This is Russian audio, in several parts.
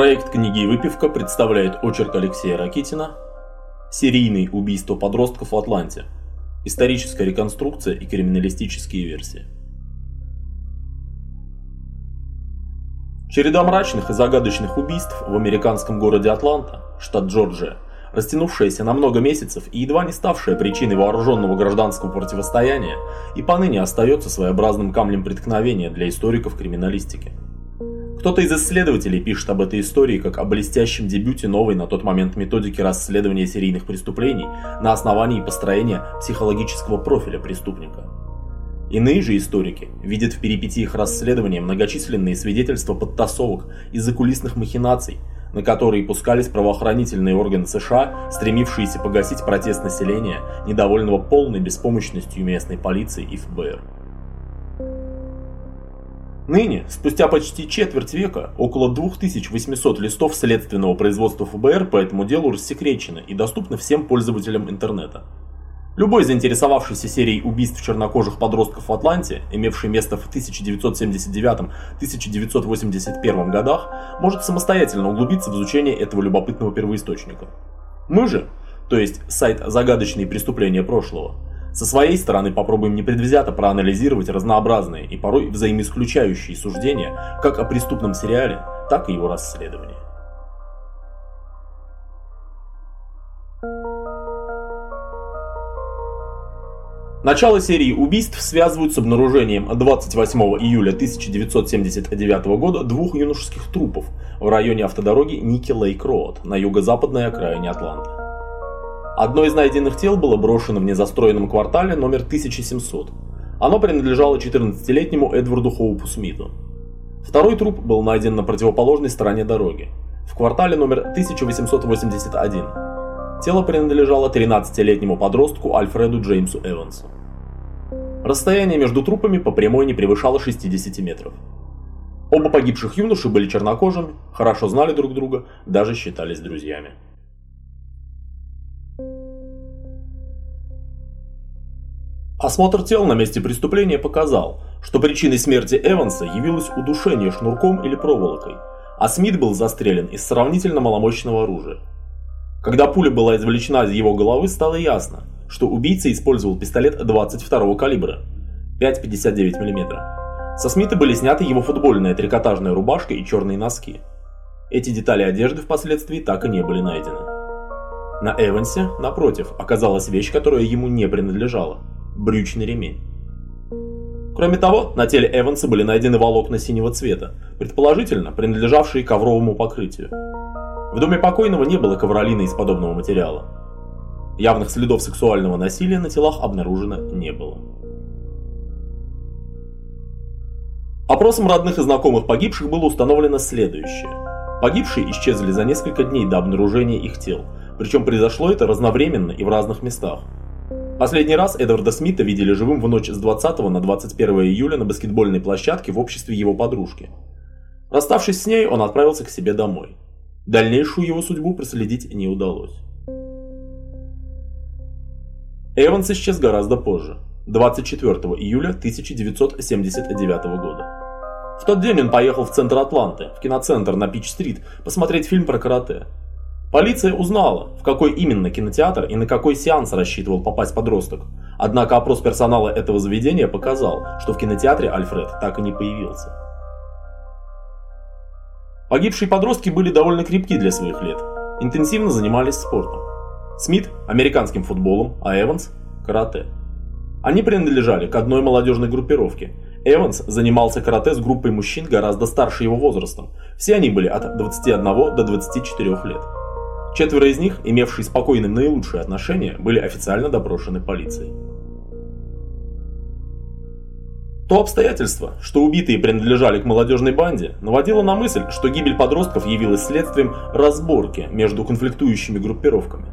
Проект «Книги выпивка» представляет очерк Алексея Ракитина «Серийные убийства подростков в Атланте. Историческая реконструкция и криминалистические версии». Череда мрачных и загадочных убийств в американском городе Атланта, штат Джорджия, растянувшаяся на много месяцев и едва не ставшая причиной вооруженного гражданского противостояния, и поныне остается своеобразным камнем преткновения для историков криминалистики. Кто-то из исследователей пишет об этой истории как о блестящем дебюте новой на тот момент методики расследования серийных преступлений на основании построения психологического профиля преступника. Иные же историки видят в перипетиях расследования многочисленные свидетельства подтасовок и закулисных махинаций, на которые пускались правоохранительные органы США, стремившиеся погасить протест населения, недовольного полной беспомощностью местной полиции и ФБР. Ныне, спустя почти четверть века, около 2800 листов следственного производства ФБР по этому делу рассекречены и доступны всем пользователям интернета. Любой заинтересовавшийся серией убийств чернокожих подростков в Атланте, имевшей место в 1979-1981 годах, может самостоятельно углубиться в изучение этого любопытного первоисточника. Мы же, то есть сайт «Загадочные преступления прошлого», со своей стороны попробуем непредвзято проанализировать разнообразные и порой взаимоисключающие суждения как о преступном сериале, так и его расследовании. Начало серии убийств связывают с обнаружением 28 июля 1979 года двух юношеских трупов в районе автодороги Ники Лейк Роуд на юго-западной окраине Атланты. Одно из найденных тел было брошено в незастроенном квартале номер 1700. Оно принадлежало 14-летнему Эдварду Хоупу Смиту. Второй труп был найден на противоположной стороне дороги, в квартале номер 1881. Тело принадлежало 13-летнему подростку Альфреду Джеймсу Эвансу. Расстояние между трупами по прямой не превышало 60 метров. Оба погибших юноши были чернокожими, хорошо знали друг друга, даже считались друзьями. Осмотр тел на месте преступления показал, что причиной смерти Эванса явилось удушение шнурком или проволокой, а Смит был застрелен из сравнительно маломощного оружия. Когда пуля была извлечена из его головы, стало ясно, что убийца использовал пистолет 22 калибра 5,59 мм. Со Смита были сняты его футбольная трикотажная рубашка и черные носки. Эти детали одежды впоследствии так и не были найдены. На Эвансе, напротив, оказалась вещь, которая ему не принадлежала брючный ремень. Кроме того, на теле Эванса были найдены волокна синего цвета, предположительно принадлежавшие ковровому покрытию. В доме покойного не было ковролина из подобного материала. Явных следов сексуального насилия на телах обнаружено не было. Опросом родных и знакомых погибших было установлено следующее. Погибшие исчезли за несколько дней до обнаружения их тел, причем произошло это разновременно и в разных местах. Последний раз Эдварда Смита видели живым в ночь с 20 на 21 июля на баскетбольной площадке в обществе его подружки. Расставшись с ней, он отправился к себе домой. Дальнейшую его судьбу проследить не удалось. Эванс исчез гораздо позже, 24 июля 1979 года. В тот день он поехал в центр Атланты, в киноцентр на Пич-стрит, посмотреть фильм про карате. Полиция узнала, в какой именно кинотеатр и на какой сеанс рассчитывал попасть подросток. Однако опрос персонала этого заведения показал, что в кинотеатре Альфред так и не появился. Погибшие подростки были довольно крепки для своих лет, интенсивно занимались спортом. Смит – американским футболом, а Эванс – карате. Они принадлежали к одной молодежной группировке. Эванс занимался карате с группой мужчин гораздо старше его возрастом. Все они были от 21 до 24 лет. Четверо из них, имевшие спокойные наилучшие отношения, были официально допрошены полицией. То обстоятельство, что убитые принадлежали к молодежной банде, наводило на мысль, что гибель подростков явилась следствием разборки между конфликтующими группировками.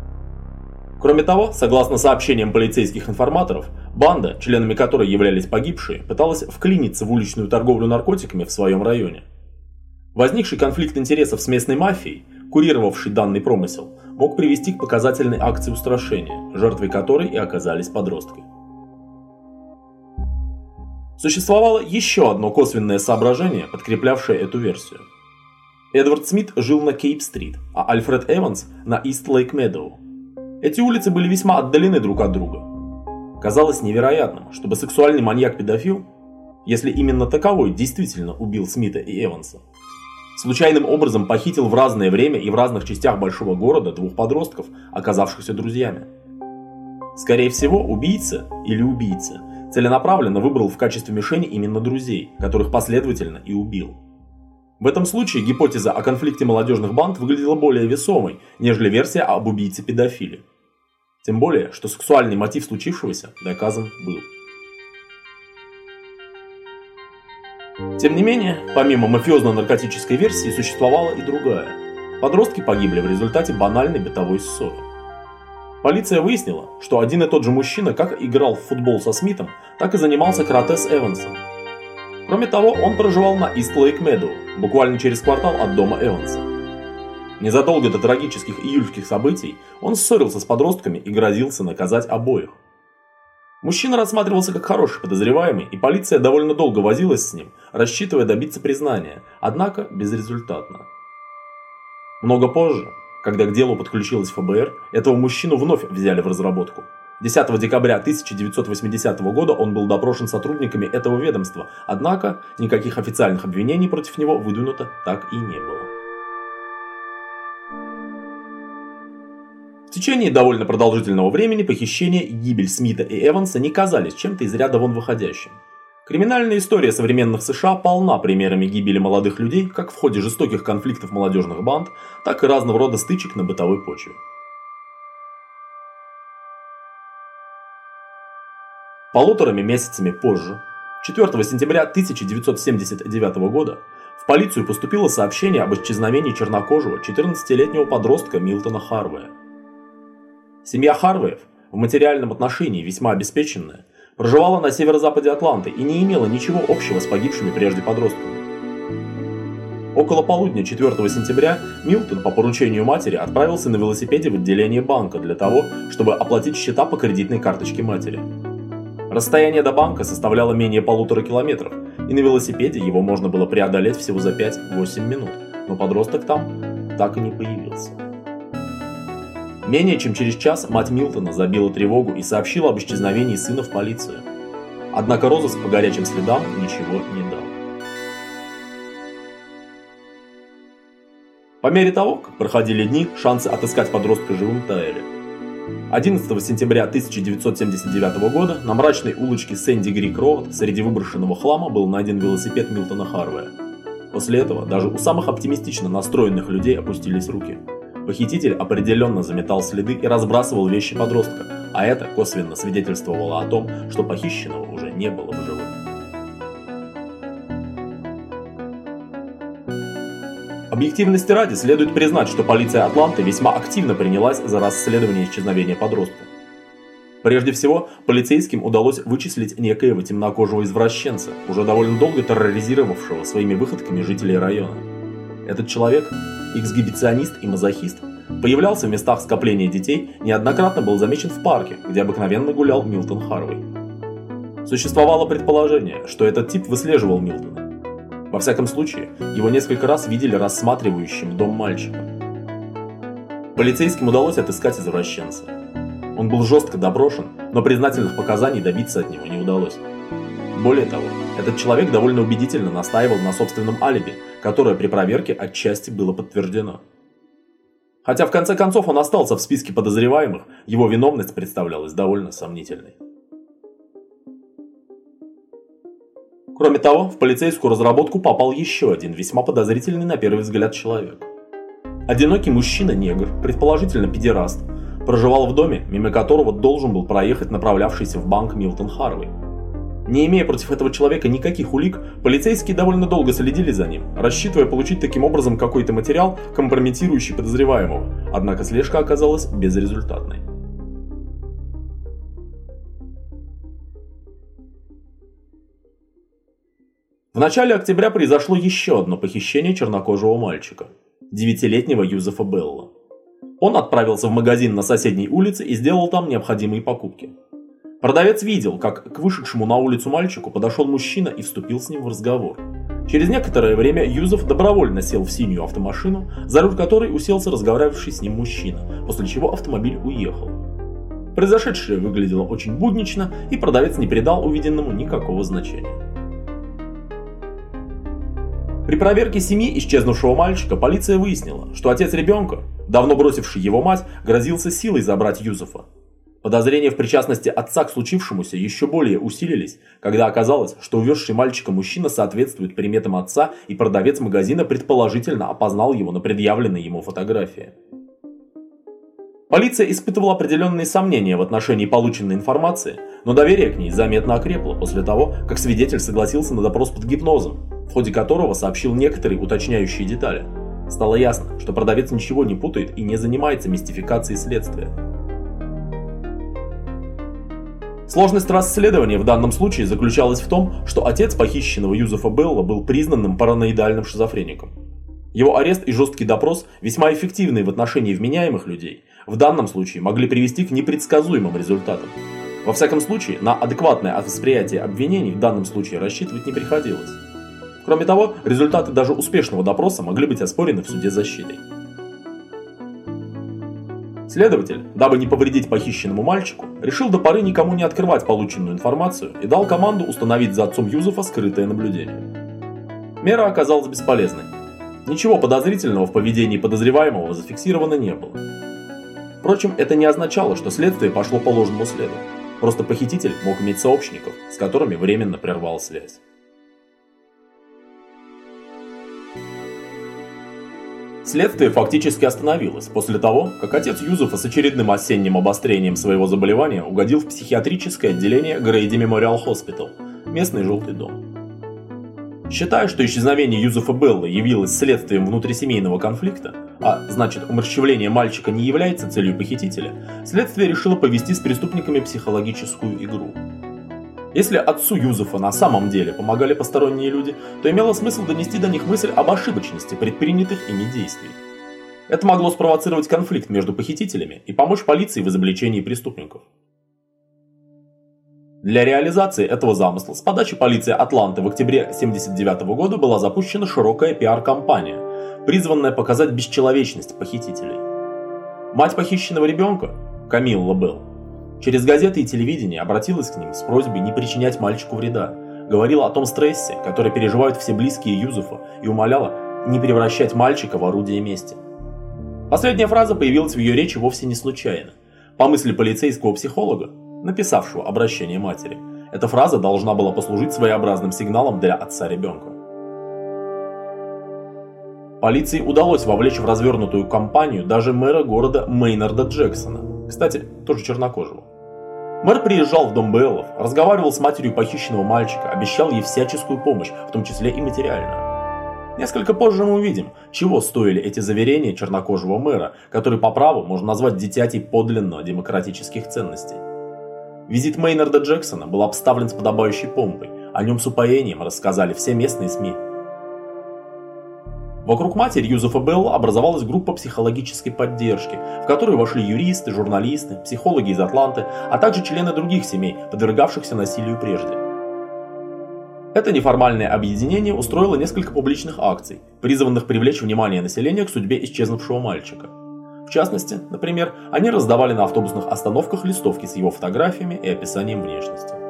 Кроме того, согласно сообщениям полицейских информаторов, банда, членами которой являлись погибшие, пыталась вклиниться в уличную торговлю наркотиками в своем районе. Возникший конфликт интересов с местной мафией – курировавший данный промысел, мог привести к показательной акции устрашения, жертвой которой и оказались подростки. Существовало еще одно косвенное соображение, подкреплявшее эту версию. Эдвард Смит жил на Кейп-стрит, а Альфред Эванс на Ист-Лейк-Медоу. Эти улицы были весьма отдалены друг от друга. Казалось невероятным, чтобы сексуальный маньяк-педофил, если именно таковой действительно убил Смита и Эванса, случайным образом похитил в разное время и в разных частях большого города двух подростков, оказавшихся друзьями. Скорее всего, убийца или убийца целенаправленно выбрал в качестве мишени именно друзей, которых последовательно и убил. В этом случае гипотеза о конфликте молодежных банд выглядела более весомой, нежели версия об убийце-педофиле. Тем более, что сексуальный мотив случившегося доказан был. Тем не менее, помимо мафиозно-наркотической версии существовала и другая. Подростки погибли в результате банальной бытовой ссоры. Полиция выяснила, что один и тот же мужчина как играл в футбол со Смитом, так и занимался карате с Эвансом, Кроме того, он проживал на Ист-Лейк Медоу, буквально через квартал от дома Эванса. Незадолго до трагических июльских событий он ссорился с подростками и грозился наказать обоих. Мужчина рассматривался как хороший подозреваемый, и полиция довольно долго возилась с ним, рассчитывая добиться признания, однако безрезультатно. Много позже, когда к делу подключилась ФБР, этого мужчину вновь взяли в разработку – 10 декабря 1980 года он был допрошен сотрудниками этого ведомства, однако никаких официальных обвинений против него выдвинуто так и не было. В течение довольно продолжительного времени похищение и гибель Смита и Эванса не казались чем-то из ряда вон выходящим. Криминальная история современных США полна примерами гибели молодых людей как в ходе жестоких конфликтов молодежных банд, так и разного рода стычек на бытовой почве. Полуторами месяцами позже, 4 сентября 1979 года, в полицию поступило сообщение об исчезновении чернокожего 14-летнего подростка Милтона Харвея. Семья Харвеев, в материальном отношении весьма обеспеченная, проживала на северо-западе Атланты и не имела ничего общего с погибшими прежде подростками. Около полудня 4 сентября Милтон по поручению матери отправился на велосипеде в отделение банка для того, чтобы оплатить счета по кредитной карточке матери. Расстояние до банка составляло менее полутора километров, и на велосипеде его можно было преодолеть всего за 5-8 минут, но подросток там так и не появился. Менее чем через час мать Милтона забила тревогу и сообщила об исчезновении сына в полицию. Однако розыск по горячим следам ничего не дал. По мере того, как проходили дни, шансы отыскать подростка живым таяли. 11 сентября 1979 года на мрачной улочке Сэнди Грик Роуд среди выброшенного хлама был найден велосипед Милтона Харвея. После этого даже у самых оптимистично настроенных людей опустились руки. Похититель определенно заметал следы и разбрасывал вещи подростка, а это косвенно свидетельствовало о том, что похищенного уже не было в живых. Объективности ради следует признать, что полиция Атланты весьма активно принялась за расследование исчезновения подростка. Прежде всего, полицейским удалось вычислить некоего темнокожего извращенца, уже довольно долго терроризировавшего своими выходками жителей района. Этот человек, эксгибиционист и мазохист, появлялся в местах скопления детей, неоднократно был замечен в парке, где обыкновенно гулял Милтон Харвей. Существовало предположение, что этот тип выслеживал Милтона, во всяком случае, его несколько раз видели рассматривающим дом мальчика. Полицейским удалось отыскать извращенца. Он был жестко доброшен, но признательных показаний добиться от него не удалось. Более того, этот человек довольно убедительно настаивал на собственном алиби, которое при проверке отчасти было подтверждено. Хотя в конце концов он остался в списке подозреваемых, его виновность представлялась довольно сомнительной. Кроме того, в полицейскую разработку попал еще один весьма подозрительный на первый взгляд человек. Одинокий мужчина-негр, предположительно педераст, проживал в доме, мимо которого должен был проехать направлявшийся в банк Милтон Харвей. Не имея против этого человека никаких улик, полицейские довольно долго следили за ним, рассчитывая получить таким образом какой-то материал, компрометирующий подозреваемого, однако слежка оказалась безрезультатной. В начале октября произошло еще одно похищение чернокожего мальчика, девятилетнего Юзефа Белла. Он отправился в магазин на соседней улице и сделал там необходимые покупки. Продавец видел, как к вышедшему на улицу мальчику подошел мужчина и вступил с ним в разговор. Через некоторое время Юзов добровольно сел в синюю автомашину, за руль которой уселся разговаривавший с ним мужчина, после чего автомобиль уехал. Произошедшее выглядело очень буднично, и продавец не придал увиденному никакого значения. При проверке семьи исчезнувшего мальчика полиция выяснила, что отец ребенка, давно бросивший его мать, грозился силой забрать Юзефа. Подозрения в причастности отца к случившемуся еще более усилились, когда оказалось, что увезший мальчика мужчина соответствует приметам отца, и продавец магазина предположительно опознал его на предъявленной ему фотографии. Полиция испытывала определенные сомнения в отношении полученной информации, но доверие к ней заметно окрепло после того, как свидетель согласился на допрос под гипнозом, в ходе которого сообщил некоторые уточняющие детали. Стало ясно, что продавец ничего не путает и не занимается мистификацией следствия. Сложность расследования в данном случае заключалась в том, что отец похищенного Юзефа Белла был признанным параноидальным шизофреником. Его арест и жесткий допрос, весьма эффективные в отношении вменяемых людей, в данном случае могли привести к непредсказуемым результатам. Во всяком случае, на адекватное восприятие обвинений в данном случае рассчитывать не приходилось. Кроме того, результаты даже успешного допроса могли быть оспорены в суде защитой. Следователь, дабы не повредить похищенному мальчику, решил до поры никому не открывать полученную информацию и дал команду установить за отцом Юзефа скрытое наблюдение. Мера оказалась бесполезной. Ничего подозрительного в поведении подозреваемого зафиксировано не было. Впрочем, это не означало, что следствие пошло по ложному следу. Просто похититель мог иметь сообщников, с которыми временно прервал связь. Следствие фактически остановилось после того, как отец Юзефа с очередным осенним обострением своего заболевания угодил в психиатрическое отделение Грейди Мемориал Хоспитал, местный желтый дом. Считая, что исчезновение Юзефа Белла явилось следствием внутрисемейного конфликта, а значит умерщвление мальчика не является целью похитителя, следствие решило повести с преступниками психологическую игру. Если отцу Юзефа на самом деле помогали посторонние люди, то имело смысл донести до них мысль об ошибочности предпринятых ими действий. Это могло спровоцировать конфликт между похитителями и помочь полиции в изобличении преступников. Для реализации этого замысла с подачи полиции Атланты в октябре 1979 года была запущена широкая пиар-компания, призванная показать бесчеловечность похитителей. Мать похищенного ребенка, Камилла Белл, через газеты и телевидение обратилась к ним с просьбой не причинять мальчику вреда, говорила о том стрессе, который переживают все близкие Юзефа, и умоляла не превращать мальчика в орудие мести. Последняя фраза появилась в ее речи вовсе не случайно. По мысли полицейского психолога, написавшего обращение матери. Эта фраза должна была послужить своеобразным сигналом для отца ребенка. Полиции удалось вовлечь в развернутую кампанию даже мэра города Мейнарда Джексона, кстати, тоже чернокожего. Мэр приезжал в дом Беллов, разговаривал с матерью похищенного мальчика, обещал ей всяческую помощь, в том числе и материальную. Несколько позже мы увидим, чего стоили эти заверения чернокожего мэра, который по праву можно назвать дитятей подлинно демократических ценностей. Визит Мейнарда Джексона был обставлен с подобающей помпой, о нем с упоением рассказали все местные СМИ. Вокруг матери Юзефа Белла образовалась группа психологической поддержки, в которую вошли юристы, журналисты, психологи из Атланты, а также члены других семей, подвергавшихся насилию прежде. Это неформальное объединение устроило несколько публичных акций, призванных привлечь внимание населения к судьбе исчезнувшего мальчика. В частности, например, они раздавали на автобусных остановках листовки с его фотографиями и описанием внешности.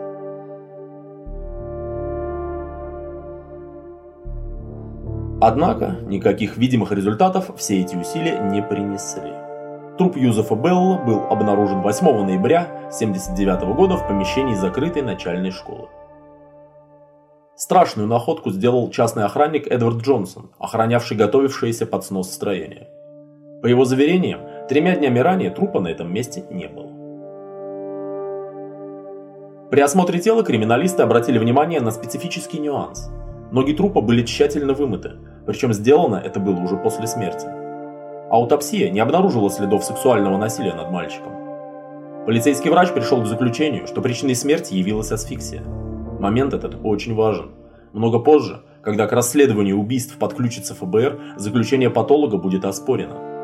Однако, никаких видимых результатов все эти усилия не принесли. Труп Юзефа Белла был обнаружен 8 ноября 1979 года в помещении закрытой начальной школы. Страшную находку сделал частный охранник Эдвард Джонсон, охранявший готовившееся под снос строение. По его заверениям, тремя днями ранее трупа на этом месте не было. При осмотре тела криминалисты обратили внимание на специфический нюанс. Ноги трупа были тщательно вымыты, причем сделано это было уже после смерти. Аутопсия не обнаружила следов сексуального насилия над мальчиком. Полицейский врач пришел к заключению, что причиной смерти явилась асфиксия. Момент этот очень важен. Много позже, когда к расследованию убийств подключится ФБР, заключение патолога будет оспорено.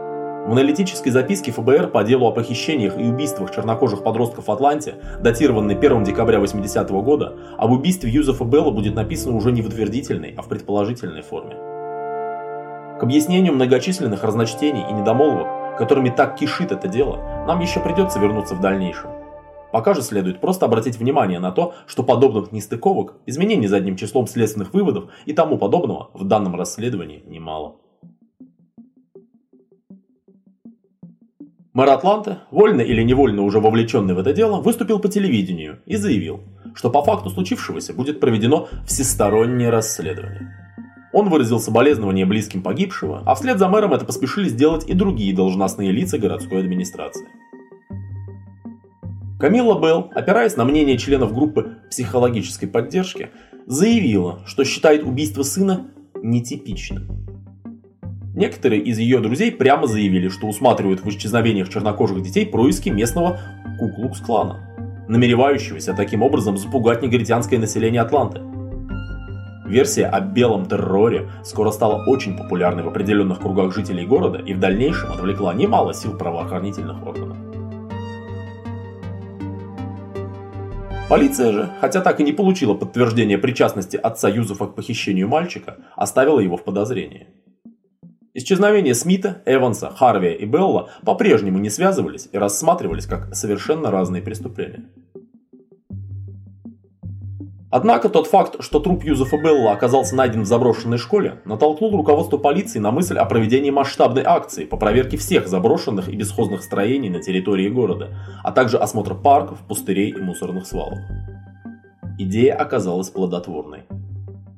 В аналитической записке ФБР по делу о похищениях и убийствах чернокожих подростков в Атланте, датированной 1 декабря 80 -го года, об убийстве Юзефа Белла будет написано уже не в утвердительной, а в предположительной форме. К объяснению многочисленных разночтений и недомолвок, которыми так кишит это дело, нам еще придется вернуться в дальнейшем. Пока же следует просто обратить внимание на то, что подобных нестыковок, изменений задним числом следственных выводов и тому подобного в данном расследовании немало. Мэр Атланты, вольно или невольно уже вовлеченный в это дело, выступил по телевидению и заявил, что по факту случившегося будет проведено всестороннее расследование. Он выразил соболезнования близким погибшего, а вслед за мэром это поспешили сделать и другие должностные лица городской администрации. Камилла Белл, опираясь на мнение членов группы психологической поддержки, заявила, что считает убийство сына нетипичным. Некоторые из ее друзей прямо заявили, что усматривают в исчезновениях чернокожих детей происки местного Куклукс-клана, намеревающегося таким образом запугать негритянское население Атланты. Версия о белом терроре скоро стала очень популярной в определенных кругах жителей города и в дальнейшем отвлекла немало сил правоохранительных органов. Полиция же, хотя так и не получила подтверждения причастности отца Юзефа к похищению мальчика, оставила его в подозрении. Исчезновения Смита, Эванса, Харви и Белла по-прежнему не связывались и рассматривались как совершенно разные преступления. Однако тот факт, что труп Юзефа Белла оказался найден в заброшенной школе, натолкнул руководство полиции на мысль о проведении масштабной акции по проверке всех заброшенных и бесхозных строений на территории города, а также осмотр парков, пустырей и мусорных свалок. Идея оказалась плодотворной.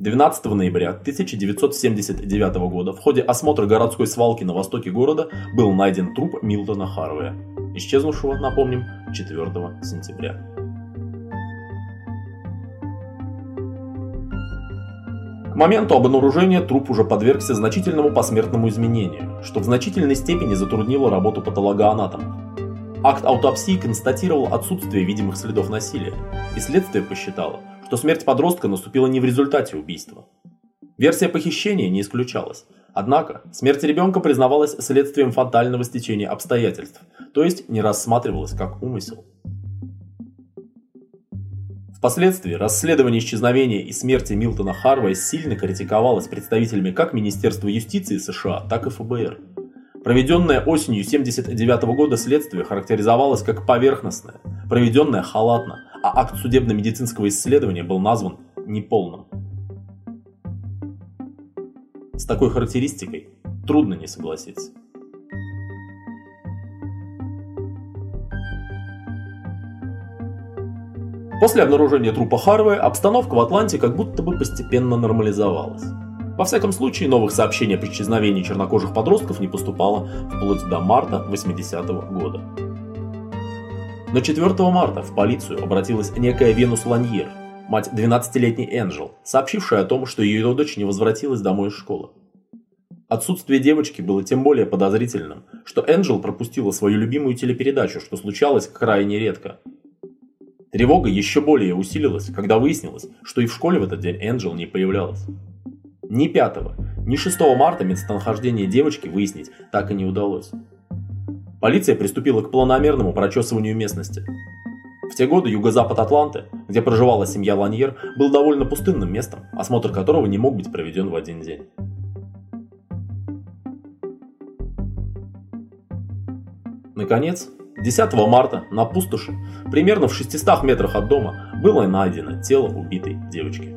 12 ноября 1979 года в ходе осмотра городской свалки на востоке города был найден труп Милтона Харвея, исчезнувшего, напомним, 4 сентября. К моменту обнаружения труп уже подвергся значительному посмертному изменению, что в значительной степени затруднило работу патологоанатомов. Акт аутопсии констатировал отсутствие видимых следов насилия, и следствие посчитало, что смерть подростка наступила не в результате убийства. Версия похищения не исключалась, однако смерть ребенка признавалась следствием фатального стечения обстоятельств, то есть не рассматривалась как умысел. Впоследствии расследование исчезновения и смерти Милтона Харвей сильно критиковалось представителями как Министерства юстиции США, так и ФБР. Проведенное осенью 1979 года следствие характеризовалось как поверхностное, проведенное халатно, а акт судебно-медицинского исследования был назван неполным. С такой характеристикой трудно не согласиться. После обнаружения трупа Харвея обстановка в Атланте как будто бы постепенно нормализовалась. Во всяком случае, новых сообщений об исчезновении чернокожих подростков не поступало вплоть до марта 80 -го года. Но 4 марта в полицию обратилась некая Венус Ланьер, мать 12-летней Энджел, сообщившая о том, что ее дочь не возвратилась домой из школы. Отсутствие девочки было тем более подозрительным, что Энджел пропустила свою любимую телепередачу, что случалось крайне редко – Тревога еще более усилилась, когда выяснилось, что и в школе в этот день Энджел не появлялась. Ни 5, ни 6 марта местонахождение девочки выяснить так и не удалось. Полиция приступила к планомерному прочесыванию местности. В те годы юго-запад Атланты, где проживала семья Ланьер, был довольно пустынным местом, осмотр которого не мог быть проведен в один день. Наконец, 10 марта на пустоши, примерно в 600 метрах от дома, было найдено тело убитой девочки.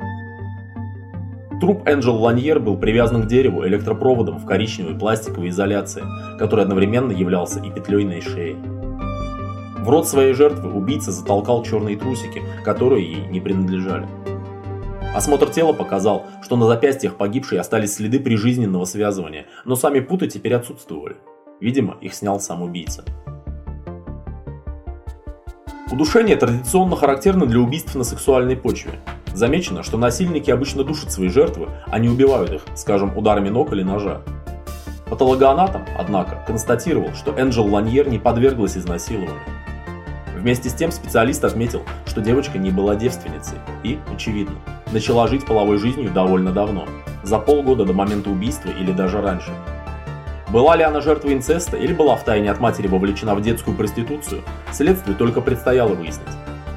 Труп Энджел Ланьер был привязан к дереву электропроводом в коричневой пластиковой изоляции, который одновременно являлся и петлей на шее. В рот своей жертвы убийца затолкал черные трусики, которые ей не принадлежали. Осмотр тела показал, что на запястьях погибшей остались следы прижизненного связывания, но сами путы теперь отсутствовали. Видимо, их снял сам убийца. Удушение традиционно характерно для убийств на сексуальной почве. Замечено, что насильники обычно душат свои жертвы, а не убивают их, скажем, ударами ног или ножа. Патологоанатом, однако, констатировал, что Энджел Ланьер не подверглась изнасилованию. Вместе с тем специалист отметил, что девочка не была девственницей и, очевидно, начала жить половой жизнью довольно давно, за полгода до момента убийства или даже раньше. Была ли она жертвой инцеста или была втайне от матери вовлечена в детскую проституцию, следствию только предстояло выяснить.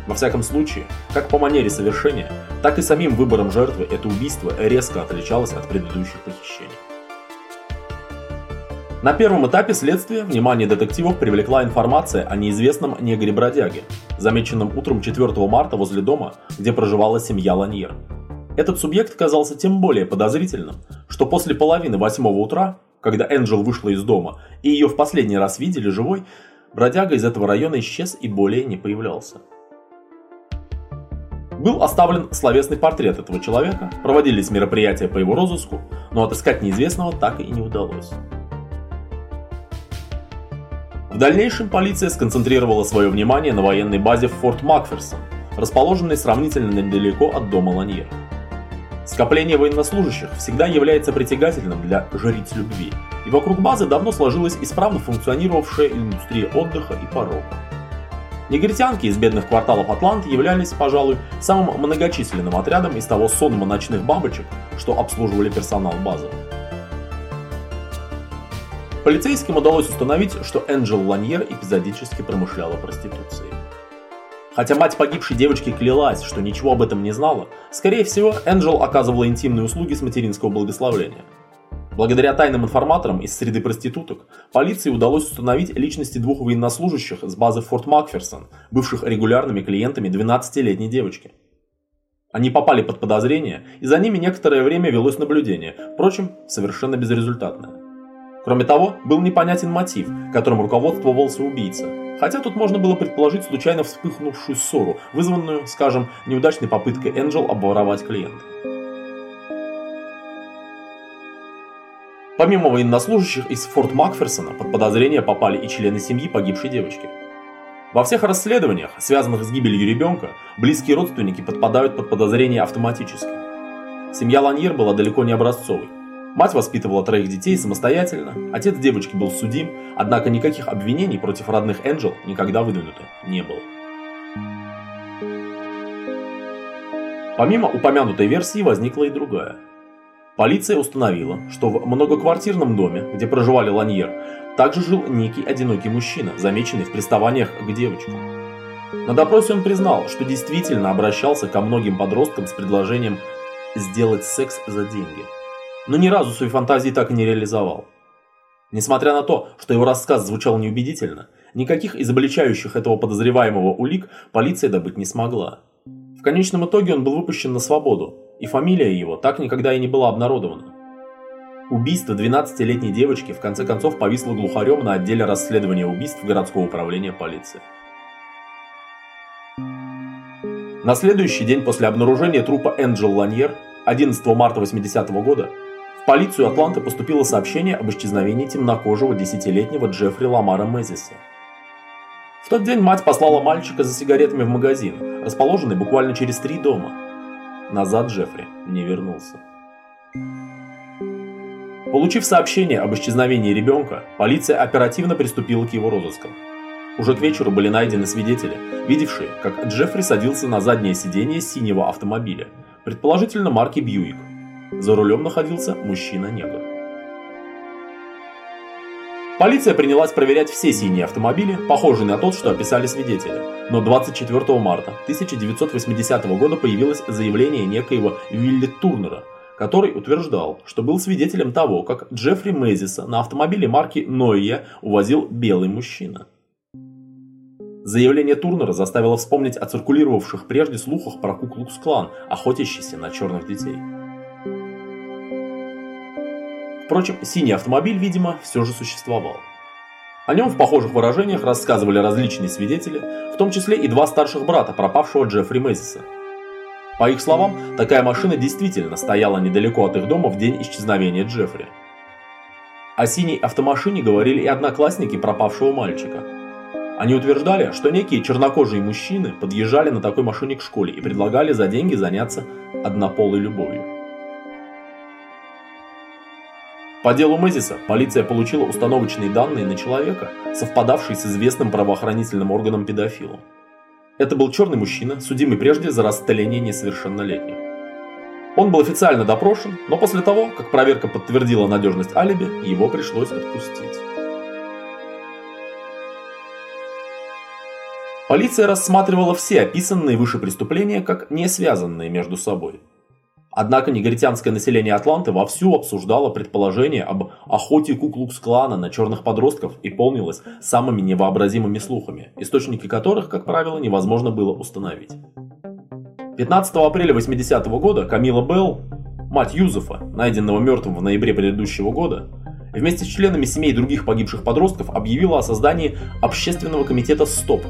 Во всяком случае, как по манере совершения, так и самим выбором жертвы это убийство резко отличалось от предыдущих похищений. На первом этапе следствия внимание детективов привлекла информация о неизвестном негре-бродяге, замеченном утром 4 марта возле дома, где проживала семья Ланьер. Этот субъект казался тем более подозрительным, что после половины восьмого утра, когда Энджел вышла из дома и ее в последний раз видели живой, бродяга из этого района исчез и более не появлялся. Был оставлен словесный портрет этого человека, проводились мероприятия по его розыску, но отыскать неизвестного так и не удалось. В дальнейшем полиция сконцентрировала свое внимание на военной базе в Форт Макферсон, расположенной сравнительно недалеко от дома Ланьер. Скопление военнослужащих всегда является притягательным для жриц любви, и вокруг базы давно сложилась исправно функционировавшая индустрия отдыха и порока. Негритянки из бедных кварталов Атланты являлись, пожалуй, самым многочисленным отрядом из того сонма ночных бабочек, что обслуживали персонал базы. Полицейским удалось установить, что Энджел Ланьер эпизодически промышляла проституцией. Хотя мать погибшей девочки клялась, что ничего об этом не знала, скорее всего, Энджел оказывала интимные услуги с материнского благословления. Благодаря тайным информаторам из среды проституток, полиции удалось установить личности двух военнослужащих с базы Форт Макферсон, бывших регулярными клиентами 12-летней девочки. Они попали под подозрение, и за ними некоторое время велось наблюдение, впрочем, совершенно безрезультатное. Кроме того, был непонятен мотив, которым руководствовался убийца. Хотя тут можно было предположить случайно вспыхнувшую ссору, вызванную, скажем, неудачной попыткой Энджел обворовать клиента. Помимо военнослужащих из Форт Макферсона под подозрение попали и члены семьи погибшей девочки. Во всех расследованиях, связанных с гибелью ребенка, близкие родственники подпадают под подозрение автоматически. Семья Ланьер была далеко не образцовой. Мать воспитывала троих детей самостоятельно, отец девочки был судим, однако никаких обвинений против родных Энджел никогда выдвинуто не было. Помимо упомянутой версии возникла и другая. Полиция установила, что в многоквартирном доме, где проживали Ланьер, также жил некий одинокий мужчина, замеченный в приставаниях к девочкам. На допросе он признал, что действительно обращался ко многим подросткам с предложением сделать секс за деньги – но ни разу свои фантазии так и не реализовал. Несмотря на то, что его рассказ звучал неубедительно, никаких изобличающих этого подозреваемого улик полиция добыть не смогла. В конечном итоге он был выпущен на свободу, и фамилия его так никогда и не была обнародована. Убийство 12-летней девочки в конце концов повисло глухарем на отделе расследования убийств городского управления полиции. На следующий день после обнаружения трупа Энджел Ланьер, 11 марта 80 -го года, в полицию Атланты поступило сообщение об исчезновении темнокожего десятилетнего Джеффри Ламара Мезиса. В тот день мать послала мальчика за сигаретами в магазин, расположенный буквально через три дома. Назад Джеффри не вернулся. Получив сообщение об исчезновении ребенка, полиция оперативно приступила к его розыскам. Уже к вечеру были найдены свидетели, видевшие, как Джеффри садился на заднее сиденье синего автомобиля, предположительно марки Бьюик, за рулем находился мужчина-негр. Полиция принялась проверять все синие автомобили, похожие на тот, что описали свидетели. Но 24 марта 1980 года появилось заявление некоего Вилли Турнера, который утверждал, что был свидетелем того, как Джеффри Мезиса на автомобиле марки Нойя увозил белый мужчина. Заявление Турнера заставило вспомнить о циркулировавших прежде слухах про Куклукс-клан, охотящийся на черных детей. Впрочем, синий автомобиль, видимо, все же существовал. О нем в похожих выражениях рассказывали различные свидетели, в том числе и два старших брата пропавшего Джеффри Мэзиса. По их словам, такая машина действительно стояла недалеко от их дома в день исчезновения Джеффри. О синей автомашине говорили и одноклассники пропавшего мальчика. Они утверждали, что некие чернокожие мужчины подъезжали на такой машине к школе и предлагали за деньги заняться однополой любовью. По делу Мезиса полиция получила установочные данные на человека, совпадавший с известным правоохранительным органом педофилом. Это был черный мужчина, судимый прежде за расстреливание несовершеннолетних. Он был официально допрошен, но после того, как проверка подтвердила надежность алиби, его пришлось отпустить. Полиция рассматривала все описанные выше преступления как не связанные между собой. Однако негритянское население Атланты вовсю обсуждало предположение об охоте Куклукс-клана на черных подростков и полнилось самыми невообразимыми слухами, источники которых, как правило, невозможно было установить. 15 апреля 80 -го года Камила Белл, мать Юзефа, найденного мертвым в ноябре предыдущего года, вместе с членами семей других погибших подростков объявила о создании общественного комитета «СТОП»,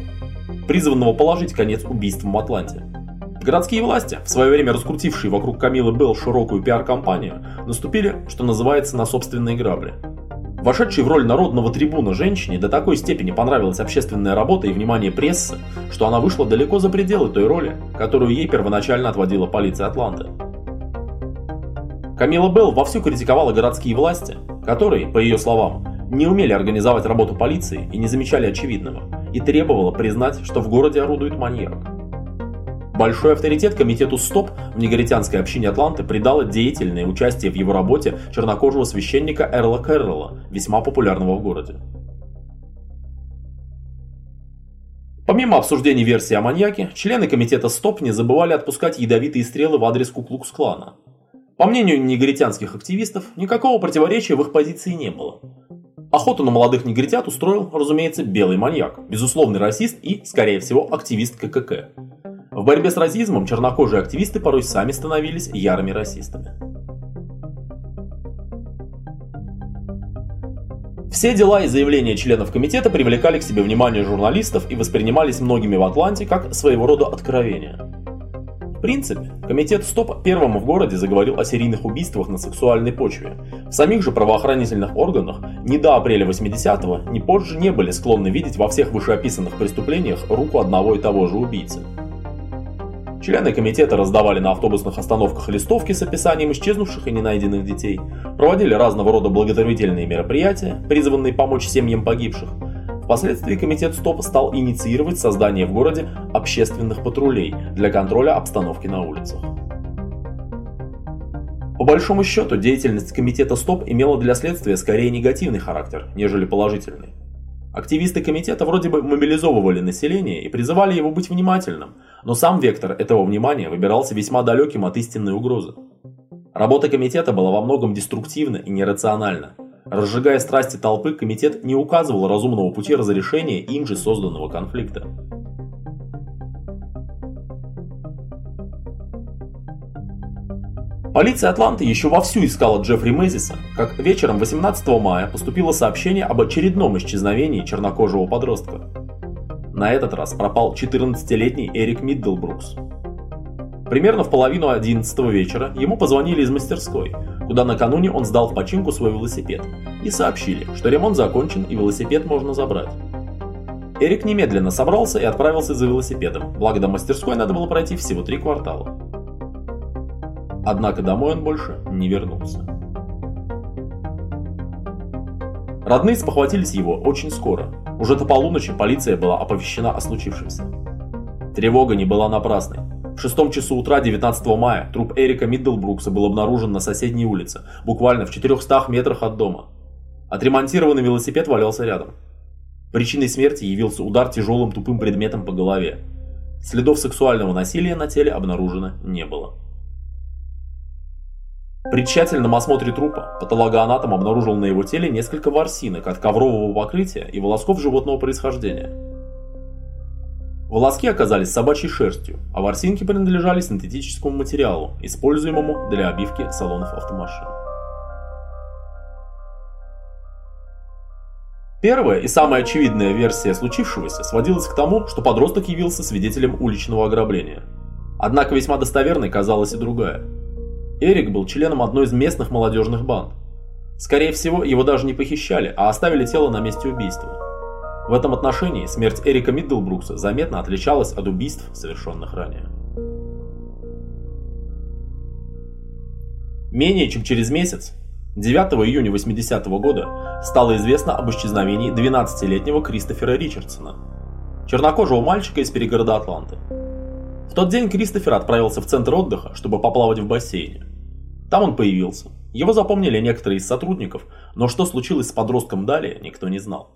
призванного положить конец убийствам в Атланте. Городские власти, в свое время раскрутившие вокруг Камилы Белл широкую пиар-компанию, наступили, что называется, на собственные грабли. Вошедшей в роль народного трибуна женщине до такой степени понравилась общественная работа и внимание прессы, что она вышла далеко за пределы той роли, которую ей первоначально отводила полиция Атланты. Камила Белл вовсю критиковала городские власти, которые, по ее словам, не умели организовать работу полиции и не замечали очевидного, и требовала признать, что в городе орудует маньяк. Большой авторитет комитету СТОП в негритянской общине Атланты придало деятельное участие в его работе чернокожего священника Эрла Кэрролла, весьма популярного в городе. Помимо обсуждений версии о маньяке, члены комитета СТОП не забывали отпускать ядовитые стрелы в адрес Куклукс-клана. По мнению негритянских активистов, никакого противоречия в их позиции не было. Охоту на молодых негритят устроил, разумеется, белый маньяк, безусловный расист и, скорее всего, активист ККК. В борьбе с расизмом чернокожие активисты порой сами становились ярыми расистами. Все дела и заявления членов комитета привлекали к себе внимание журналистов и воспринимались многими в Атланте как своего рода откровения. В принципе, комитет СТОП первым в городе заговорил о серийных убийствах на сексуальной почве. В самих же правоохранительных органах ни до апреля 80-го, ни позже не были склонны видеть во всех вышеописанных преступлениях руку одного и того же убийцы. Члены комитета раздавали на автобусных остановках листовки с описанием исчезнувших и ненайденных детей, проводили разного рода благотворительные мероприятия, призванные помочь семьям погибших. Впоследствии комитет СТОП стал инициировать создание в городе общественных патрулей для контроля обстановки на улицах. По большому счету, деятельность комитета СТОП имела для следствия скорее негативный характер, нежели положительный. Активисты комитета вроде бы мобилизовывали население и призывали его быть внимательным, но сам вектор этого внимания выбирался весьма далеким от истинной угрозы. Работа комитета была во многом деструктивна и нерациональна. Разжигая страсти толпы, комитет не указывал разумного пути разрешения им же созданного конфликта. Полиция Атланты еще вовсю искала Джеффри Мезиса, как вечером 18 мая поступило сообщение об очередном исчезновении чернокожего подростка. На этот раз пропал 14-летний Эрик Миддлбрукс. Примерно в половину 11 вечера ему позвонили из мастерской, куда накануне он сдал в починку свой велосипед, и сообщили, что ремонт закончен и велосипед можно забрать. Эрик немедленно собрался и отправился за велосипедом, благо до мастерской надо было пройти всего три квартала. Однако домой он больше не вернулся. Родные спохватились его очень скоро. Уже до полуночи полиция была оповещена о случившемся. Тревога не была напрасной. В шестом часу утра 19 мая труп Эрика Миддлбрукса был обнаружен на соседней улице, буквально в 400 метрах от дома. Отремонтированный велосипед валялся рядом. Причиной смерти явился удар тяжелым тупым предметом по голове. Следов сексуального насилия на теле обнаружено не было. При тщательном осмотре трупа патологоанатом обнаружил на его теле несколько ворсинок от коврового покрытия и волосков животного происхождения. Волоски оказались собачьей шерстью, а ворсинки принадлежали синтетическому материалу, используемому для обивки салонов автомашин. Первая и самая очевидная версия случившегося сводилась к тому, что подросток явился свидетелем уличного ограбления. Однако весьма достоверной казалась и другая – Эрик был членом одной из местных молодежных банд. Скорее всего, его даже не похищали, а оставили тело на месте убийства. В этом отношении смерть Эрика Миддлбрукса заметно отличалась от убийств, совершенных ранее. Менее чем через месяц, 9 июня 80 -го года, стало известно об исчезновении 12-летнего Кристофера Ричардсона, чернокожего мальчика из перегорода Атланты. В тот день Кристофер отправился в центр отдыха, чтобы поплавать в бассейне. Там он появился. Его запомнили некоторые из сотрудников, но что случилось с подростком далее, никто не знал.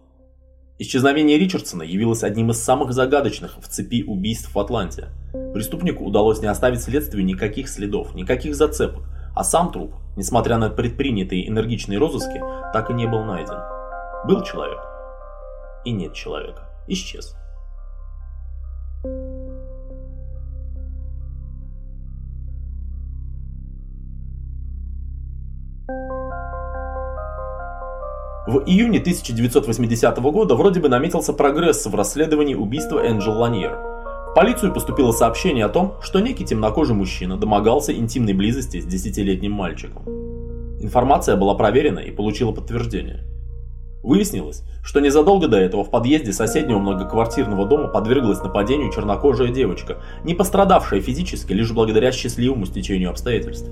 Исчезновение Ричардсона явилось одним из самых загадочных в цепи убийств в Атланте. Преступнику удалось не оставить следствию никаких следов, никаких зацепок, а сам труп, несмотря на предпринятые энергичные розыски, так и не был найден. Был человек. И нет человека. Исчез. В июне 1980 года вроде бы наметился прогресс в расследовании убийства Энджел Ланьер. В полицию поступило сообщение о том, что некий темнокожий мужчина домогался интимной близости с десятилетним мальчиком. Информация была проверена и получила подтверждение. Выяснилось, что незадолго до этого в подъезде соседнего многоквартирного дома подверглась нападению чернокожая девочка, не пострадавшая физически лишь благодаря счастливому стечению обстоятельств.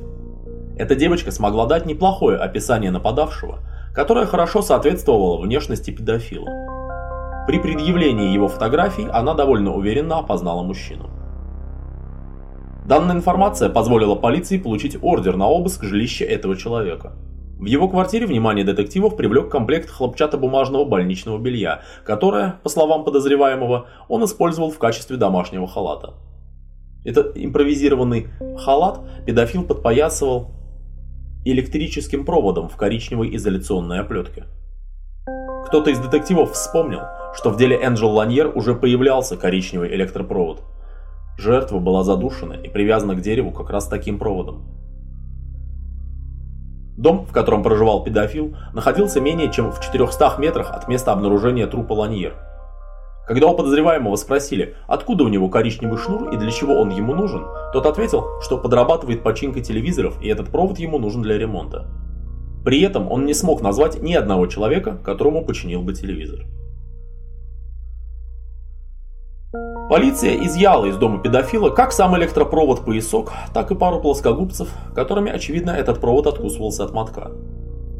Эта девочка смогла дать неплохое описание нападавшего – которая хорошо соответствовала внешности педофила. При предъявлении его фотографий она довольно уверенно опознала мужчину. Данная информация позволила полиции получить ордер на обыск жилища этого человека. В его квартире внимание детективов привлек комплект хлопчатобумажного больничного белья, которое, по словам подозреваемого, он использовал в качестве домашнего халата. Этот импровизированный халат педофил подпоясывал электрическим проводом в коричневой изоляционной оплетке. Кто-то из детективов вспомнил, что в деле Энджел Ланьер уже появлялся коричневый электропровод. Жертва была задушена и привязана к дереву как раз таким проводом. Дом, в котором проживал педофил, находился менее чем в 400 метрах от места обнаружения трупа Ланьер – когда у подозреваемого спросили, откуда у него коричневый шнур и для чего он ему нужен, тот ответил, что подрабатывает починкой телевизоров и этот провод ему нужен для ремонта. При этом он не смог назвать ни одного человека, которому починил бы телевизор. Полиция изъяла из дома педофила как сам электропровод-поясок, так и пару плоскогубцев, которыми, очевидно, этот провод откусывался от мотка.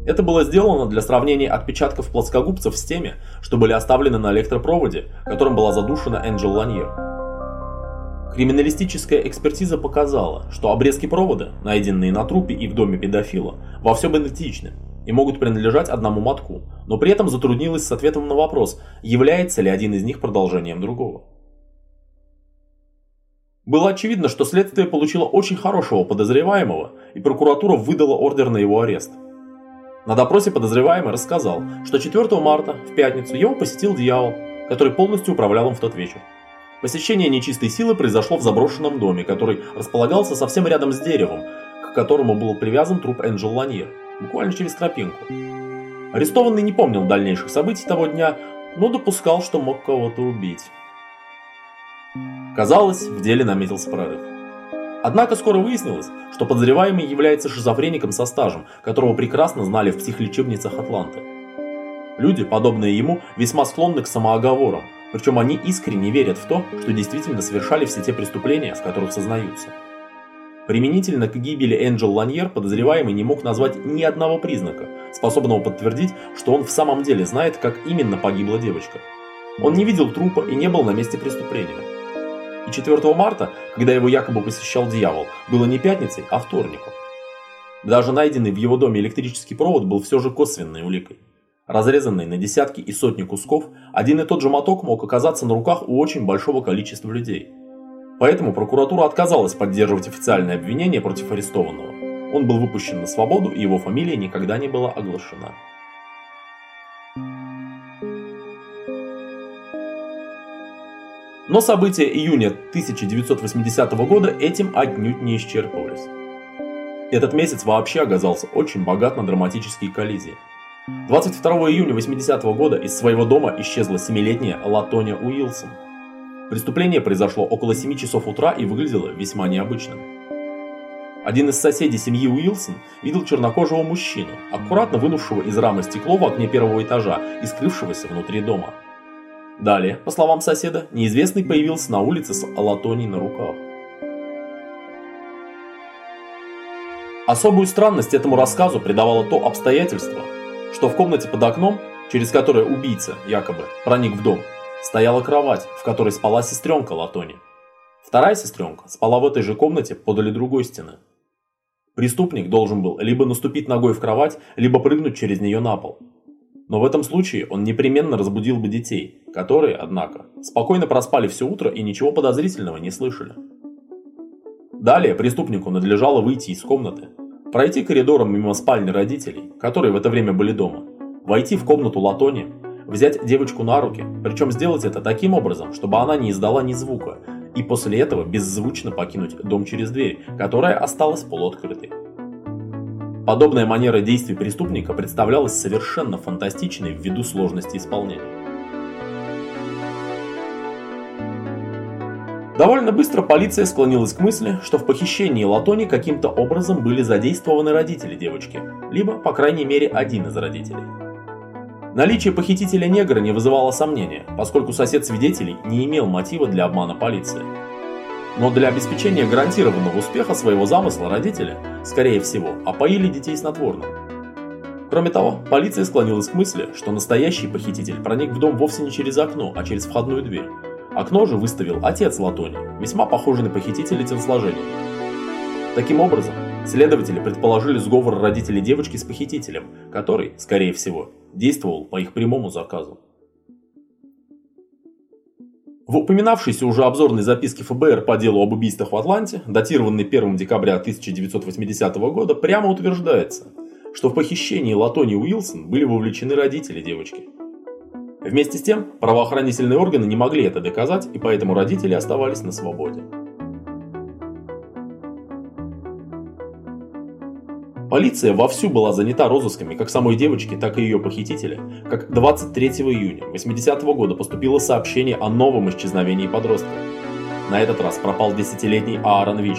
Это было сделано для сравнения отпечатков плоскогубцев с теми, что были оставлены на электропроводе, которым была задушена Энджел Ланьер. Криминалистическая экспертиза показала, что обрезки провода, найденные на трупе и в доме педофила, во всем идентичны и могут принадлежать одному мотку, но при этом затруднилась с ответом на вопрос, является ли один из них продолжением другого. Было очевидно, что следствие получило очень хорошего подозреваемого, и прокуратура выдала ордер на его арест – на допросе подозреваемый рассказал, что 4 марта, в пятницу, его посетил дьявол, который полностью управлял им в тот вечер. Посещение нечистой силы произошло в заброшенном доме, который располагался совсем рядом с деревом, к которому был привязан труп Энджел Ланьер, буквально через тропинку. Арестованный не помнил дальнейших событий того дня, но допускал, что мог кого-то убить. Казалось, в деле наметился прорыв. Однако скоро выяснилось, что подозреваемый является шизофреником со стажем, которого прекрасно знали в психлечебницах Атланты. Люди, подобные ему, весьма склонны к самооговорам, причем они искренне верят в то, что действительно совершали все те преступления, в которых сознаются. Применительно к гибели Энджел Ланьер подозреваемый не мог назвать ни одного признака, способного подтвердить, что он в самом деле знает, как именно погибла девочка. Он не видел трупа и не был на месте преступления. И 4 марта, когда его якобы посещал дьявол, было не пятницей, а вторником. Даже найденный в его доме электрический провод был все же косвенной уликой. Разрезанный на десятки и сотни кусков, один и тот же моток мог оказаться на руках у очень большого количества людей. Поэтому прокуратура отказалась поддерживать официальное обвинение против арестованного. Он был выпущен на свободу, и его фамилия никогда не была оглашена. Но события июня 1980 года этим отнюдь не исчерпывались. Этот месяц вообще оказался очень богат на драматические коллизии. 22 июня 80 -го года из своего дома исчезла семилетняя Латоня Уилсон. Преступление произошло около 7 часов утра и выглядело весьма необычным. Один из соседей семьи Уилсон видел чернокожего мужчину, аккуратно вынувшего из рамы стекло в окне первого этажа и скрывшегося внутри дома. Далее, по словам соседа, неизвестный появился на улице с алатонией на руках. Особую странность этому рассказу придавало то обстоятельство, что в комнате под окном, через которое убийца, якобы, проник в дом, стояла кровать, в которой спала сестренка Латони. Вторая сестренка спала в этой же комнате подали другой стены. Преступник должен был либо наступить ногой в кровать, либо прыгнуть через нее на пол. Но в этом случае он непременно разбудил бы детей, которые, однако, спокойно проспали все утро и ничего подозрительного не слышали. Далее преступнику надлежало выйти из комнаты, пройти коридором мимо спальни родителей, которые в это время были дома, войти в комнату Латони, взять девочку на руки, причем сделать это таким образом, чтобы она не издала ни звука, и после этого беззвучно покинуть дом через дверь, которая осталась полуоткрытой. Подобная манера действий преступника представлялась совершенно фантастичной ввиду сложности исполнения. Довольно быстро полиция склонилась к мысли, что в похищении Латони каким-то образом были задействованы родители девочки, либо, по крайней мере, один из родителей. Наличие похитителя негра не вызывало сомнения, поскольку сосед свидетелей не имел мотива для обмана полиции. Но для обеспечения гарантированного успеха своего замысла родители, скорее всего, опоили детей снотворным. Кроме того, полиция склонилась к мысли, что настоящий похититель проник в дом вовсе не через окно, а через входную дверь. Окно же выставил отец Латони, весьма похожий на похитителя телосложения. Таким образом, следователи предположили сговор родителей девочки с похитителем, который, скорее всего, действовал по их прямому заказу. В упоминавшейся уже обзорной записке ФБР по делу об убийствах в Атланте, датированной 1 декабря 1980 года, прямо утверждается, что в похищении Латони Уилсон были вовлечены родители девочки. Вместе с тем, правоохранительные органы не могли это доказать, и поэтому родители оставались на свободе. Полиция вовсю была занята розысками как самой девочки, так и ее похитителя, как 23 июня 80 -го года поступило сообщение о новом исчезновении подростка. На этот раз пропал десятилетний Аарон Вич,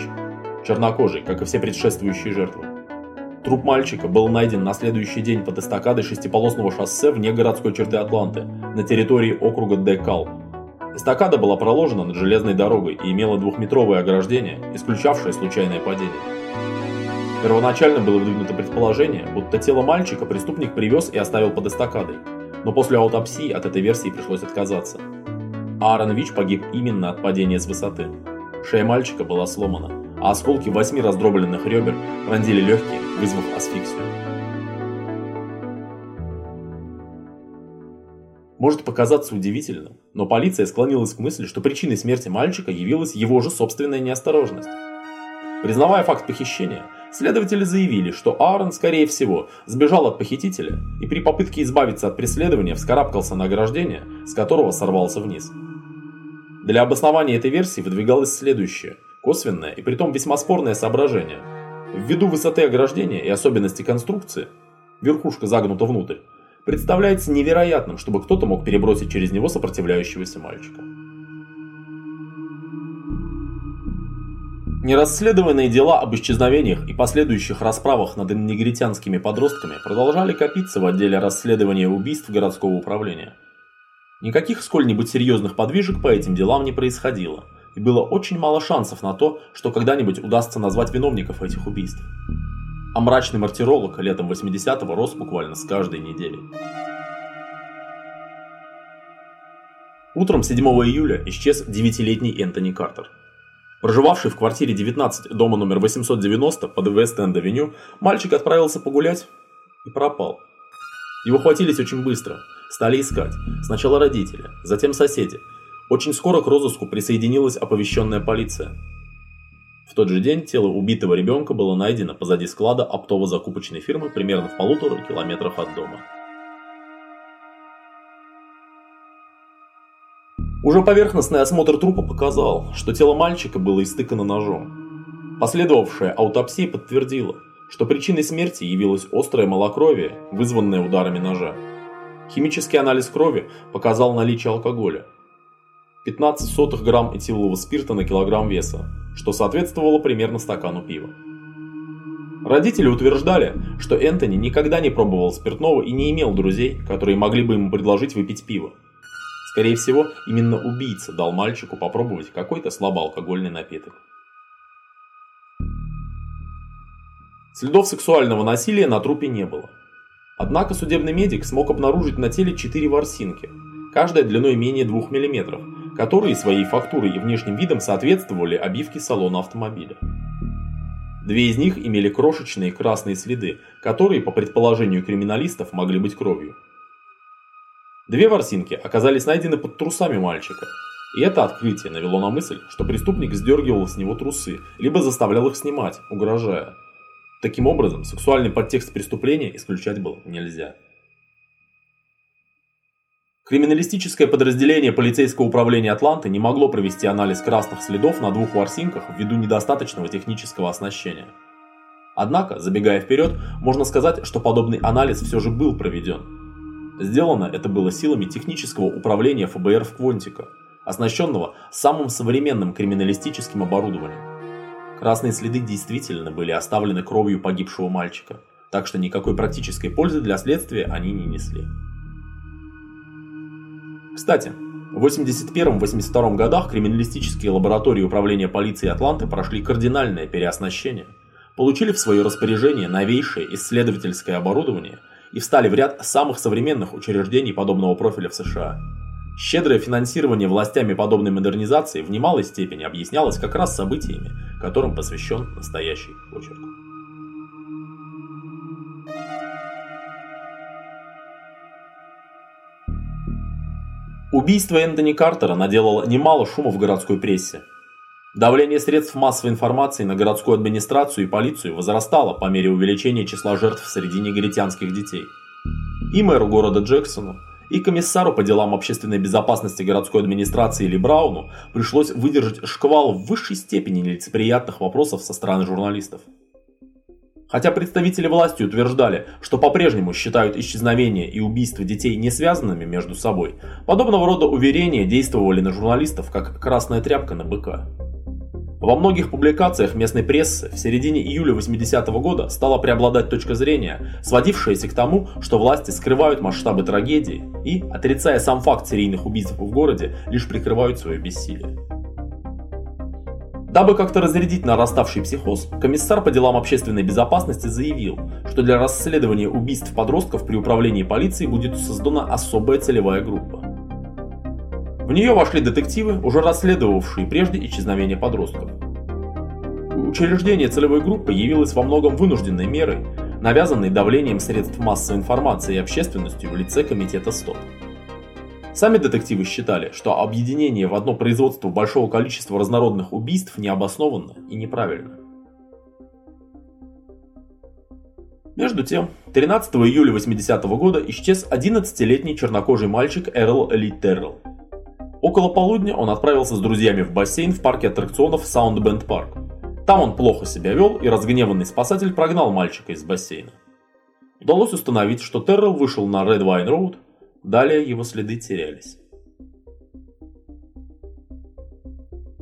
чернокожий, как и все предшествующие жертвы. Труп мальчика был найден на следующий день под эстакадой шестиполосного шоссе вне городской черты Атланты, на территории округа Декал. Эстакада была проложена над железной дорогой и имела двухметровое ограждение, исключавшее случайное падение. Первоначально было выдвинуто предположение, будто тело мальчика преступник привез и оставил под эстакадой, но после аутопсии от этой версии пришлось отказаться. Аарон Вич погиб именно от падения с высоты. Шея мальчика была сломана, а осколки восьми раздробленных ребер пронзили легкие, вызвав асфиксию. Может показаться удивительным, но полиция склонилась к мысли, что причиной смерти мальчика явилась его же собственная неосторожность. Признавая факт похищения, Следователи заявили, что Аарон, скорее всего, сбежал от похитителя и при попытке избавиться от преследования вскарабкался на ограждение, с которого сорвался вниз. Для обоснования этой версии выдвигалось следующее, косвенное и притом весьма спорное соображение. Ввиду высоты ограждения и особенностей конструкции, верхушка загнута внутрь, представляется невероятным, чтобы кто-то мог перебросить через него сопротивляющегося мальчика. Нерасследованные дела об исчезновениях и последующих расправах над негритянскими подростками продолжали копиться в отделе расследования убийств городского управления. Никаких сколь-нибудь серьезных подвижек по этим делам не происходило, и было очень мало шансов на то, что когда-нибудь удастся назвать виновников этих убийств. А мрачный мартиролог летом 80-го рос буквально с каждой недели. Утром 7 июля исчез девятилетний Энтони Картер. Проживавший в квартире 19 дома номер 890 под Вест-Энд-авеню, мальчик отправился погулять и пропал. Его хватились очень быстро, стали искать. Сначала родители, затем соседи. Очень скоро к розыску присоединилась оповещенная полиция. В тот же день тело убитого ребенка было найдено позади склада оптово-закупочной фирмы примерно в полутора километрах от дома. Уже поверхностный осмотр трупа показал, что тело мальчика было истыкано ножом. Последовавшая аутопсия подтвердила, что причиной смерти явилось острое малокровие, вызванное ударами ножа. Химический анализ крови показал наличие алкоголя. 15 сотых грамм этилового спирта на килограмм веса, что соответствовало примерно стакану пива. Родители утверждали, что Энтони никогда не пробовал спиртного и не имел друзей, которые могли бы ему предложить выпить пиво. Скорее всего, именно убийца дал мальчику попробовать какой-то слабоалкогольный напиток. Следов сексуального насилия на трупе не было. Однако судебный медик смог обнаружить на теле 4 ворсинки, каждая длиной менее 2 мм, которые своей фактурой и внешним видом соответствовали обивке салона автомобиля. Две из них имели крошечные красные следы, которые, по предположению криминалистов, могли быть кровью. Две ворсинки оказались найдены под трусами мальчика, и это открытие навело на мысль, что преступник сдергивал с него трусы, либо заставлял их снимать, угрожая. Таким образом, сексуальный подтекст преступления исключать было нельзя. Криминалистическое подразделение полицейского управления Атланты не могло провести анализ красных следов на двух ворсинках ввиду недостаточного технического оснащения. Однако, забегая вперед, можно сказать, что подобный анализ все же был проведен. Сделано это было силами технического управления ФБР в Квонтико, оснащенного самым современным криминалистическим оборудованием. Красные следы действительно были оставлены кровью погибшего мальчика, так что никакой практической пользы для следствия они не несли. Кстати, в 81-82 годах криминалистические лаборатории управления полиции Атланты прошли кардинальное переоснащение, получили в свое распоряжение новейшее исследовательское оборудование и встали в ряд самых современных учреждений подобного профиля в США. Щедрое финансирование властями подобной модернизации в немалой степени объяснялось как раз событиями, которым посвящен настоящий очерк. Убийство Энтони Картера наделало немало шума в городской прессе. Давление средств массовой информации на городскую администрацию и полицию возрастало по мере увеличения числа жертв среди негритянских детей. И мэру города Джексону, и комиссару по делам общественной безопасности городской администрации Ли Брауну пришлось выдержать шквал в высшей степени нелицеприятных вопросов со стороны журналистов. Хотя представители власти утверждали, что по-прежнему считают исчезновение и убийство детей не связанными между собой, подобного рода уверения действовали на журналистов как красная тряпка на быка. Во многих публикациях местной прессы в середине июля 80 -го года стала преобладать точка зрения, сводившаяся к тому, что власти скрывают масштабы трагедии и, отрицая сам факт серийных убийств в городе, лишь прикрывают свое бессилие. Дабы как-то разрядить нараставший психоз, комиссар по делам общественной безопасности заявил, что для расследования убийств подростков при управлении полицией будет создана особая целевая группа. В нее вошли детективы, уже расследовавшие прежде исчезновение подростков. Учреждение целевой группы явилось во многом вынужденной мерой, навязанной давлением средств массовой информации и общественностью в лице комитета СТОП. Сами детективы считали, что объединение в одно производство большого количества разнородных убийств необоснованно и неправильно. Между тем, 13 июля 80 -го года исчез 11-летний чернокожий мальчик Эрл Ли Террелл. Около полудня он отправился с друзьями в бассейн в парке аттракционов Саундбенд Парк. Там он плохо себя вел, и разгневанный спасатель прогнал мальчика из бассейна. Удалось установить, что Террелл вышел на Red Wine Road Далее его следы терялись.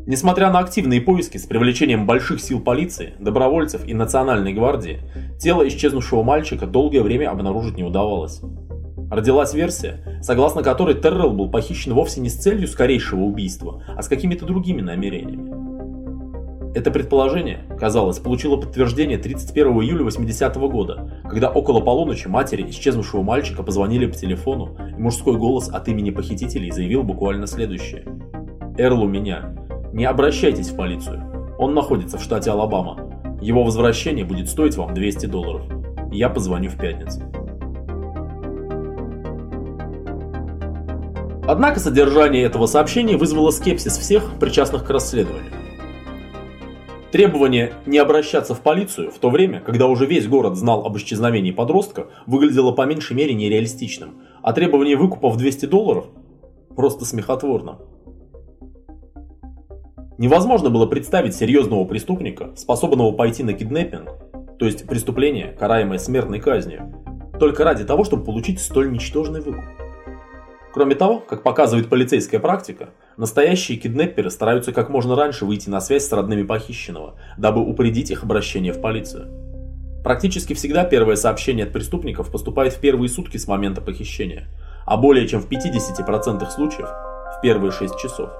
Несмотря на активные поиски с привлечением больших сил полиции, добровольцев и национальной гвардии, тело исчезнувшего мальчика долгое время обнаружить не удавалось. Родилась версия, согласно которой Террелл был похищен вовсе не с целью скорейшего убийства, а с какими-то другими намерениями. Это предположение, казалось, получило подтверждение 31 июля 80 -го года, когда около полуночи матери исчезнувшего мальчика позвонили по телефону, и мужской голос от имени похитителей заявил буквально следующее. «Эрл у меня. Не обращайтесь в полицию. Он находится в штате Алабама. Его возвращение будет стоить вам 200 долларов. Я позвоню в пятницу». Однако содержание этого сообщения вызвало скепсис всех, причастных к расследованию. Требование не обращаться в полицию в то время, когда уже весь город знал об исчезновении подростка, выглядело по меньшей мере нереалистичным, а требование выкупа в 200 долларов просто смехотворно. Невозможно было представить серьезного преступника, способного пойти на киднеппинг, то есть преступление, караемое смертной казнью, только ради того, чтобы получить столь ничтожный выкуп. Кроме того, как показывает полицейская практика, настоящие киднепперы стараются как можно раньше выйти на связь с родными похищенного, дабы упредить их обращение в полицию. Практически всегда первое сообщение от преступников поступает в первые сутки с момента похищения, а более чем в 50% случаев в первые 6 часов.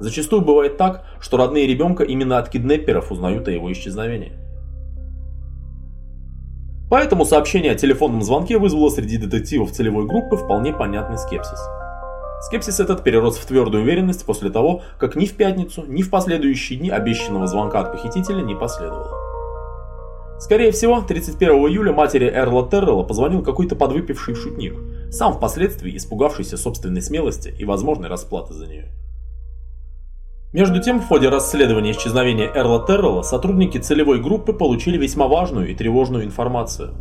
Зачастую бывает так, что родные ребенка именно от киднепперов узнают о его исчезновении. Поэтому сообщение о телефонном звонке вызвало среди детективов целевой группы вполне понятный скепсис. Скепсис этот перерос в твердую уверенность после того, как ни в пятницу, ни в последующие дни обещанного звонка от похитителя не последовало. Скорее всего, 31 июля матери Эрла Террелла позвонил какой-то подвыпивший шутник, сам впоследствии испугавшийся собственной смелости и возможной расплаты за нее. Между тем, в ходе расследования исчезновения Эрла Террелла сотрудники целевой группы получили весьма важную и тревожную информацию.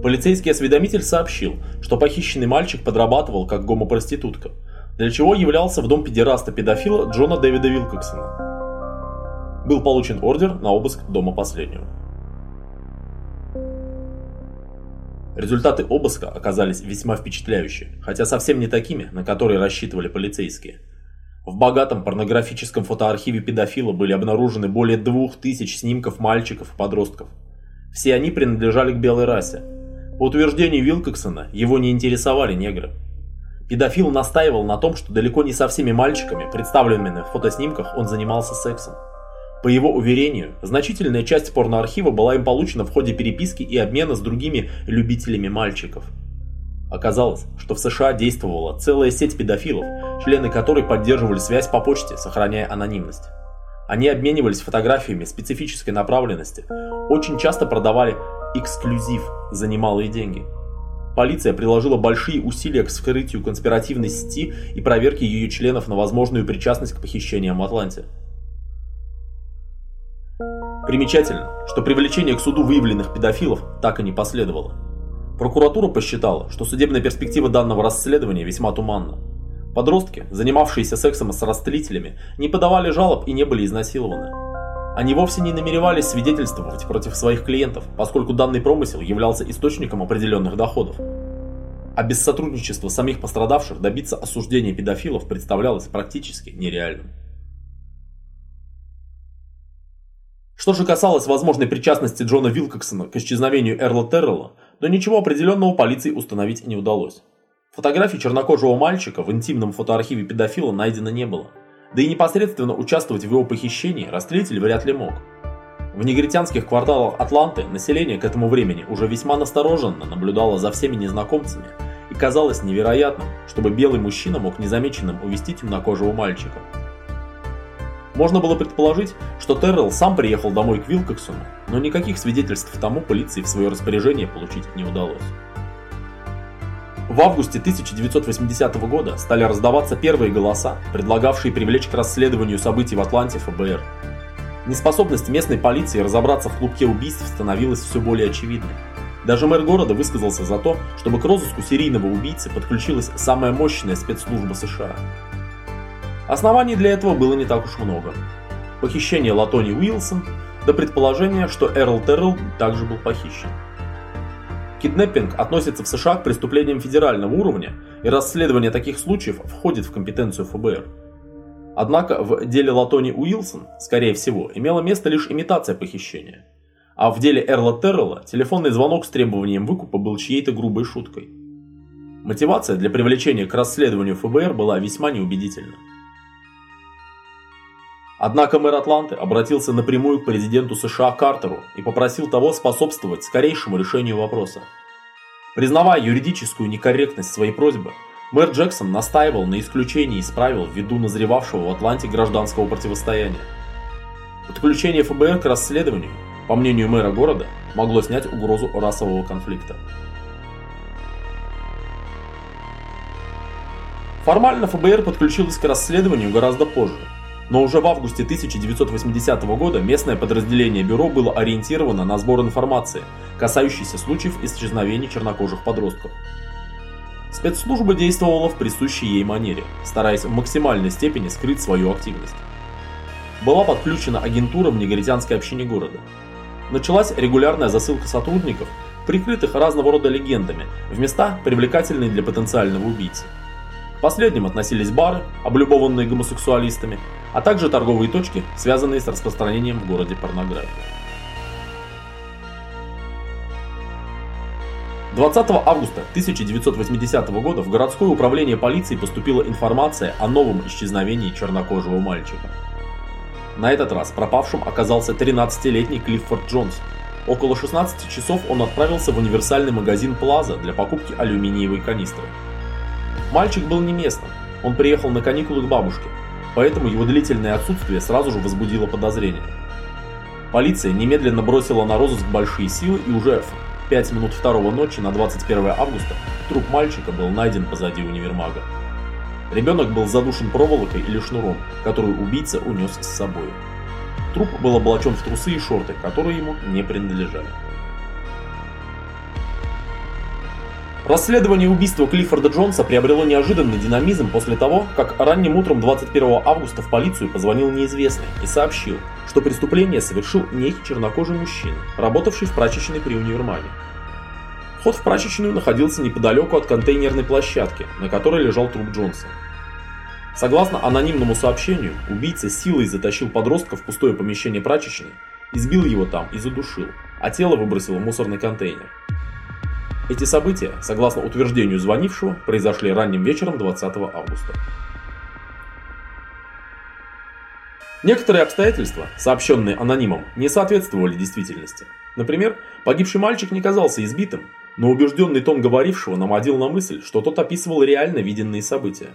Полицейский осведомитель сообщил, что похищенный мальчик подрабатывал как гомопроститутка, для чего являлся в дом педераста-педофила Джона Дэвида Вилкоксона. Был получен ордер на обыск дома последнего. Результаты обыска оказались весьма впечатляющие, хотя совсем не такими, на которые рассчитывали полицейские. В богатом порнографическом фотоархиве педофила были обнаружены более двух тысяч снимков мальчиков и подростков. Все они принадлежали к белой расе. По утверждению Вилкоксона, его не интересовали негры. Педофил настаивал на том, что далеко не со всеми мальчиками, представленными в фотоснимках, он занимался сексом. По его уверению, значительная часть порноархива была им получена в ходе переписки и обмена с другими любителями мальчиков. Оказалось, что в США действовала целая сеть педофилов, члены которой поддерживали связь по почте, сохраняя анонимность. Они обменивались фотографиями специфической направленности, очень часто продавали эксклюзив за немалые деньги. Полиция приложила большие усилия к вскрытию конспиративной сети и проверке ее членов на возможную причастность к похищениям в Атланте. Примечательно, что привлечение к суду выявленных педофилов так и не последовало. Прокуратура посчитала, что судебная перспектива данного расследования весьма туманна. Подростки, занимавшиеся сексом с растлителями, не подавали жалоб и не были изнасилованы. Они вовсе не намеревались свидетельствовать против своих клиентов, поскольку данный промысел являлся источником определенных доходов. А без сотрудничества самих пострадавших добиться осуждения педофилов представлялось практически нереальным. Что же касалось возможной причастности Джона Вилкоксона к исчезновению Эрла Террелла, то ничего определенного полиции установить не удалось. Фотографий чернокожего мальчика в интимном фотоархиве педофила найдено не было. Да и непосредственно участвовать в его похищении растлитель вряд ли мог. В негритянских кварталах Атланты население к этому времени уже весьма настороженно наблюдало за всеми незнакомцами, и казалось невероятным, чтобы белый мужчина мог незамеченным увести темнокожего мальчика. Можно было предположить, что Террелл сам приехал домой к Вилкоксону, но никаких свидетельств тому полиции в свое распоряжение получить не удалось. В августе 1980 года стали раздаваться первые голоса, предлагавшие привлечь к расследованию событий в Атланте ФБР. Неспособность местной полиции разобраться в клубке убийств становилась все более очевидной. Даже мэр города высказался за то, чтобы к розыску серийного убийцы подключилась самая мощная спецслужба США Оснований для этого было не так уж много. Похищение Латони Уилсон, до предположения, что Эрл Террелл также был похищен. Киднеппинг относится в США к преступлениям федерального уровня, и расследование таких случаев входит в компетенцию ФБР. Однако в деле Латони Уилсон, скорее всего, имела место лишь имитация похищения. А в деле Эрла Террелла телефонный звонок с требованием выкупа был чьей-то грубой шуткой. Мотивация для привлечения к расследованию ФБР была весьма неубедительна. Однако мэр Атланты обратился напрямую к президенту США Картеру и попросил того способствовать скорейшему решению вопроса. Признавая юридическую некорректность своей просьбы, мэр Джексон настаивал на исключении из правил ввиду назревавшего в Атланте гражданского противостояния. Подключение ФБР к расследованию, по мнению мэра города, могло снять угрозу расового конфликта. Формально ФБР подключилось к расследованию гораздо позже – но уже в августе 1980 года местное подразделение бюро было ориентировано на сбор информации, касающейся случаев исчезновений чернокожих подростков. Спецслужба действовала в присущей ей манере, стараясь в максимальной степени скрыть свою активность. Была подключена агентура в негритянской общине города. Началась регулярная засылка сотрудников, прикрытых разного рода легендами, в места, привлекательные для потенциального убийцы. К последним относились бары, облюбованные гомосексуалистами, а также торговые точки, связанные с распространением в городе порнографии. 20 августа 1980 года в городское управление полиции поступила информация о новом исчезновении чернокожего мальчика. На этот раз пропавшим оказался 13-летний Клиффорд Джонс. Около 16 часов он отправился в универсальный магазин Плаза для покупки алюминиевой канистры. Мальчик был не местным, Он приехал на каникулы к бабушке, поэтому его длительное отсутствие сразу же возбудило подозрения. Полиция немедленно бросила на розыск большие силы и уже в 5 минут второго ночи на 21 августа труп мальчика был найден позади универмага. Ребенок был задушен проволокой или шнуром, которую убийца унес с собой. Труп был облачен в трусы и шорты, которые ему не принадлежали. Расследование убийства Клиффорда Джонса приобрело неожиданный динамизм после того, как ранним утром 21 августа в полицию позвонил неизвестный и сообщил, что преступление совершил некий чернокожий мужчина, работавший в прачечной при универмаге. Вход в прачечную находился неподалеку от контейнерной площадки, на которой лежал труп Джонса. Согласно анонимному сообщению, убийца силой затащил подростка в пустое помещение прачечной, избил его там и задушил, а тело выбросил в мусорный контейнер. Эти события, согласно утверждению звонившего, произошли ранним вечером 20 августа. Некоторые обстоятельства, сообщенные анонимом, не соответствовали действительности. Например, погибший мальчик не казался избитым, но убежденный тон говорившего наводил на мысль, что тот описывал реально виденные события.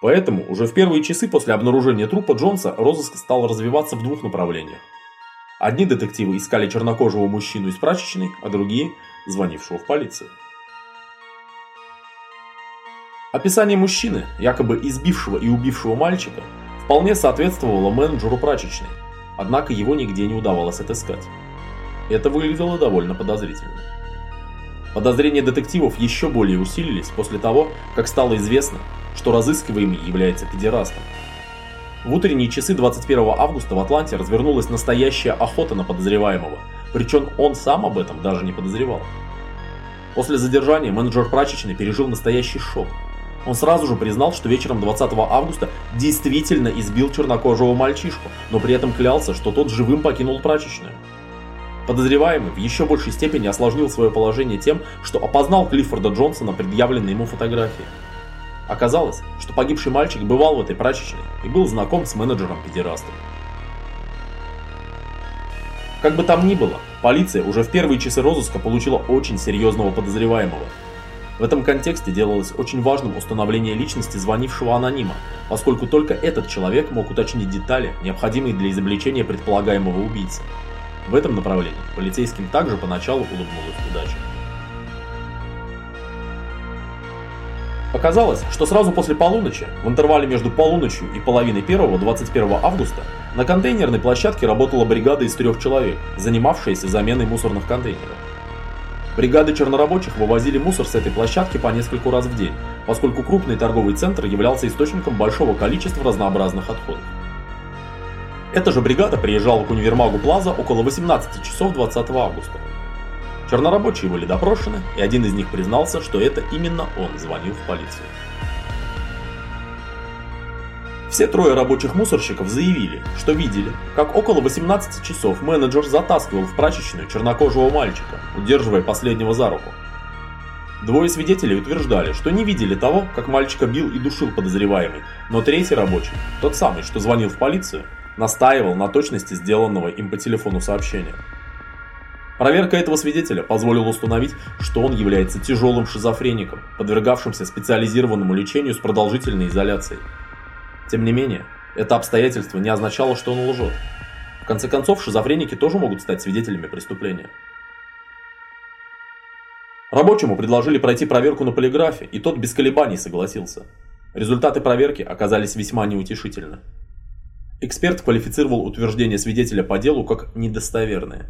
Поэтому уже в первые часы после обнаружения трупа Джонса розыск стал развиваться в двух направлениях. Одни детективы искали чернокожего мужчину из прачечной, а другие звонившего в полицию. Описание мужчины, якобы избившего и убившего мальчика, вполне соответствовало менеджеру прачечной, однако его нигде не удавалось отыскать. Это выглядело довольно подозрительно. Подозрения детективов еще более усилились после того, как стало известно, что разыскиваемый является педерастом. В утренние часы 21 августа в Атланте развернулась настоящая охота на подозреваемого – причем он сам об этом даже не подозревал. После задержания менеджер прачечной пережил настоящий шок. Он сразу же признал, что вечером 20 августа действительно избил чернокожего мальчишку, но при этом клялся, что тот живым покинул прачечную. Подозреваемый в еще большей степени осложнил свое положение тем, что опознал Клиффорда Джонсона предъявленные ему фотографии. Оказалось, что погибший мальчик бывал в этой прачечной и был знаком с менеджером-педерастом. Как бы там ни было, полиция уже в первые часы розыска получила очень серьезного подозреваемого. В этом контексте делалось очень важным установление личности звонившего анонима, поскольку только этот человек мог уточнить детали, необходимые для изобличения предполагаемого убийцы. В этом направлении полицейским также поначалу улыбнулась удача. Оказалось, что сразу после полуночи, в интервале между полуночью и половиной первого 21 августа, на контейнерной площадке работала бригада из трех человек, занимавшаяся заменой мусорных контейнеров. Бригады чернорабочих вывозили мусор с этой площадки по нескольку раз в день, поскольку крупный торговый центр являлся источником большого количества разнообразных отходов. Эта же бригада приезжала к универмагу Плаза около 18 часов 20 августа. Чернорабочие были допрошены, и один из них признался, что это именно он звонил в полицию. Все трое рабочих мусорщиков заявили, что видели, как около 18 часов менеджер затаскивал в прачечную чернокожего мальчика, удерживая последнего за руку. Двое свидетелей утверждали, что не видели того, как мальчика бил и душил подозреваемый, но третий рабочий, тот самый, что звонил в полицию, настаивал на точности сделанного им по телефону сообщения. Проверка этого свидетеля позволила установить, что он является тяжелым шизофреником, подвергавшимся специализированному лечению с продолжительной изоляцией. Тем не менее, это обстоятельство не означало, что он лжет. В конце концов, шизофреники тоже могут стать свидетелями преступления. Рабочему предложили пройти проверку на полиграфе, и тот без колебаний согласился. Результаты проверки оказались весьма неутешительны. Эксперт квалифицировал утверждение свидетеля по делу как недостоверное.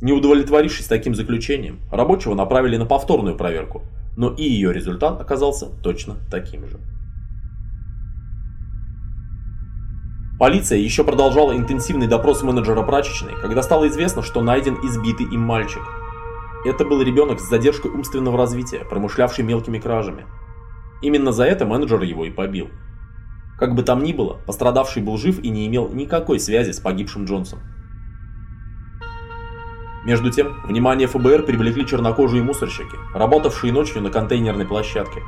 Не удовлетворившись таким заключением, рабочего направили на повторную проверку, но и ее результат оказался точно таким же. Полиция еще продолжала интенсивный допрос менеджера прачечной, когда стало известно, что найден избитый им мальчик. Это был ребенок с задержкой умственного развития, промышлявший мелкими кражами. Именно за это менеджер его и побил. Как бы там ни было, пострадавший был жив и не имел никакой связи с погибшим Джонсом. Между тем, внимание ФБР привлекли чернокожие мусорщики, работавшие ночью на контейнерной площадке.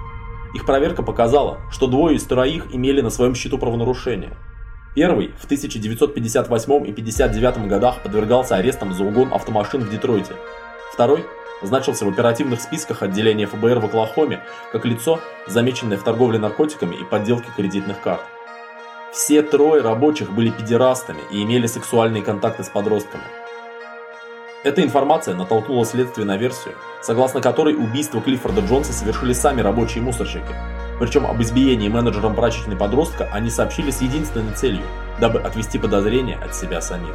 Их проверка показала, что двое из троих имели на своем счету правонарушения. Первый в 1958 и 1959 годах подвергался арестам за угон автомашин в Детройте. Второй значился в оперативных списках отделения ФБР в Оклахоме как лицо, замеченное в торговле наркотиками и подделке кредитных карт. Все трое рабочих были педерастами и имели сексуальные контакты с подростками. Эта информация натолкнула следствие на версию, согласно которой убийство Клиффорда Джонса совершили сами рабочие мусорщики. Причем об избиении менеджером прачечной подростка они сообщили с единственной целью, дабы отвести подозрения от себя самих.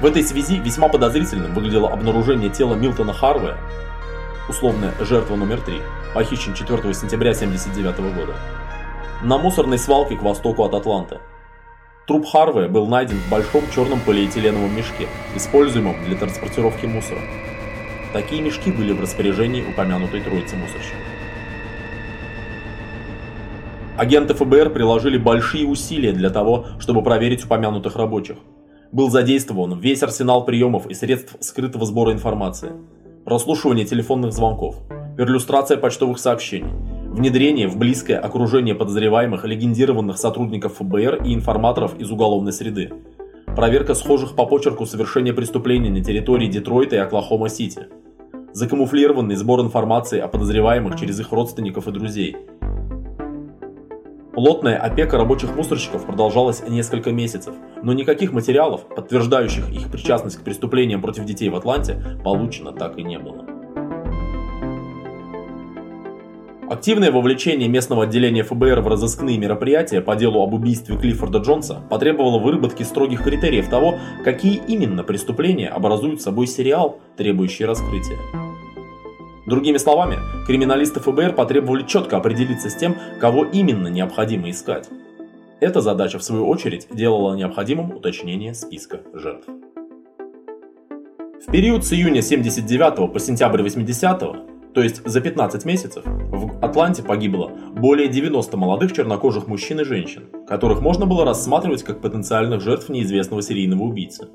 В этой связи весьма подозрительным выглядело обнаружение тела Милтона Харвея, условная жертва номер 3, похищен 4 сентября 1979 года, на мусорной свалке к востоку от Атланты. Труп Харвея был найден в большом черном полиэтиленовом мешке, используемом для транспортировки мусора. Такие мешки были в распоряжении упомянутой троицы мусорщиков. Агенты ФБР приложили большие усилия для того, чтобы проверить упомянутых рабочих – был задействован весь арсенал приемов и средств скрытого сбора информации. Прослушивание телефонных звонков, перлюстрация почтовых сообщений, внедрение в близкое окружение подозреваемых легендированных сотрудников ФБР и информаторов из уголовной среды, проверка схожих по почерку совершения преступлений на территории Детройта и Оклахома-Сити, закамуфлированный сбор информации о подозреваемых через их родственников и друзей – Плотная опека рабочих мусорщиков продолжалась несколько месяцев, но никаких материалов, подтверждающих их причастность к преступлениям против детей в Атланте, получено так и не было. Активное вовлечение местного отделения ФБР в разыскные мероприятия по делу об убийстве Клиффорда Джонса потребовало выработки строгих критериев того, какие именно преступления образуют собой сериал, требующий раскрытия. Другими словами, криминалисты ФБР потребовали четко определиться с тем, кого именно необходимо искать. Эта задача, в свою очередь, делала необходимым уточнение списка жертв. В период с июня 79 по сентябрь 80 то есть за 15 месяцев, в Атланте погибло более 90 молодых чернокожих мужчин и женщин, которых можно было рассматривать как потенциальных жертв неизвестного серийного убийцы.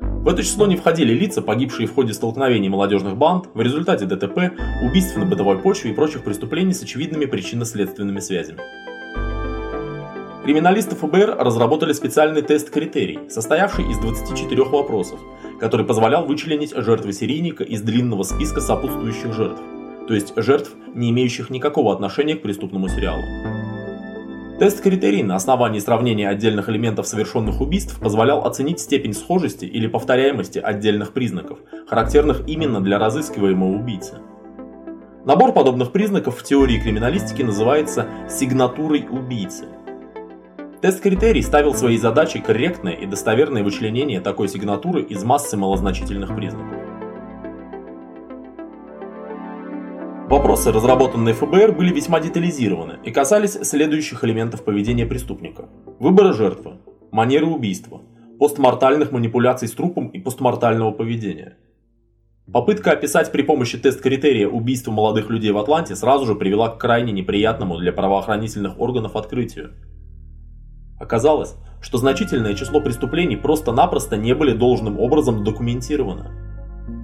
В это число не входили лица, погибшие в ходе столкновений молодежных банд, в результате ДТП, убийств на бытовой почве и прочих преступлений с очевидными причинно-следственными связями. Криминалисты ФБР разработали специальный тест-критерий, состоявший из 24 вопросов, который позволял вычленить жертвы серийника из длинного списка сопутствующих жертв, то есть жертв, не имеющих никакого отношения к преступному сериалу. Тест-критерий на основании сравнения отдельных элементов совершенных убийств позволял оценить степень схожести или повторяемости отдельных признаков, характерных именно для разыскиваемого убийцы. Набор подобных признаков в теории криминалистики называется сигнатурой убийцы. Тест-критерий ставил своей задачей корректное и достоверное вычленение такой сигнатуры из массы малозначительных признаков. Вопросы, разработанные ФБР, были весьма детализированы и касались следующих элементов поведения преступника. Выбора жертвы, манеры убийства, постмортальных манипуляций с трупом и постмортального поведения. Попытка описать при помощи тест-критерия убийство молодых людей в Атланте сразу же привела к крайне неприятному для правоохранительных органов открытию. Оказалось, что значительное число преступлений просто-напросто не были должным образом документированы.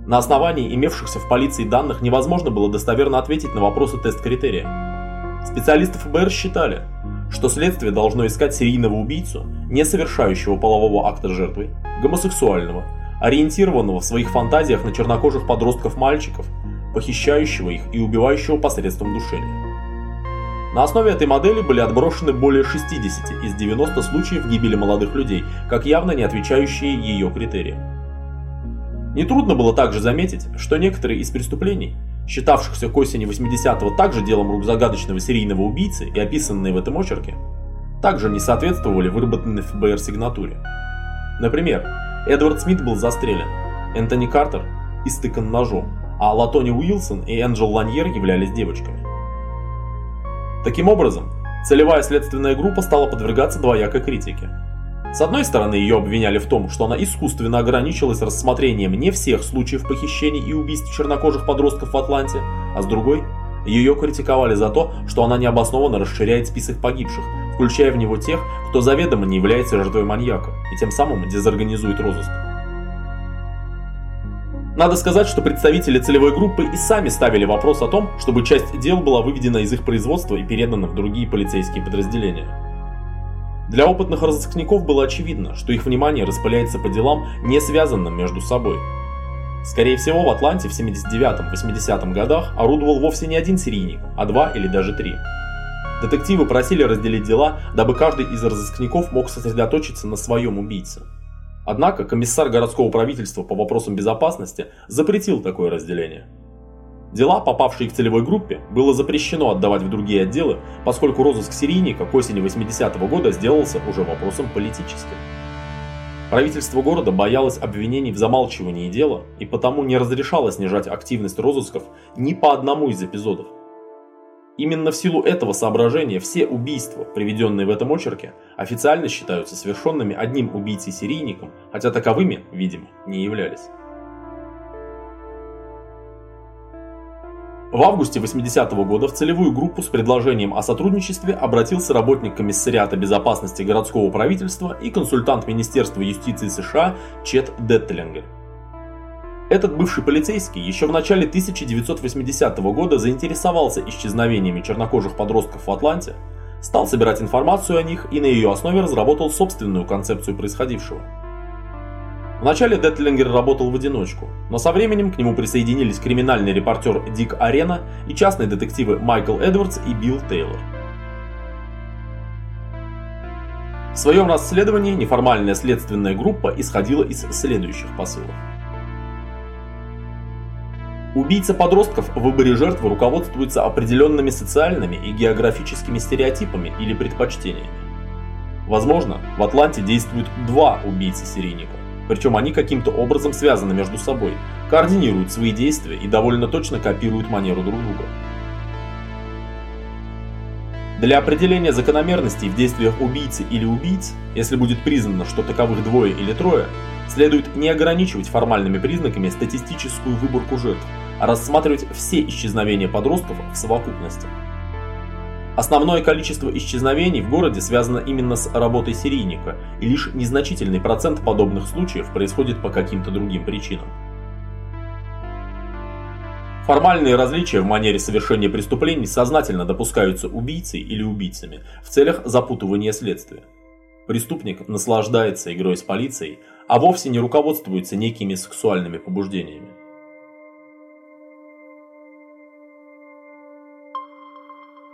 На основании имевшихся в полиции данных невозможно было достоверно ответить на вопросы тест-критерия. Специалисты ФБР считали, что следствие должно искать серийного убийцу, не совершающего полового акта жертвой, гомосексуального, ориентированного в своих фантазиях на чернокожих подростков-мальчиков, похищающего их и убивающего посредством душения. На основе этой модели были отброшены более 60 из 90 случаев гибели молодых людей, как явно не отвечающие ее критериям. Нетрудно было также заметить, что некоторые из преступлений, считавшихся к осени 80-го также делом рук загадочного серийного убийцы и описанные в этом очерке, также не соответствовали выработанной ФБР сигнатуре. Например, Эдвард Смит был застрелен, Энтони Картер истыкан ножом, а Латони Уилсон и Энджел Ланьер являлись девочками. Таким образом, целевая следственная группа стала подвергаться двоякой критике – с одной стороны, ее обвиняли в том, что она искусственно ограничилась рассмотрением не всех случаев похищений и убийств чернокожих подростков в Атланте, а с другой, ее критиковали за то, что она необоснованно расширяет список погибших, включая в него тех, кто заведомо не является жертвой маньяка, и тем самым дезорганизует розыск. Надо сказать, что представители целевой группы и сами ставили вопрос о том, чтобы часть дел была выведена из их производства и передана в другие полицейские подразделения. Для опытных разыскников было очевидно, что их внимание распыляется по делам, не связанным между собой. Скорее всего, в Атланте в 79-80 годах орудовал вовсе не один серийник, а два или даже три. Детективы просили разделить дела, дабы каждый из разыскников мог сосредоточиться на своем убийце. Однако комиссар городского правительства по вопросам безопасности запретил такое разделение. Дела, попавшие к целевой группе, было запрещено отдавать в другие отделы, поскольку розыск серийника к осени 80-го года сделался уже вопросом политическим. Правительство города боялось обвинений в замалчивании дела и потому не разрешало снижать активность розысков ни по одному из эпизодов. Именно в силу этого соображения все убийства, приведенные в этом очерке, официально считаются совершенными одним убийцей-серийником, хотя таковыми, видимо, не являлись. В августе 80 -го года в целевую группу с предложением о сотрудничестве обратился работник комиссариата безопасности городского правительства и консультант Министерства юстиции США Чет Деттлингер. Этот бывший полицейский еще в начале 1980 года заинтересовался исчезновениями чернокожих подростков в Атланте, стал собирать информацию о них и на ее основе разработал собственную концепцию происходившего. Вначале Детлингер работал в одиночку, но со временем к нему присоединились криминальный репортер Дик Арена и частные детективы Майкл Эдвардс и Билл Тейлор. В своем расследовании неформальная следственная группа исходила из следующих посылов. Убийца подростков в выборе жертвы руководствуется определенными социальными и географическими стереотипами или предпочтениями. Возможно, в Атланте действуют два убийцы-серийника. Причем они каким-то образом связаны между собой, координируют свои действия и довольно точно копируют манеру друг друга. Для определения закономерностей в действиях убийцы или убийц, если будет признано, что таковых двое или трое, следует не ограничивать формальными признаками статистическую выборку жертв, а рассматривать все исчезновения подростков в совокупности. Основное количество исчезновений в городе связано именно с работой серийника, и лишь незначительный процент подобных случаев происходит по каким-то другим причинам. Формальные различия в манере совершения преступлений сознательно допускаются убийцей или убийцами в целях запутывания следствия. Преступник наслаждается игрой с полицией, а вовсе не руководствуется некими сексуальными побуждениями.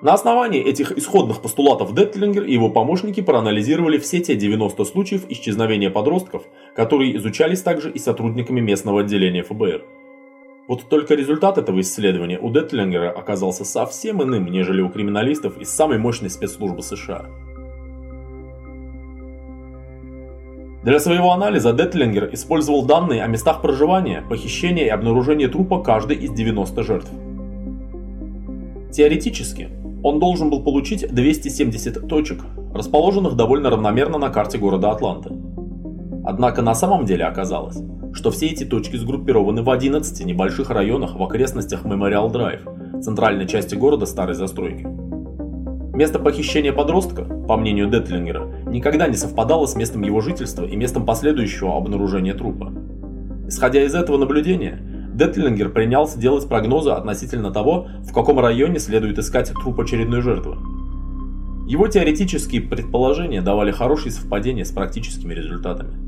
На основании этих исходных постулатов Деттлингер и его помощники проанализировали все те 90 случаев исчезновения подростков, которые изучались также и сотрудниками местного отделения ФБР. Вот только результат этого исследования у Деттлингера оказался совсем иным, нежели у криминалистов из самой мощной спецслужбы США. Для своего анализа Деттлингер использовал данные о местах проживания, похищения и обнаружения трупа каждой из 90 жертв. Теоретически, он должен был получить 270 точек, расположенных довольно равномерно на карте города Атланты. Однако на самом деле оказалось, что все эти точки сгруппированы в 11 небольших районах в окрестностях Мемориал Драйв, центральной части города старой застройки. Место похищения подростка, по мнению Детлингера, никогда не совпадало с местом его жительства и местом последующего обнаружения трупа. Исходя из этого наблюдения, Детлингер принялся делать прогнозы относительно того, в каком районе следует искать труп очередной жертвы. Его теоретические предположения давали хорошие совпадения с практическими результатами.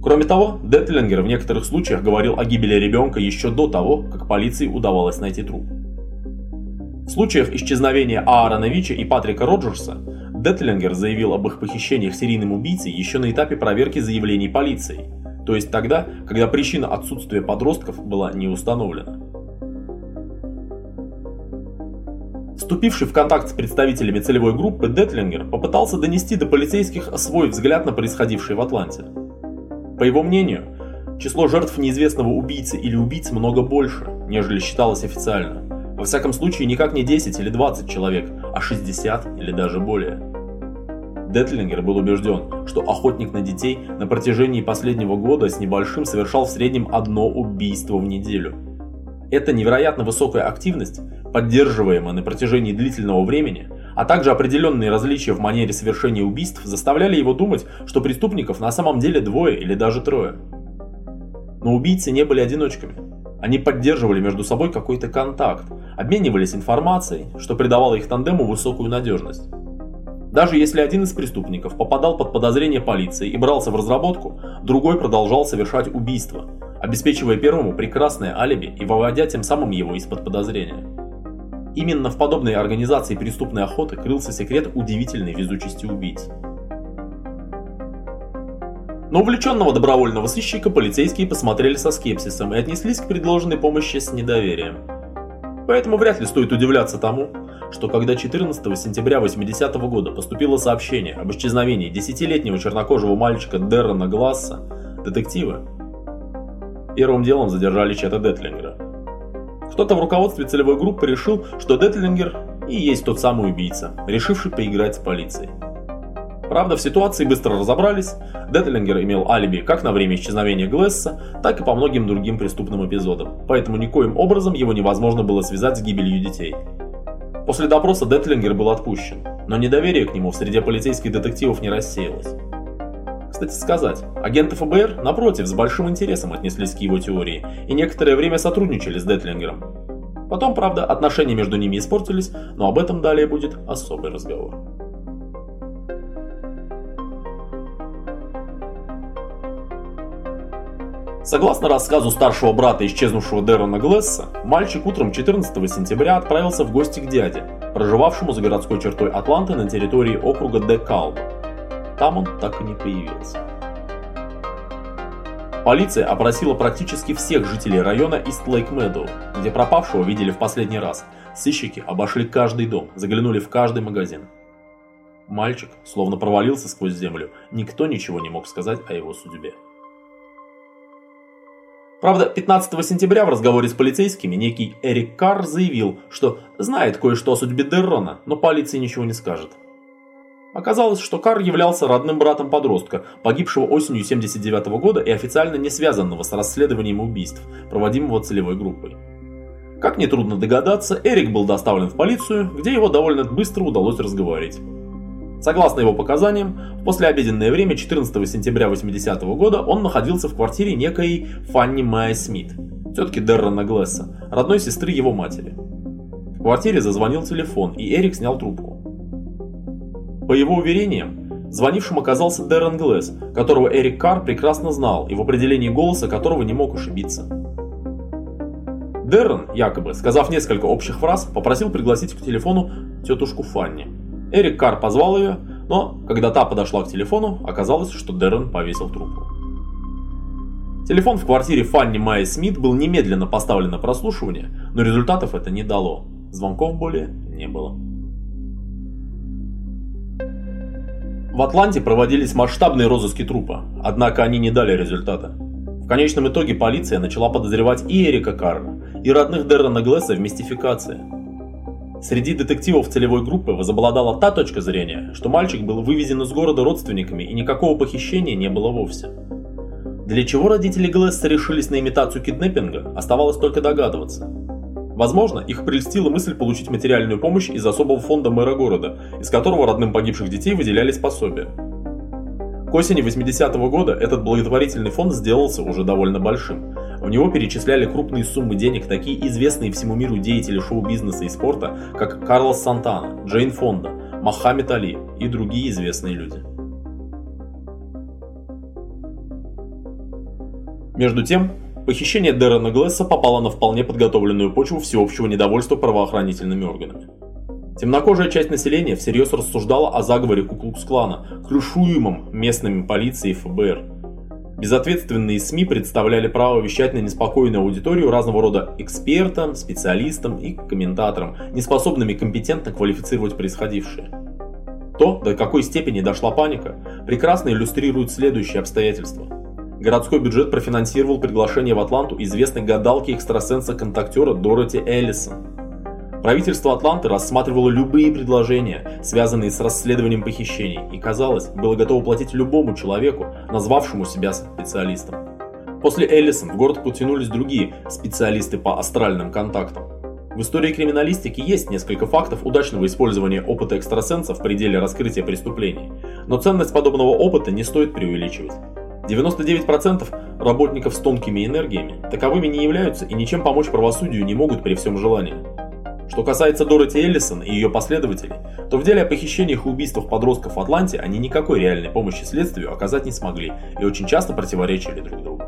Кроме того, Детлингер в некоторых случаях говорил о гибели ребенка еще до того, как полиции удавалось найти труп. В случаях исчезновения Аарона Вича и Патрика Роджерса Детлингер заявил об их похищениях серийным убийцей еще на этапе проверки заявлений полиции, то есть тогда, когда причина отсутствия подростков была не установлена. Вступивший в контакт с представителями целевой группы, Детлингер попытался донести до полицейских свой взгляд на происходившее в Атланте. По его мнению, число жертв неизвестного убийцы или убийц много больше, нежели считалось официально. Во всяком случае, никак не 10 или 20 человек, а 60 или даже более. Детлингер был убежден, что охотник на детей на протяжении последнего года с небольшим совершал в среднем одно убийство в неделю. Эта невероятно высокая активность, поддерживаемая на протяжении длительного времени, а также определенные различия в манере совершения убийств заставляли его думать, что преступников на самом деле двое или даже трое. Но убийцы не были одиночками. Они поддерживали между собой какой-то контакт, обменивались информацией, что придавало их тандему высокую надежность. Даже если один из преступников попадал под подозрение полиции и брался в разработку, другой продолжал совершать убийство, обеспечивая первому прекрасное алиби и выводя тем самым его из-под подозрения. Именно в подобной организации преступной охоты крылся секрет удивительной везучести убийц. Но увлеченного добровольного сыщика полицейские посмотрели со скепсисом и отнеслись к предложенной помощи с недоверием. Поэтому вряд ли стоит удивляться тому, что когда 14 сентября 80 -го года поступило сообщение об исчезновении 10-летнего чернокожего мальчика Деррена Гласса, детективы первым делом задержали Чета Детлингера. Кто-то в руководстве целевой группы решил, что Детлингер и есть тот самый убийца, решивший поиграть с полицией. Правда, в ситуации быстро разобрались, Детлингер имел алиби как на время исчезновения Глесса, так и по многим другим преступным эпизодам, поэтому никоим образом его невозможно было связать с гибелью детей. После допроса Детлингер был отпущен, но недоверие к нему в среде полицейских детективов не рассеялось. Кстати сказать, агенты ФБР, напротив, с большим интересом отнеслись к его теории и некоторое время сотрудничали с Детлингером. Потом, правда, отношения между ними испортились, но об этом далее будет особый разговор. Согласно рассказу старшего брата исчезнувшего Дэрона Глесса, мальчик утром 14 сентября отправился в гости к дяде, проживавшему за городской чертой Атланты на территории округа Декалба. Там он так и не появился. Полиция опросила практически всех жителей района Ист Лейк Медоу, где пропавшего видели в последний раз. Сыщики обошли каждый дом, заглянули в каждый магазин. Мальчик словно провалился сквозь землю, никто ничего не мог сказать о его судьбе. Правда, 15 сентября в разговоре с полицейскими некий Эрик Карр заявил, что знает кое-что о судьбе Деррона, но полиции ничего не скажет. Оказалось, что Карр являлся родным братом подростка, погибшего осенью 79 года и официально не связанного с расследованием убийств, проводимого целевой группой. Как нетрудно догадаться, Эрик был доставлен в полицию, где его довольно быстро удалось разговорить. Согласно его показаниям, в послеобеденное время 14 сентября 80 -го года он находился в квартире некой Фанни Майя Смит, тетки Деррона Глесса, родной сестры его матери. В квартире зазвонил телефон, и Эрик снял трубку. По его уверениям, звонившим оказался Деррен Глесс, которого Эрик Карр прекрасно знал и в определении голоса которого не мог ошибиться. Деррен, якобы, сказав несколько общих фраз, попросил пригласить к телефону тетушку Фанни. Эрик Карр позвал ее, но когда та подошла к телефону, оказалось, что Дэрон повесил трубку. Телефон в квартире Фанни Майи Смит был немедленно поставлен на прослушивание, но результатов это не дало. Звонков более не было. В Атланте проводились масштабные розыски трупа, однако они не дали результата. В конечном итоге полиция начала подозревать и Эрика Карра, и родных Дэрона Глесса в мистификации – Среди детективов целевой группы возобладала та точка зрения, что мальчик был вывезен из города родственниками и никакого похищения не было вовсе. Для чего родители Глесса решились на имитацию киднеппинга, оставалось только догадываться. Возможно, их прельстила мысль получить материальную помощь из особого фонда мэра города, из которого родным погибших детей выделялись пособия. К осени 80-го года этот благотворительный фонд сделался уже довольно большим. В него перечисляли крупные суммы денег такие известные всему миру деятели шоу-бизнеса и спорта, как Карлос Сантана, Джейн Фонда, Мохаммед Али и другие известные люди. Между тем, похищение Дэрона Глесса попало на вполне подготовленную почву всеобщего недовольства правоохранительными органами. Темнокожая часть населения всерьез рассуждала о заговоре Куклукс-клана, крышуемом местными полицией и ФБР. Безответственные СМИ представляли право вещать на неспокойную аудиторию разного рода экспертам, специалистам и комментаторам, неспособными компетентно квалифицировать происходившее. То, до какой степени дошла паника, прекрасно иллюстрирует следующие обстоятельства. Городской бюджет профинансировал приглашение в Атланту известной гадалки-экстрасенса-контактера Дороти Эллисон – Правительство Атланты рассматривало любые предложения, связанные с расследованием похищений, и, казалось, было готово платить любому человеку, назвавшему себя специалистом. После Эллисон в город потянулись другие специалисты по астральным контактам. В истории криминалистики есть несколько фактов удачного использования опыта экстрасенса в пределе раскрытия преступлений, но ценность подобного опыта не стоит преувеличивать. 99% работников с тонкими энергиями таковыми не являются и ничем помочь правосудию не могут при всем желании. Что касается Дороти Эллисон и ее последователей, то в деле о похищениях и убийствах подростков в Атланте они никакой реальной помощи следствию оказать не смогли и очень часто противоречили друг другу.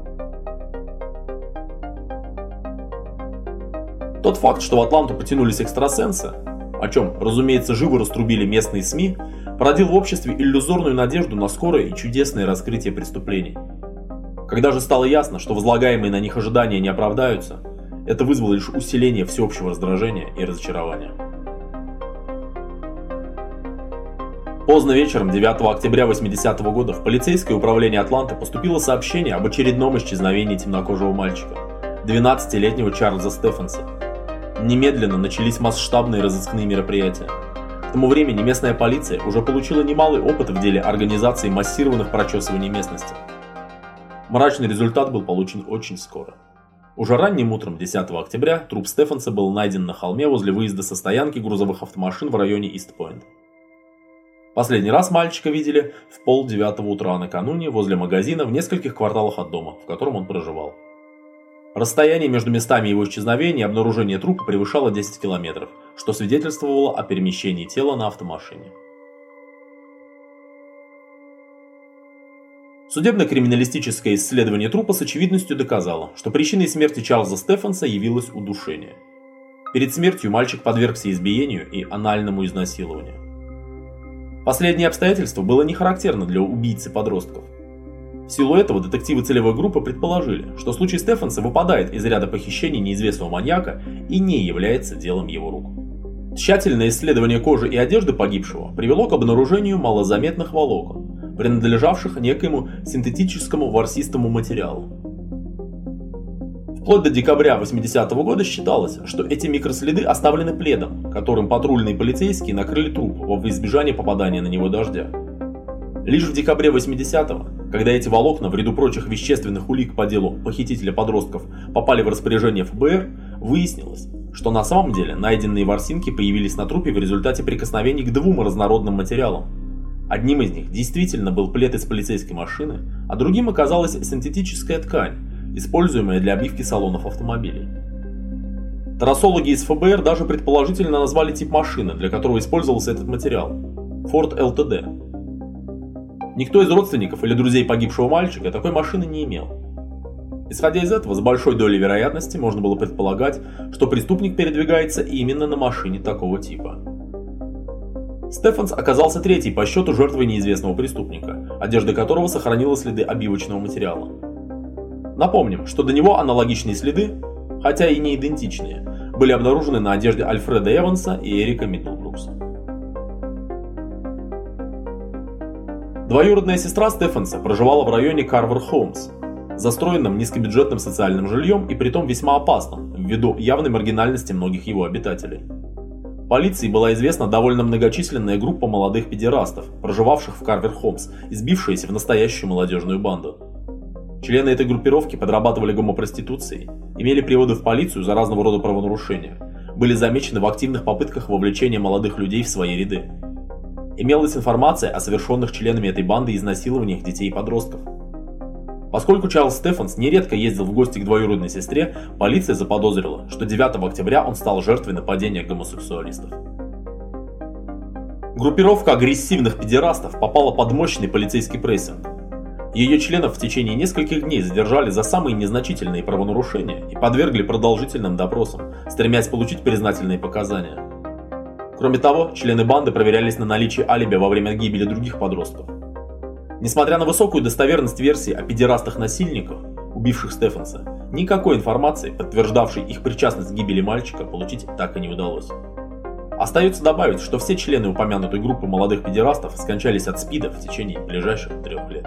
Тот факт, что в Атланту потянулись экстрасенсы, о чем, разумеется, живо раструбили местные СМИ, породил в обществе иллюзорную надежду на скорое и чудесное раскрытие преступлений. Когда же стало ясно, что возлагаемые на них ожидания не оправдаются, это вызвало лишь усиление всеобщего раздражения и разочарования. Поздно вечером 9 октября 80 -го года в полицейское управление Атланты поступило сообщение об очередном исчезновении темнокожего мальчика, 12-летнего Чарльза Стефенса. Немедленно начались масштабные разыскные мероприятия. К тому времени местная полиция уже получила немалый опыт в деле организации массированных прочесываний местности. Мрачный результат был получен очень скоро. Уже ранним утром 10 октября труп Стефанса был найден на холме возле выезда со стоянки грузовых автомашин в районе Истпойнт. Последний раз мальчика видели в пол девятого утра накануне возле магазина в нескольких кварталах от дома, в котором он проживал. Расстояние между местами его исчезновения и обнаружения трупа превышало 10 километров, что свидетельствовало о перемещении тела на автомашине. Судебно-криминалистическое исследование трупа с очевидностью доказало, что причиной смерти Чарльза Стефанса явилось удушение. Перед смертью мальчик подвергся избиению и анальному изнасилованию. Последнее обстоятельство было не характерно для убийцы подростков. В силу этого детективы целевой группы предположили, что случай Стефанса выпадает из ряда похищений неизвестного маньяка и не является делом его рук. Тщательное исследование кожи и одежды погибшего привело к обнаружению малозаметных волокон, принадлежавших некоему синтетическому ворсистому материалу. Вплоть до декабря 80-го года считалось, что эти микроследы оставлены пледом, которым патрульные полицейские накрыли труп во избежание попадания на него дождя. Лишь в декабре 80-го, когда эти волокна в ряду прочих вещественных улик по делу похитителя подростков попали в распоряжение ФБР, выяснилось, что на самом деле найденные ворсинки появились на трупе в результате прикосновений к двум разнородным материалам Одним из них действительно был плед из полицейской машины, а другим оказалась синтетическая ткань, используемая для обивки салонов автомобилей. Трассологи из ФБР даже предположительно назвали тип машины, для которого использовался этот материал – Ford LTD. Никто из родственников или друзей погибшего мальчика такой машины не имел. Исходя из этого, с большой долей вероятности можно было предполагать, что преступник передвигается именно на машине такого типа. Стефанс оказался третьей по счету жертвой неизвестного преступника, одежда которого сохранила следы обивочного материала. Напомним, что до него аналогичные следы, хотя и не идентичные, были обнаружены на одежде Альфреда Эванса и Эрика Миттлбрукса. Двоюродная сестра Стефанса проживала в районе Карвер Холмс, застроенном низкобюджетным социальным жильем и притом весьма опасном, ввиду явной маргинальности многих его обитателей. Полиции была известна довольно многочисленная группа молодых педерастов, проживавших в Карвер-Холмс и сбившиеся в настоящую молодежную банду. Члены этой группировки подрабатывали гомопроституцией, имели приводы в полицию за разного рода правонарушения, были замечены в активных попытках вовлечения молодых людей в свои ряды. Имелась информация о совершенных членами этой банды изнасилованиях детей и подростков. Поскольку Чарльз Стефанс нередко ездил в гости к двоюродной сестре, полиция заподозрила, что 9 октября он стал жертвой нападения гомосексуалистов. Группировка агрессивных педерастов попала под мощный полицейский прессинг. Ее членов в течение нескольких дней задержали за самые незначительные правонарушения и подвергли продолжительным допросам, стремясь получить признательные показания. Кроме того, члены банды проверялись на наличие алиби во время гибели других подростков. Несмотря на высокую достоверность версии о педерастах-насильниках, убивших Стефанса, никакой информации, подтверждавшей их причастность к гибели мальчика, получить так и не удалось. Остается добавить, что все члены упомянутой группы молодых педерастов скончались от СПИДа в течение ближайших трех лет.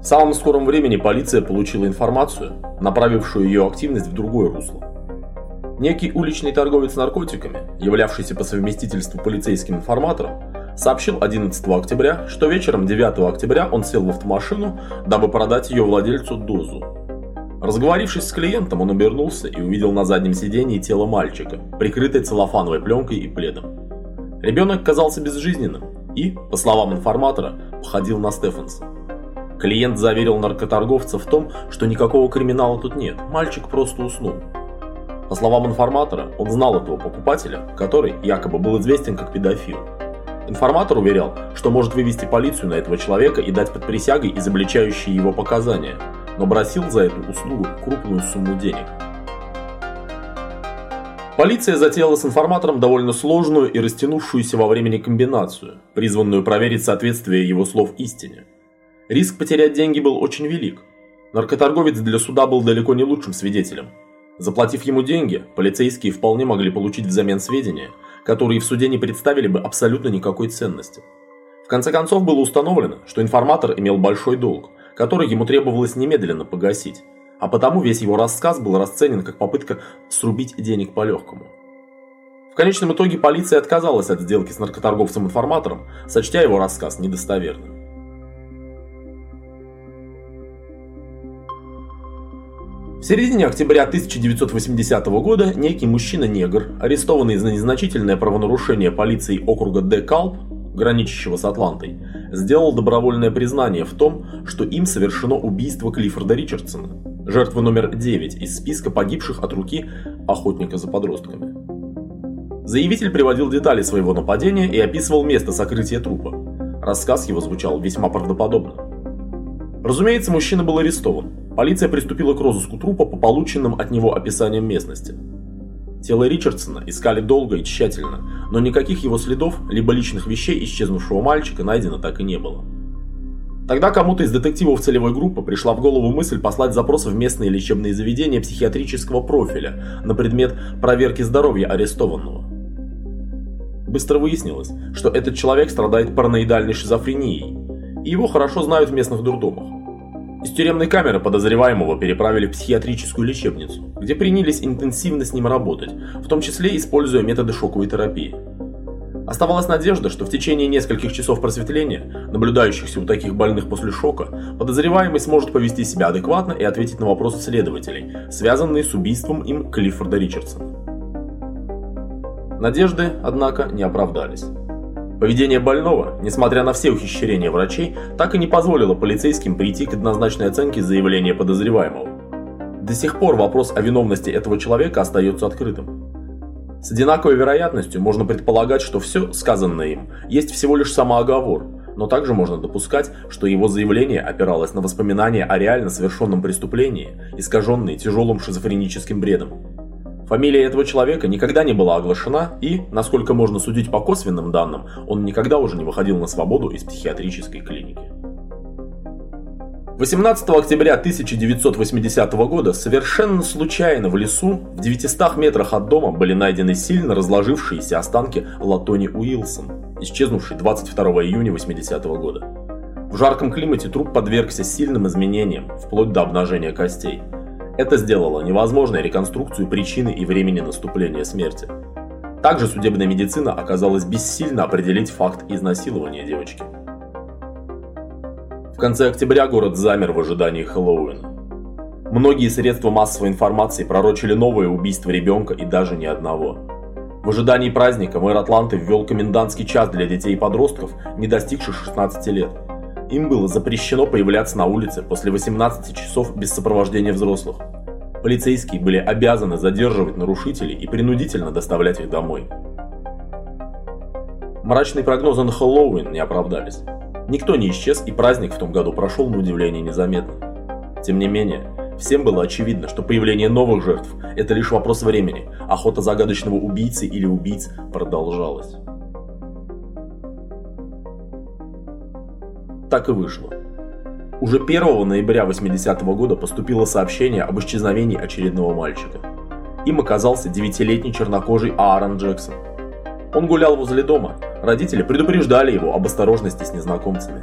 В самом скором времени полиция получила информацию, направившую ее активность в другое русло. Некий уличный торговец наркотиками, являвшийся по совместительству полицейским информатором, сообщил 11 октября, что вечером 9 октября он сел в автомашину, дабы продать ее владельцу дозу. Разговорившись с клиентом, он обернулся и увидел на заднем сидении тело мальчика, прикрытое целлофановой пленкой и пледом. Ребенок казался безжизненным и, по словам информатора, походил на Стефанса. Клиент заверил наркоторговца в том, что никакого криминала тут нет, мальчик просто уснул. По словам информатора, он знал этого покупателя, который якобы был известен как педофил. Информатор уверял, что может вывести полицию на этого человека и дать под присягой изобличающие его показания, но бросил за эту услугу крупную сумму денег. Полиция затеяла с информатором довольно сложную и растянувшуюся во времени комбинацию, призванную проверить соответствие его слов истине. Риск потерять деньги был очень велик. Наркоторговец для суда был далеко не лучшим свидетелем. Заплатив ему деньги, полицейские вполне могли получить взамен сведения – которые в суде не представили бы абсолютно никакой ценности. В конце концов было установлено, что информатор имел большой долг, который ему требовалось немедленно погасить, а потому весь его рассказ был расценен как попытка срубить денег по-легкому. В конечном итоге полиция отказалась от сделки с наркоторговцем-информатором, сочтя его рассказ недостоверным. В середине октября 1980 года некий мужчина-негр, арестованный за незначительное правонарушение полицией округа Декалп, граничащего с Атлантой, сделал добровольное признание в том, что им совершено убийство Клиффорда Ричардсона, жертвы номер 9 из списка погибших от руки охотника за подростками. Заявитель приводил детали своего нападения и описывал место сокрытия трупа. Рассказ его звучал весьма правдоподобно. Разумеется, мужчина был арестован, полиция приступила к розыску трупа по полученным от него описаниям местности. Тело Ричардсона искали долго и тщательно, но никаких его следов, либо личных вещей исчезнувшего мальчика найдено так и не было. Тогда кому-то из детективов целевой группы пришла в голову мысль послать запрос в местные лечебные заведения психиатрического профиля на предмет проверки здоровья арестованного. Быстро выяснилось, что этот человек страдает параноидальной шизофренией, и его хорошо знают в местных дурдомах. Из тюремной камеры подозреваемого переправили в психиатрическую лечебницу, где принялись интенсивно с ним работать, в том числе используя методы шоковой терапии. Оставалась надежда, что в течение нескольких часов просветления, наблюдающихся у таких больных после шока, подозреваемый сможет повести себя адекватно и ответить на вопросы следователей, связанные с убийством им Клиффорда Ричардсона. Надежды, однако, не оправдались. Поведение больного, несмотря на все ухищрения врачей, так и не позволило полицейским прийти к однозначной оценке заявления подозреваемого. До сих пор вопрос о виновности этого человека остается открытым. С одинаковой вероятностью можно предполагать, что все сказанное им есть всего лишь самооговор, но также можно допускать, что его заявление опиралось на воспоминания о реально совершенном преступлении, искаженные тяжелым шизофреническим бредом. Фамилия этого человека никогда не была оглашена и, насколько можно судить по косвенным данным, он никогда уже не выходил на свободу из психиатрической клиники. 18 октября 1980 года совершенно случайно в лесу в 900 метрах от дома были найдены сильно разложившиеся останки Латони Уилсон, исчезнувшей 22 июня 80 года. В жарком климате труп подвергся сильным изменениям, вплоть до обнажения костей – это сделало невозможной реконструкцию причины и времени наступления смерти. Также судебная медицина оказалась бессильна определить факт изнасилования девочки. В конце октября город замер в ожидании Хэллоуина. Многие средства массовой информации пророчили новое убийство ребенка и даже не одного. В ожидании праздника мэр Атланты ввел комендантский час для детей и подростков, не достигших 16 лет. Им было запрещено появляться на улице после 18 часов без сопровождения взрослых. Полицейские были обязаны задерживать нарушителей и принудительно доставлять их домой. Мрачные прогнозы на Хэллоуин не оправдались. Никто не исчез, и праздник в том году прошел на удивление незаметно. Тем не менее, всем было очевидно, что появление новых жертв – это лишь вопрос времени, охота загадочного убийцы или убийц продолжалась. Так и вышло. Уже 1 ноября 80 -го года поступило сообщение об исчезновении очередного мальчика. Им оказался девятилетний чернокожий Аарон Джексон. Он гулял возле дома, родители предупреждали его об осторожности с незнакомцами.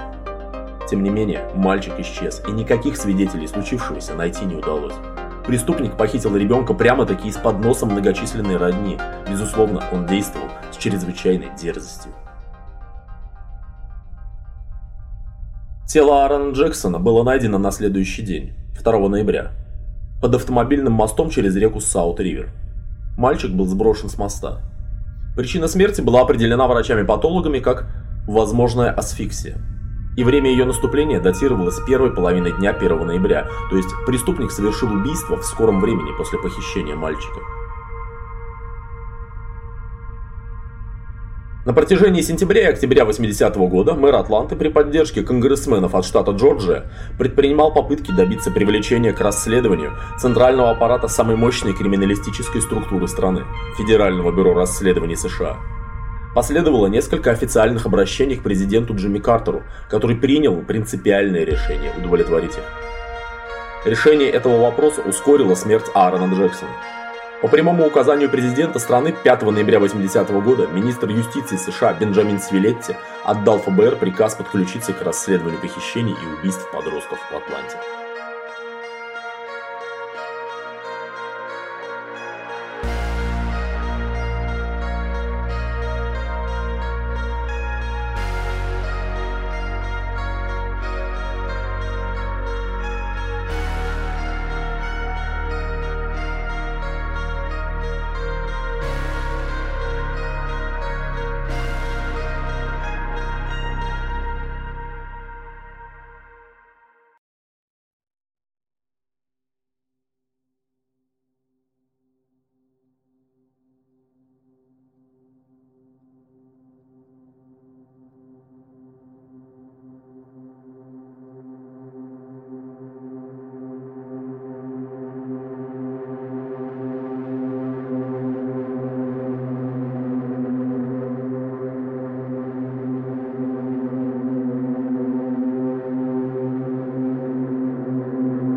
Тем не менее, мальчик исчез, и никаких свидетелей случившегося найти не удалось. Преступник похитил ребенка прямо-таки из-под носа многочисленной родни. Безусловно, он действовал с чрезвычайной дерзостью. Тело Аарона Джексона было найдено на следующий день, 2 ноября, под автомобильным мостом через реку Саут-Ривер. Мальчик был сброшен с моста. Причина смерти была определена врачами-патологами как возможная асфиксия. И время ее наступления датировалось первой половиной дня 1 ноября, то есть преступник совершил убийство в скором времени после похищения мальчика. На протяжении сентября и октября 80 -го года мэр Атланты при поддержке конгрессменов от штата Джорджия предпринимал попытки добиться привлечения к расследованию центрального аппарата самой мощной криминалистической структуры страны – Федерального бюро расследований США. Последовало несколько официальных обращений к президенту Джимми Картеру, который принял принципиальное решение удовлетворить их. Решение этого вопроса ускорило смерть Аарона Джексона. По прямому указанию президента страны 5 ноября 80 -го года министр юстиции США Бенджамин Свилетти отдал ФБР приказ подключиться к расследованию похищений и убийств подростков в Атланте.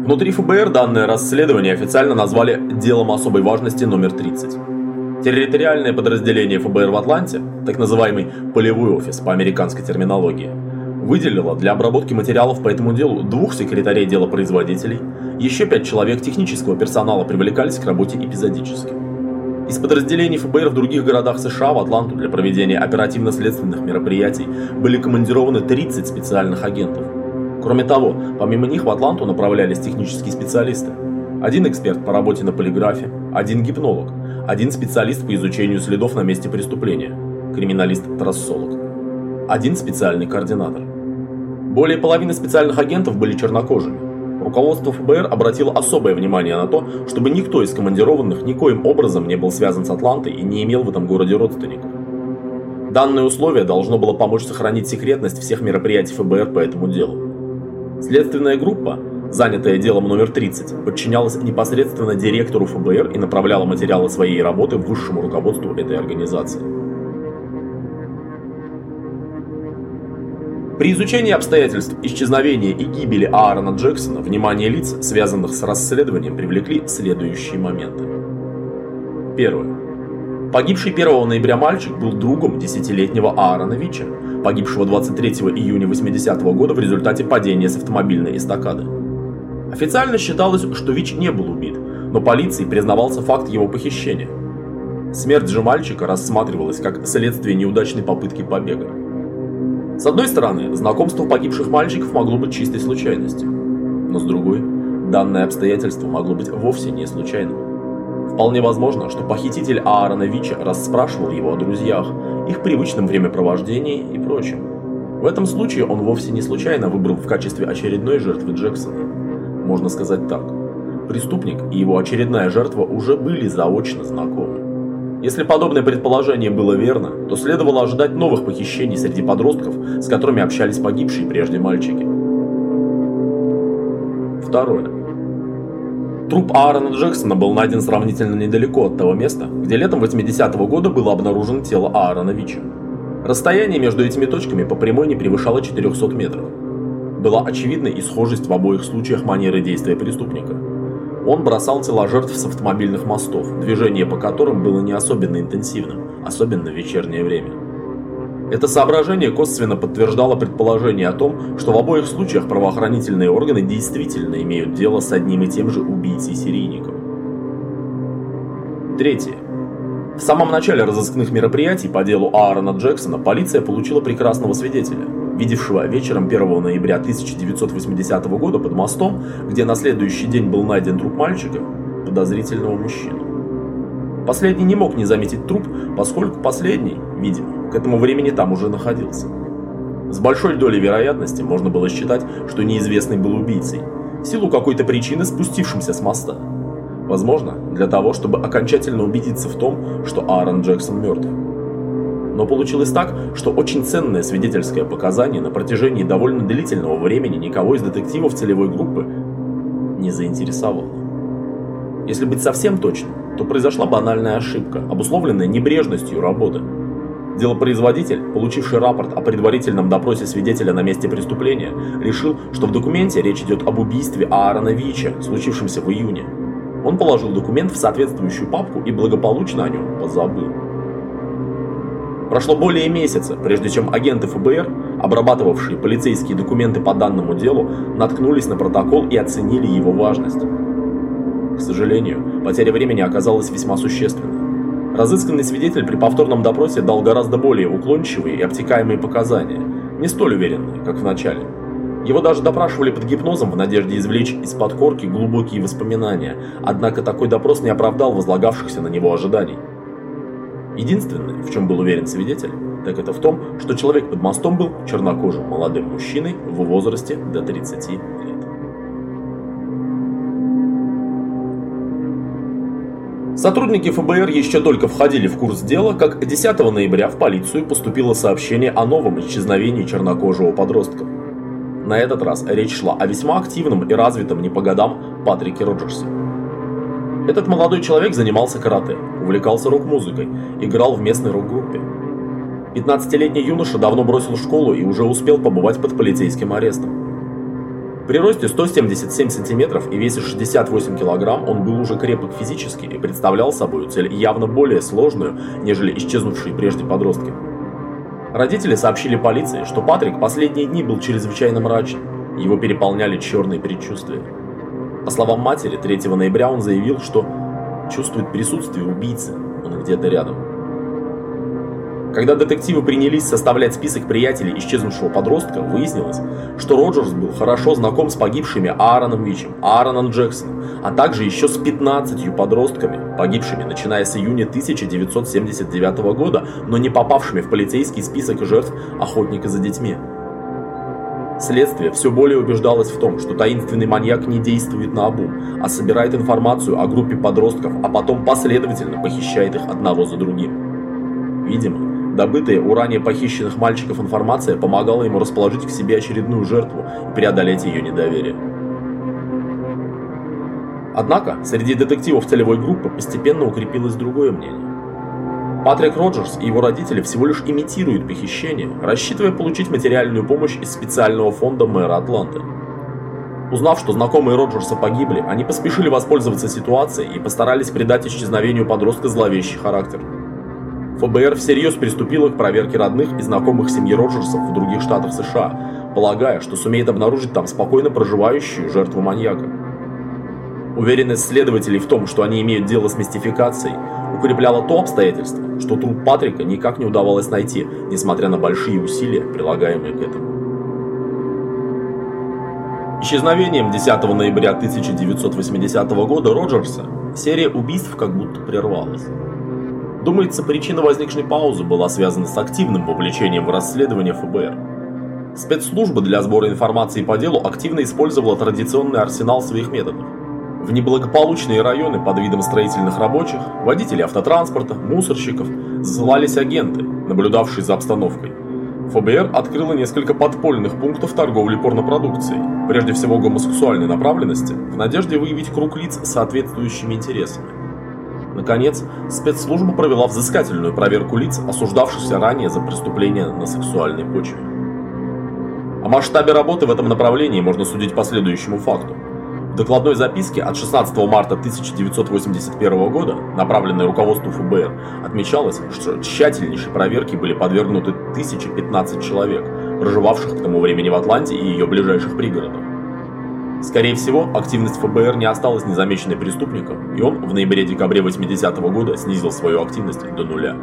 Внутри ФБР данное расследование официально назвали «делом особой важности номер 30». Территориальное подразделение ФБР в Атланте, так называемый полевой офис по американской терминологии, выделило для обработки материалов по этому делу двух секретарей делопроизводителей, еще пять человек технического персонала привлекались к работе эпизодически. Из подразделений ФБР в других городах США в Атланту для проведения оперативно-следственных мероприятий были командированы 30 специальных агентов – Кроме того, помимо них в Атланту направлялись технические специалисты. Один эксперт по работе на полиграфе, один гипнолог, один специалист по изучению следов на месте преступления, криминалист-трассолог, один специальный координатор. Более половины специальных агентов были чернокожими. Руководство ФБР обратило особое внимание на то, чтобы никто из командированных никоим образом не был связан с Атлантой и не имел в этом городе родственников. Данное условие должно было помочь сохранить секретность всех мероприятий ФБР по этому делу. Следственная группа, занятая делом номер 30, подчинялась непосредственно директору ФБР и направляла материалы своей работы высшему руководству этой организации. При изучении обстоятельств исчезновения и гибели Аарона Джексона внимание лиц, связанных с расследованием, привлекли следующие моменты. Первое. Погибший 1 ноября мальчик был другом десятилетнего Аарона Вича, погибшего 23 июня 80 -го года в результате падения с автомобильной эстакады. Официально считалось, что Вич не был убит, но полиции признавался факт его похищения. Смерть же мальчика рассматривалась как следствие неудачной попытки побега. С одной стороны, знакомство погибших мальчиков могло быть чистой случайностью, но с другой, данное обстоятельство могло быть вовсе не случайным. Вполне возможно, что похититель Аарона Вича расспрашивал его о друзьях, их привычном времяпровождении и прочем. В этом случае он вовсе не случайно выбрал в качестве очередной жертвы Джексона. Можно сказать так. Преступник и его очередная жертва уже были заочно знакомы. Если подобное предположение было верно, то следовало ожидать новых похищений среди подростков, с которыми общались погибшие прежде мальчики. Второе. Труп Аарона Джексона был найден сравнительно недалеко от того места, где летом 80-го года было обнаружено тело Аарона Вича. Расстояние между этими точками по прямой не превышало 400 метров. Была очевидна и схожесть в обоих случаях манеры действия преступника. Он бросал тела жертв с автомобильных мостов, движение по которым было не особенно интенсивным, особенно в вечернее время. Это соображение косвенно подтверждало предположение о том, что в обоих случаях правоохранительные органы действительно имеют дело с одним и тем же убийцей-серийником. Третье. В самом начале разыскных мероприятий по делу Аарона Джексона полиция получила прекрасного свидетеля, видевшего вечером 1 ноября 1980 года под мостом, где на следующий день был найден труп мальчика, подозрительного мужчину. Последний не мог не заметить труп, поскольку последний, видимо, к этому времени там уже находился. С большой долей вероятности можно было считать, что неизвестный был убийцей, в силу какой-то причины спустившимся с моста. Возможно, для того, чтобы окончательно убедиться в том, что Аарон Джексон мертв. Но получилось так, что очень ценное свидетельское показание на протяжении довольно длительного времени никого из детективов целевой группы не заинтересовало. Если быть совсем точным, то произошла банальная ошибка, обусловленная небрежностью работы. Делопроизводитель, получивший рапорт о предварительном допросе свидетеля на месте преступления, решил, что в документе речь идет об убийстве Аарона Вича, случившемся в июне. Он положил документ в соответствующую папку и благополучно о нем позабыл. Прошло более месяца, прежде чем агенты ФБР, обрабатывавшие полицейские документы по данному делу, наткнулись на протокол и оценили его важность. К сожалению, потеря времени оказалась весьма существенной. Разысканный свидетель при повторном допросе дал гораздо более уклончивые и обтекаемые показания, не столь уверенные, как в начале. Его даже допрашивали под гипнозом в надежде извлечь из-под корки глубокие воспоминания, однако такой допрос не оправдал возлагавшихся на него ожиданий. Единственное, в чем был уверен свидетель, так это в том, что человек под мостом был чернокожим молодым мужчиной в возрасте до 30 лет. Сотрудники ФБР еще только входили в курс дела, как 10 ноября в полицию поступило сообщение о новом исчезновении чернокожего подростка. На этот раз речь шла о весьма активном и развитом не по годам Патрике Роджерсе. Этот молодой человек занимался карате, увлекался рок-музыкой, играл в местной рок-группе. 15-летний юноша давно бросил школу и уже успел побывать под полицейским арестом. При росте 177 сантиметров и весе 68 килограмм он был уже крепок физически и представлял собой цель явно более сложную, нежели исчезнувшие прежде подростки. Родители сообщили полиции, что Патрик последние дни был чрезвычайно мрачен, его переполняли черные предчувствия. По словам матери, 3 ноября он заявил, что чувствует присутствие убийцы, он где-то рядом. Когда детективы принялись составлять список приятелей исчезнувшего подростка, выяснилось, что Роджерс был хорошо знаком с погибшими Аароном Вичем, Аароном Джексоном, а также еще с 15 подростками, погибшими начиная с июня 1979 года, но не попавшими в полицейский список жертв охотника за детьми. Следствие все более убеждалось в том, что таинственный маньяк не действует на обум, а собирает информацию о группе подростков, а потом последовательно похищает их одного за другим. Видимо, добытая у ранее похищенных мальчиков информация помогала ему расположить к себе очередную жертву и преодолеть ее недоверие. Однако, среди детективов целевой группы постепенно укрепилось другое мнение. Патрик Роджерс и его родители всего лишь имитируют похищение, рассчитывая получить материальную помощь из специального фонда мэра Атланты. Узнав, что знакомые Роджерса погибли, они поспешили воспользоваться ситуацией и постарались придать исчезновению подростка зловещий характер. ФБР всерьез приступило к проверке родных и знакомых семьи Роджерсов в других штатах США, полагая, что сумеет обнаружить там спокойно проживающую жертву маньяка. Уверенность следователей в том, что они имеют дело с мистификацией, укрепляло то обстоятельство, что труп Патрика никак не удавалось найти, несмотря на большие усилия, прилагаемые к этому. Исчезновением 10 ноября 1980 года Роджерса серия убийств как будто прервалась. Думается, причина возникшей паузы была связана с активным вовлечением в расследование ФБР. Спецслужба для сбора информации по делу активно использовала традиционный арсенал своих методов. В неблагополучные районы под видом строительных рабочих, водителей автотранспорта, мусорщиков ссылались агенты, наблюдавшие за обстановкой. ФБР открыло несколько подпольных пунктов торговли порнопродукцией, прежде всего гомосексуальной направленности, в надежде выявить круг лиц с соответствующими интересами. Наконец, спецслужба провела взыскательную проверку лиц, осуждавшихся ранее за преступления на сексуальной почве. О масштабе работы в этом направлении можно судить по следующему факту докладной записке от 16 марта 1981 года, направленной руководству ФБР, отмечалось, что тщательнейшей проверке были подвергнуты 1015 человек, проживавших к тому времени в Атланте и ее ближайших пригородах. Скорее всего, активность ФБР не осталась незамеченной преступником, и он в ноябре-декабре 80 -го года снизил свою активность до нуля.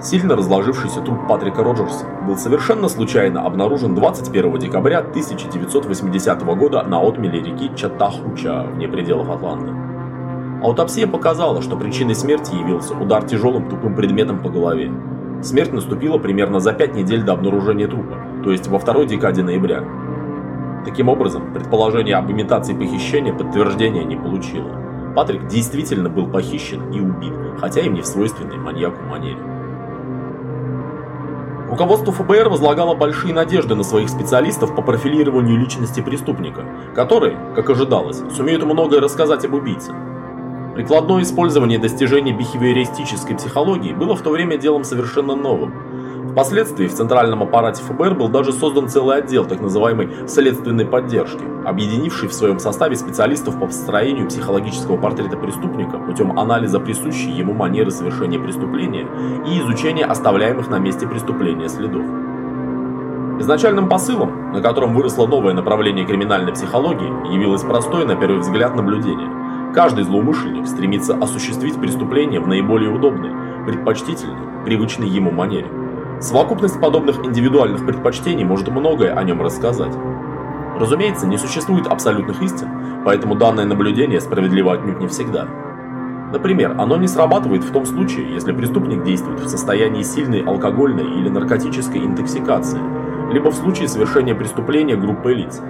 Сильно разложившийся труп Патрика Роджерса был совершенно случайно обнаружен 21 декабря 1980 года на отмеле реки Чаттахуча вне пределов Атланты. Аутопсия показала, что причиной смерти явился удар тяжелым тупым предметом по голове. Смерть наступила примерно за 5 недель до обнаружения трупа, то есть во второй декаде ноября. Таким образом, предположение об имитации похищения подтверждения не получило. Патрик действительно был похищен и убит, хотя и не в свойственной маньяку манере. Руководство ФБР возлагало большие надежды на своих специалистов по профилированию личности преступника, которые, как ожидалось, сумеют многое рассказать об убийце. Прикладное использование достижений бихевиористической психологии было в то время делом совершенно новым, Впоследствии в центральном аппарате ФБР был даже создан целый отдел так называемой следственной поддержки, объединивший в своем составе специалистов по построению психологического портрета преступника путем анализа присущей ему манеры совершения преступления и изучения оставляемых на месте преступления следов. Изначальным посылом, на котором выросло новое направление криминальной психологии, явилось простое на первый взгляд наблюдение. Каждый злоумышленник стремится осуществить преступление в наиболее удобной, предпочтительной, привычной ему манере. Совокупность подобных индивидуальных предпочтений может многое о нем рассказать. Разумеется, не существует абсолютных истин, поэтому данное наблюдение справедливо отнюдь не всегда. Например, оно не срабатывает в том случае, если преступник действует в состоянии сильной алкогольной или наркотической интоксикации, либо в случае совершения преступления группой лиц.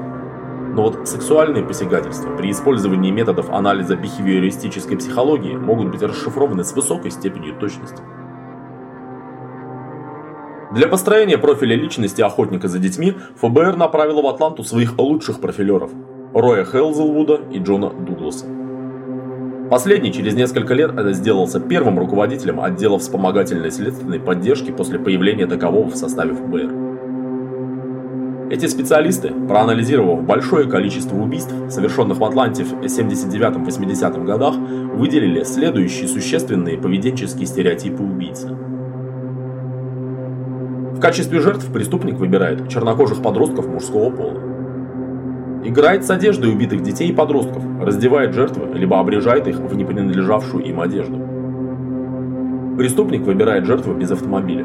Но вот сексуальные посягательства при использовании методов анализа бихевиористической психологии могут быть расшифрованы с высокой степенью точности. Для построения профиля личности охотника за детьми ФБР направило в Атланту своих лучших профилеров – Роя Хелзелвуда и Джона Дугласа. Последний через несколько лет сделался первым руководителем отдела вспомогательной следственной поддержки после появления такового в составе ФБР. Эти специалисты, проанализировав большое количество убийств, совершенных в Атланте в 79-80 годах, выделили следующие существенные поведенческие стереотипы убийцы – качестве жертв преступник выбирает чернокожих подростков мужского пола. Играет с одеждой убитых детей и подростков, раздевает жертвы, либо обрежает их в непринадлежавшую им одежду. Преступник выбирает жертву без автомобиля.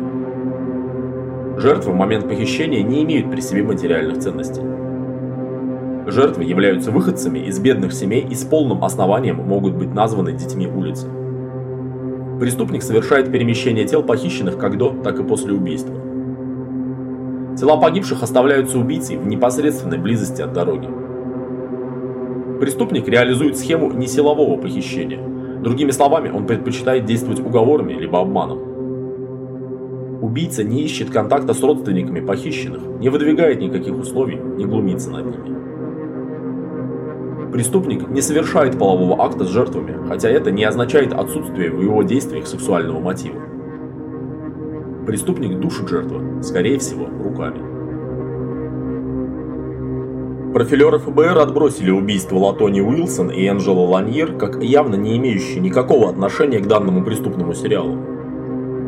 Жертвы в момент похищения не имеют при себе материальных ценностей. Жертвы являются выходцами из бедных семей и с полным основанием могут быть названы детьми улицы. Преступник совершает перемещение тел похищенных как до, так и после убийства. Тела погибших оставляются убийцей в непосредственной близости от дороги. Преступник реализует схему несилового похищения. Другими словами, он предпочитает действовать уговорами либо обманом. Убийца не ищет контакта с родственниками похищенных, не выдвигает никаких условий, не глумится над ними. Преступник не совершает полового акта с жертвами, хотя это не означает отсутствие в его действиях сексуального мотива. Преступник душит жертву, скорее всего, руками. Профилеры ФБР отбросили убийство Латони Уилсон и Энджела Ланьер как явно не имеющие никакого отношения к данному преступному сериалу.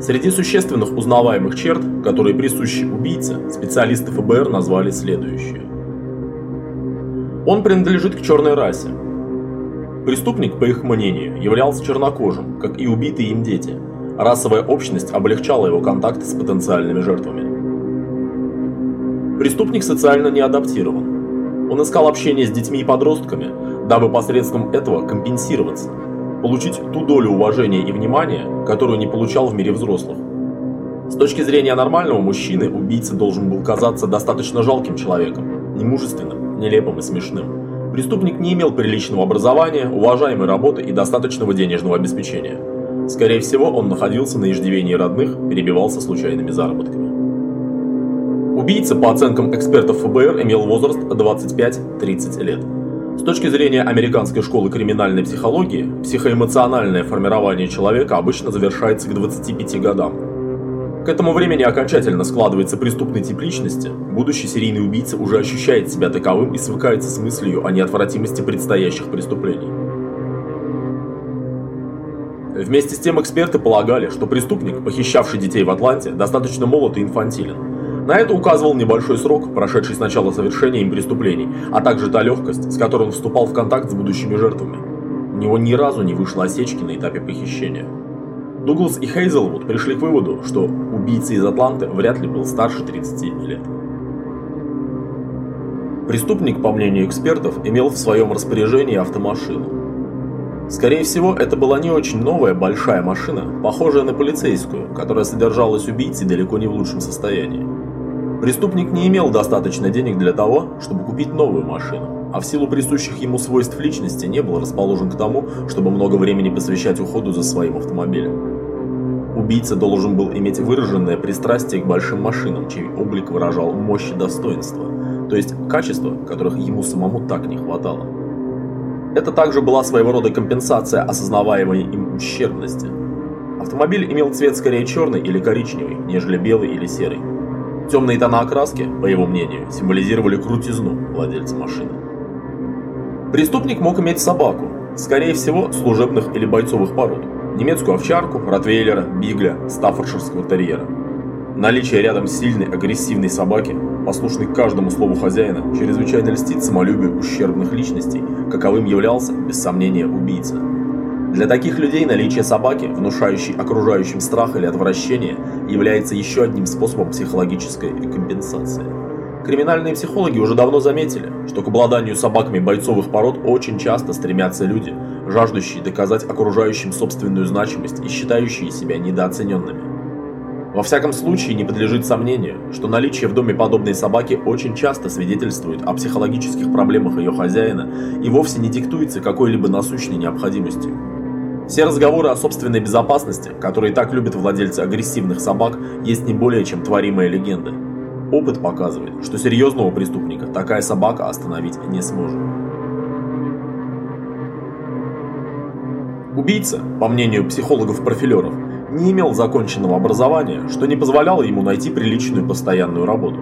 Среди существенных узнаваемых черт, которые присущи убийце, специалисты ФБР назвали следующие. Он принадлежит к черной расе. Преступник, по их мнению, являлся чернокожим, как и убитые им дети – Расовая общность облегчала его контакты с потенциальными жертвами. Преступник социально не адаптирован. Он искал общение с детьми и подростками, дабы посредством этого компенсироваться, получить ту долю уважения и внимания, которую не получал в мире взрослых. С точки зрения нормального мужчины, убийца должен был казаться достаточно жалким человеком, немужественным, нелепым и смешным. Преступник не имел приличного образования, уважаемой работы и достаточного денежного обеспечения. Скорее всего, он находился на иждивении родных, перебивался случайными заработками. Убийца, по оценкам экспертов ФБР, имел возраст 25-30 лет. С точки зрения американской школы криминальной психологии, психоэмоциональное формирование человека обычно завершается к 25 годам. К этому времени окончательно складывается преступный тип личности, будущий серийный убийца уже ощущает себя таковым и свыкается с мыслью о неотвратимости предстоящих преступлений. Вместе с тем эксперты полагали, что преступник, похищавший детей в Атланте, достаточно молод и инфантилен. На это указывал небольшой срок, прошедший с начала совершения им преступлений, а также та легкость, с которой он вступал в контакт с будущими жертвами. У него ни разу не вышло осечки на этапе похищения. Дуглас и Хейзелвуд пришли к выводу, что убийца из Атланты вряд ли был старше 30 лет. Преступник, по мнению экспертов, имел в своем распоряжении автомашину. Скорее всего, это была не очень новая большая машина, похожая на полицейскую, которая содержалась убийцей далеко не в лучшем состоянии. Преступник не имел достаточно денег для того, чтобы купить новую машину. а в силу присущих ему свойств личности не был расположен к тому, чтобы много времени посвящать уходу за своим автомобилем. Убийца должен был иметь выраженное пристрастие к большим машинам, чей облик выражал мощь и достоинство, то есть качества, которых ему самому так не хватало. Это также была своего рода компенсация осознаваемой им ущербности. Автомобиль имел цвет скорее черный или коричневый, нежели белый или серый. Темные тона окраски, по его мнению, символизировали крутизну владельца машины. Преступник мог иметь собаку, скорее всего, служебных или бойцовых пород. Немецкую овчарку, ротвейлера, бигля, стаффордширского терьера. Наличие рядом сильной агрессивной собаки, послушной каждому слову хозяина, чрезвычайно льстит самолюбию ущербных личностей, каковым являлся, без сомнения, убийца. Для таких людей наличие собаки, внушающей окружающим страх или отвращение, является еще одним способом психологической компенсации. Криминальные психологи уже давно заметили, что к обладанию собаками бойцовых пород очень часто стремятся люди, жаждущие доказать окружающим собственную значимость и считающие себя недооцененными. Во всяком случае, не подлежит сомнению, что наличие в доме подобной собаки очень часто свидетельствует о психологических проблемах ее хозяина и вовсе не диктуется какой-либо насущной необходимостью. Все разговоры о собственной безопасности, которые так любят владельцы агрессивных собак, есть не более чем творимая легенда. Опыт показывает, что серьезного преступника такая собака остановить не сможет. Убийца, по мнению психологов-профилеров, не имел законченного образования, что не позволяло ему найти приличную постоянную работу.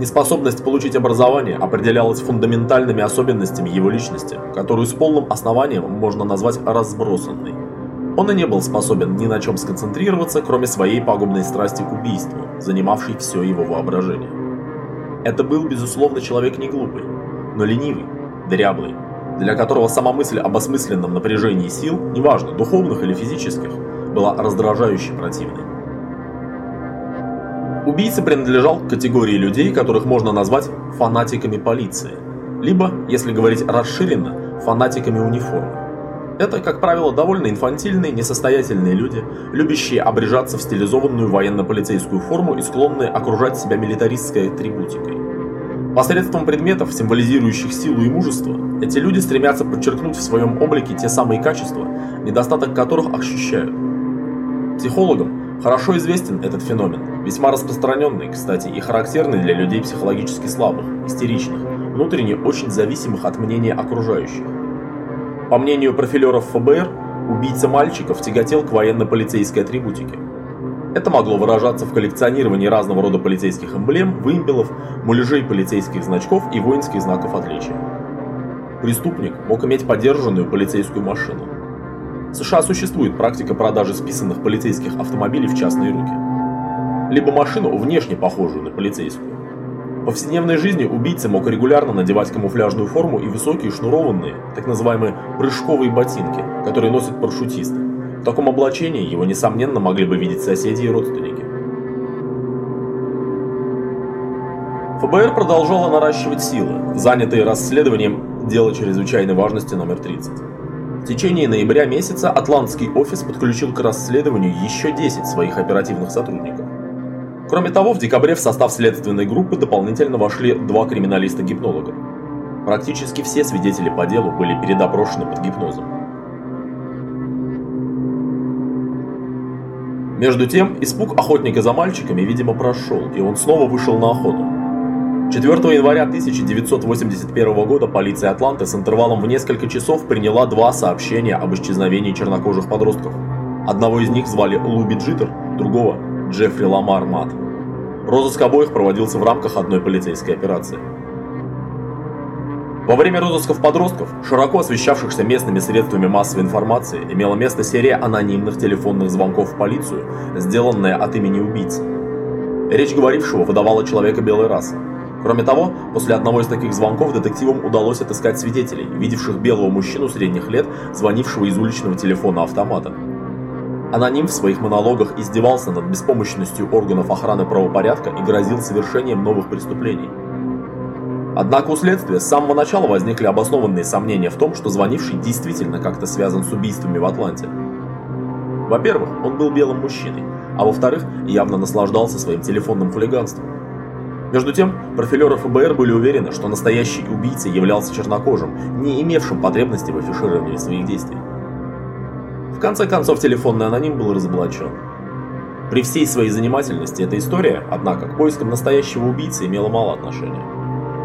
Неспособность получить образование определялась фундаментальными особенностями его личности, которую с полным основанием можно назвать разбросанной. Он и не был способен ни на чем сконцентрироваться, кроме своей пагубной страсти к убийству, занимавшей все его воображение. Это был, безусловно, человек не глупый, но ленивый, дряблый, для которого сама мысль об осмысленном напряжении сил, неважно, духовных или физических, была раздражающе противной. Убийца принадлежал к категории людей, которых можно назвать фанатиками полиции, либо, если говорить расширенно, фанатиками униформы. Это, как правило, довольно инфантильные, несостоятельные люди, любящие обрежаться в стилизованную военно-полицейскую форму и склонные окружать себя милитаристской атрибутикой. Посредством предметов, символизирующих силу и мужество, эти люди стремятся подчеркнуть в своем облике те самые качества, недостаток которых ощущают. Психологам Хорошо известен этот феномен, весьма распространенный, кстати, и характерный для людей психологически слабых, истеричных, внутренне очень зависимых от мнения окружающих. По мнению профилеров ФБР, убийца мальчиков тяготел к военно-полицейской атрибутике. Это могло выражаться в коллекционировании разного рода полицейских эмблем, вымпелов, муляжей полицейских значков и воинских знаков отличия. Преступник мог иметь подержанную полицейскую машину, в США существует практика продажи списанных полицейских автомобилей в частные руки. Либо машину, внешне похожую на полицейскую. В повседневной жизни убийца мог регулярно надевать камуфляжную форму и высокие шнурованные, так называемые прыжковые ботинки, которые носят парашютисты. В таком облачении его, несомненно, могли бы видеть соседи и родственники. ФБР продолжало наращивать силы, занятые расследованием дела чрезвычайной важности номер 30. В течение ноября месяца Атлантский офис подключил к расследованию еще 10 своих оперативных сотрудников. Кроме того, в декабре в состав следственной группы дополнительно вошли два криминалиста-гипнолога. Практически все свидетели по делу были передопрошены под гипнозом. Между тем, испуг охотника за мальчиками, видимо, прошел, и он снова вышел на охоту. 4 января 1981 года полиция Атланты с интервалом в несколько часов приняла два сообщения об исчезновении чернокожих подростков. Одного из них звали Луби Джиттер, другого – Джеффри Ламар Мат. Розыск обоих проводился в рамках одной полицейской операции. Во время розысков подростков, широко освещавшихся местными средствами массовой информации, имела место серия анонимных телефонных звонков в полицию, сделанная от имени убийцы. Речь говорившего выдавала человека белой расы. Кроме того, после одного из таких звонков детективам удалось отыскать свидетелей, видевших белого мужчину средних лет, звонившего из уличного телефона автомата. Аноним в своих монологах издевался над беспомощностью органов охраны правопорядка и грозил совершением новых преступлений. Однако у следствия с самого начала возникли обоснованные сомнения в том, что звонивший действительно как-то связан с убийствами в Атланте. Во-первых, он был белым мужчиной, а во-вторых, явно наслаждался своим телефонным хулиганством. Между тем, профилеры ФБР были уверены, что настоящий убийца являлся чернокожим, не имевшим потребности в афишировании своих действий. В конце концов, телефонный аноним был разоблачен. При всей своей занимательности эта история, однако, к поискам настоящего убийцы имела мало отношения.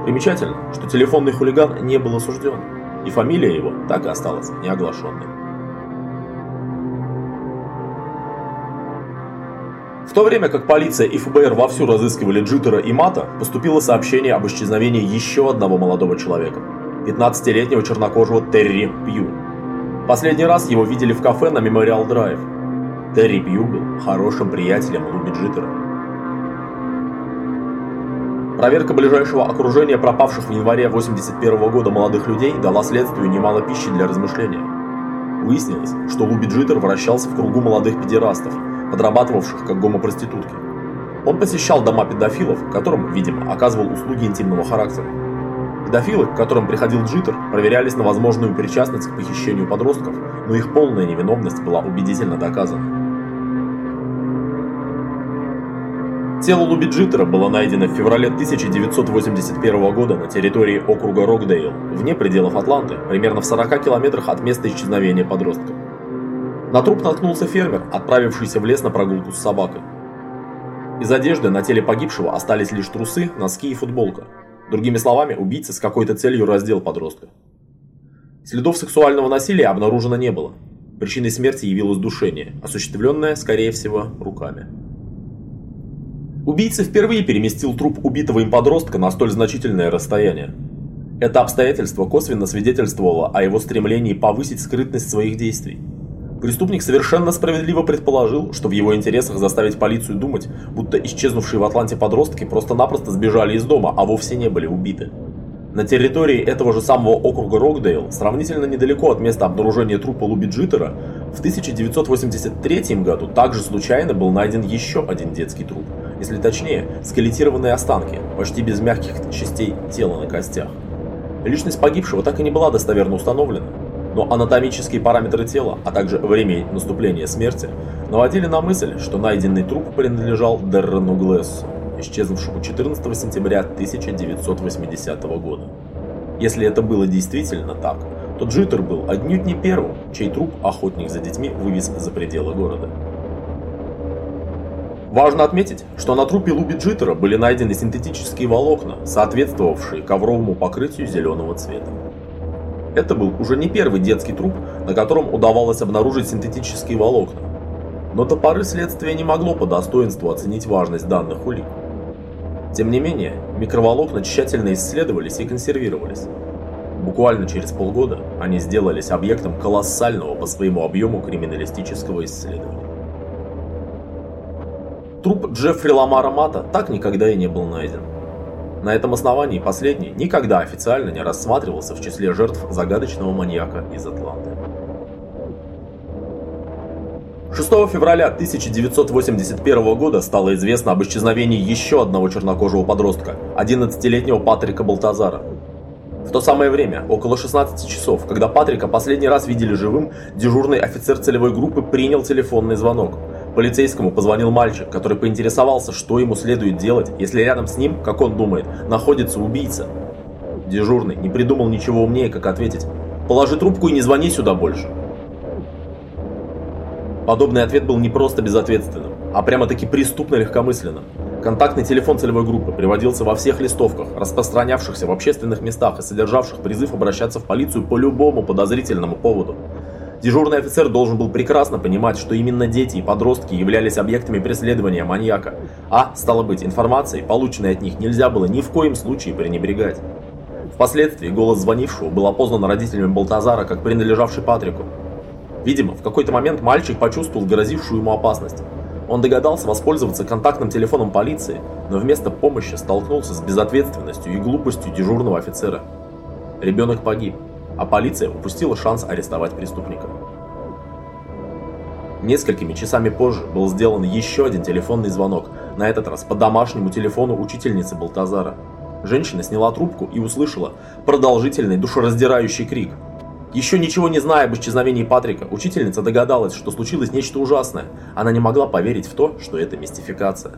Примечательно, что телефонный хулиган не был осужден, и фамилия его так и осталась неоглашенной. В то время как полиция и ФБР вовсю разыскивали Джиттера и Мата, поступило сообщение об исчезновении еще одного молодого человека – 15-летнего чернокожего Терри Пью. Последний раз его видели в кафе на Мемориал Драйв. Терри Пью был хорошим приятелем Луби Джиттера. Проверка ближайшего окружения пропавших в январе 81 года молодых людей дала следствию немало пищи для размышления. Выяснилось, что Луби Джиттер вращался в кругу молодых педерастов – подрабатывавших как гомопроститутки. Он посещал дома педофилов, которым, видимо, оказывал услуги интимного характера. Педофилы, к которым приходил Джиттер, проверялись на возможную причастность к похищению подростков, но их полная невиновность была убедительно доказана. Тело Луби Джиттера было найдено в феврале 1981 года на территории округа Рокдейл, вне пределов Атланты, примерно в 40 километрах от места исчезновения подростка. На труп наткнулся фермер, отправившийся в лес на прогулку с собакой. Из одежды на теле погибшего остались лишь трусы, носки и футболка. Другими словами, убийца с какой-то целью раздел подростка. Следов сексуального насилия обнаружено не было. Причиной смерти явилось душение, осуществленное, скорее всего, руками. Убийца впервые переместил труп убитого им подростка на столь значительное расстояние. Это обстоятельство косвенно свидетельствовало о его стремлении повысить скрытность своих действий. Преступник совершенно справедливо предположил, что в его интересах заставить полицию думать, будто исчезнувшие в Атланте подростки просто-напросто сбежали из дома, а вовсе не были убиты. На территории этого же самого округа Рокдейл, сравнительно недалеко от места обнаружения трупа Луби Джиттера, в 1983 году также случайно был найден еще один детский труп, если точнее, скелетированные останки, почти без мягких частей тела на костях. Личность погибшего так и не была достоверно установлена, но анатомические параметры тела, а также время наступления смерти, наводили на мысль, что найденный труп принадлежал Деррену Глессу, исчезнувшему 14 сентября 1980 года. Если это было действительно так, то Джиттер был отнюдь не первым, чей труп охотник за детьми вывез за пределы города. Важно отметить, что на трупе Луби Джиттера были найдены синтетические волокна, соответствовавшие ковровому покрытию зеленого цвета. Это был уже не первый детский труп, на котором удавалось обнаружить синтетические волокна. Но до поры следствия не могло по достоинству оценить важность данных улик. Тем не менее, микроволокна тщательно исследовались и консервировались. Буквально через полгода они сделались объектом колоссального по своему объему криминалистического исследования. Труп Джеффри Ламара Мата так никогда и не был найден. На этом основании последний никогда официально не рассматривался в числе жертв загадочного маньяка из Атланты. 6 февраля 1981 года стало известно об исчезновении еще одного чернокожего подростка, 11-летнего Патрика Балтазара. В то самое время, около 16 часов, когда Патрика последний раз видели живым, дежурный офицер целевой группы принял телефонный звонок – Полицейскому позвонил мальчик, который поинтересовался, что ему следует делать, если рядом с ним, как он думает, находится убийца. Дежурный не придумал ничего умнее, как ответить «Положи трубку и не звони сюда больше». Подобный ответ был не просто безответственным, а прямо-таки преступно легкомысленным. Контактный телефон целевой группы приводился во всех листовках, распространявшихся в общественных местах и содержавших призыв обращаться в полицию по любому подозрительному поводу. Дежурный офицер должен был прекрасно понимать, что именно дети и подростки являлись объектами преследования маньяка, а, стало быть, информацией, полученной от них, нельзя было ни в коем случае пренебрегать. Впоследствии голос звонившего был опознан родителями Балтазара как принадлежавший Патрику. Видимо, в какой-то момент мальчик почувствовал грозившую ему опасность. Он догадался воспользоваться контактным телефоном полиции, но вместо помощи столкнулся с безответственностью и глупостью дежурного офицера. Ребенок погиб а полиция упустила шанс арестовать преступника. Несколькими часами позже был сделан еще один телефонный звонок, на этот раз по домашнему телефону учительницы Балтазара. Женщина сняла трубку и услышала продолжительный душераздирающий крик. Еще ничего не зная об исчезновении Патрика, учительница догадалась, что случилось нечто ужасное. Она не могла поверить в то, что это мистификация.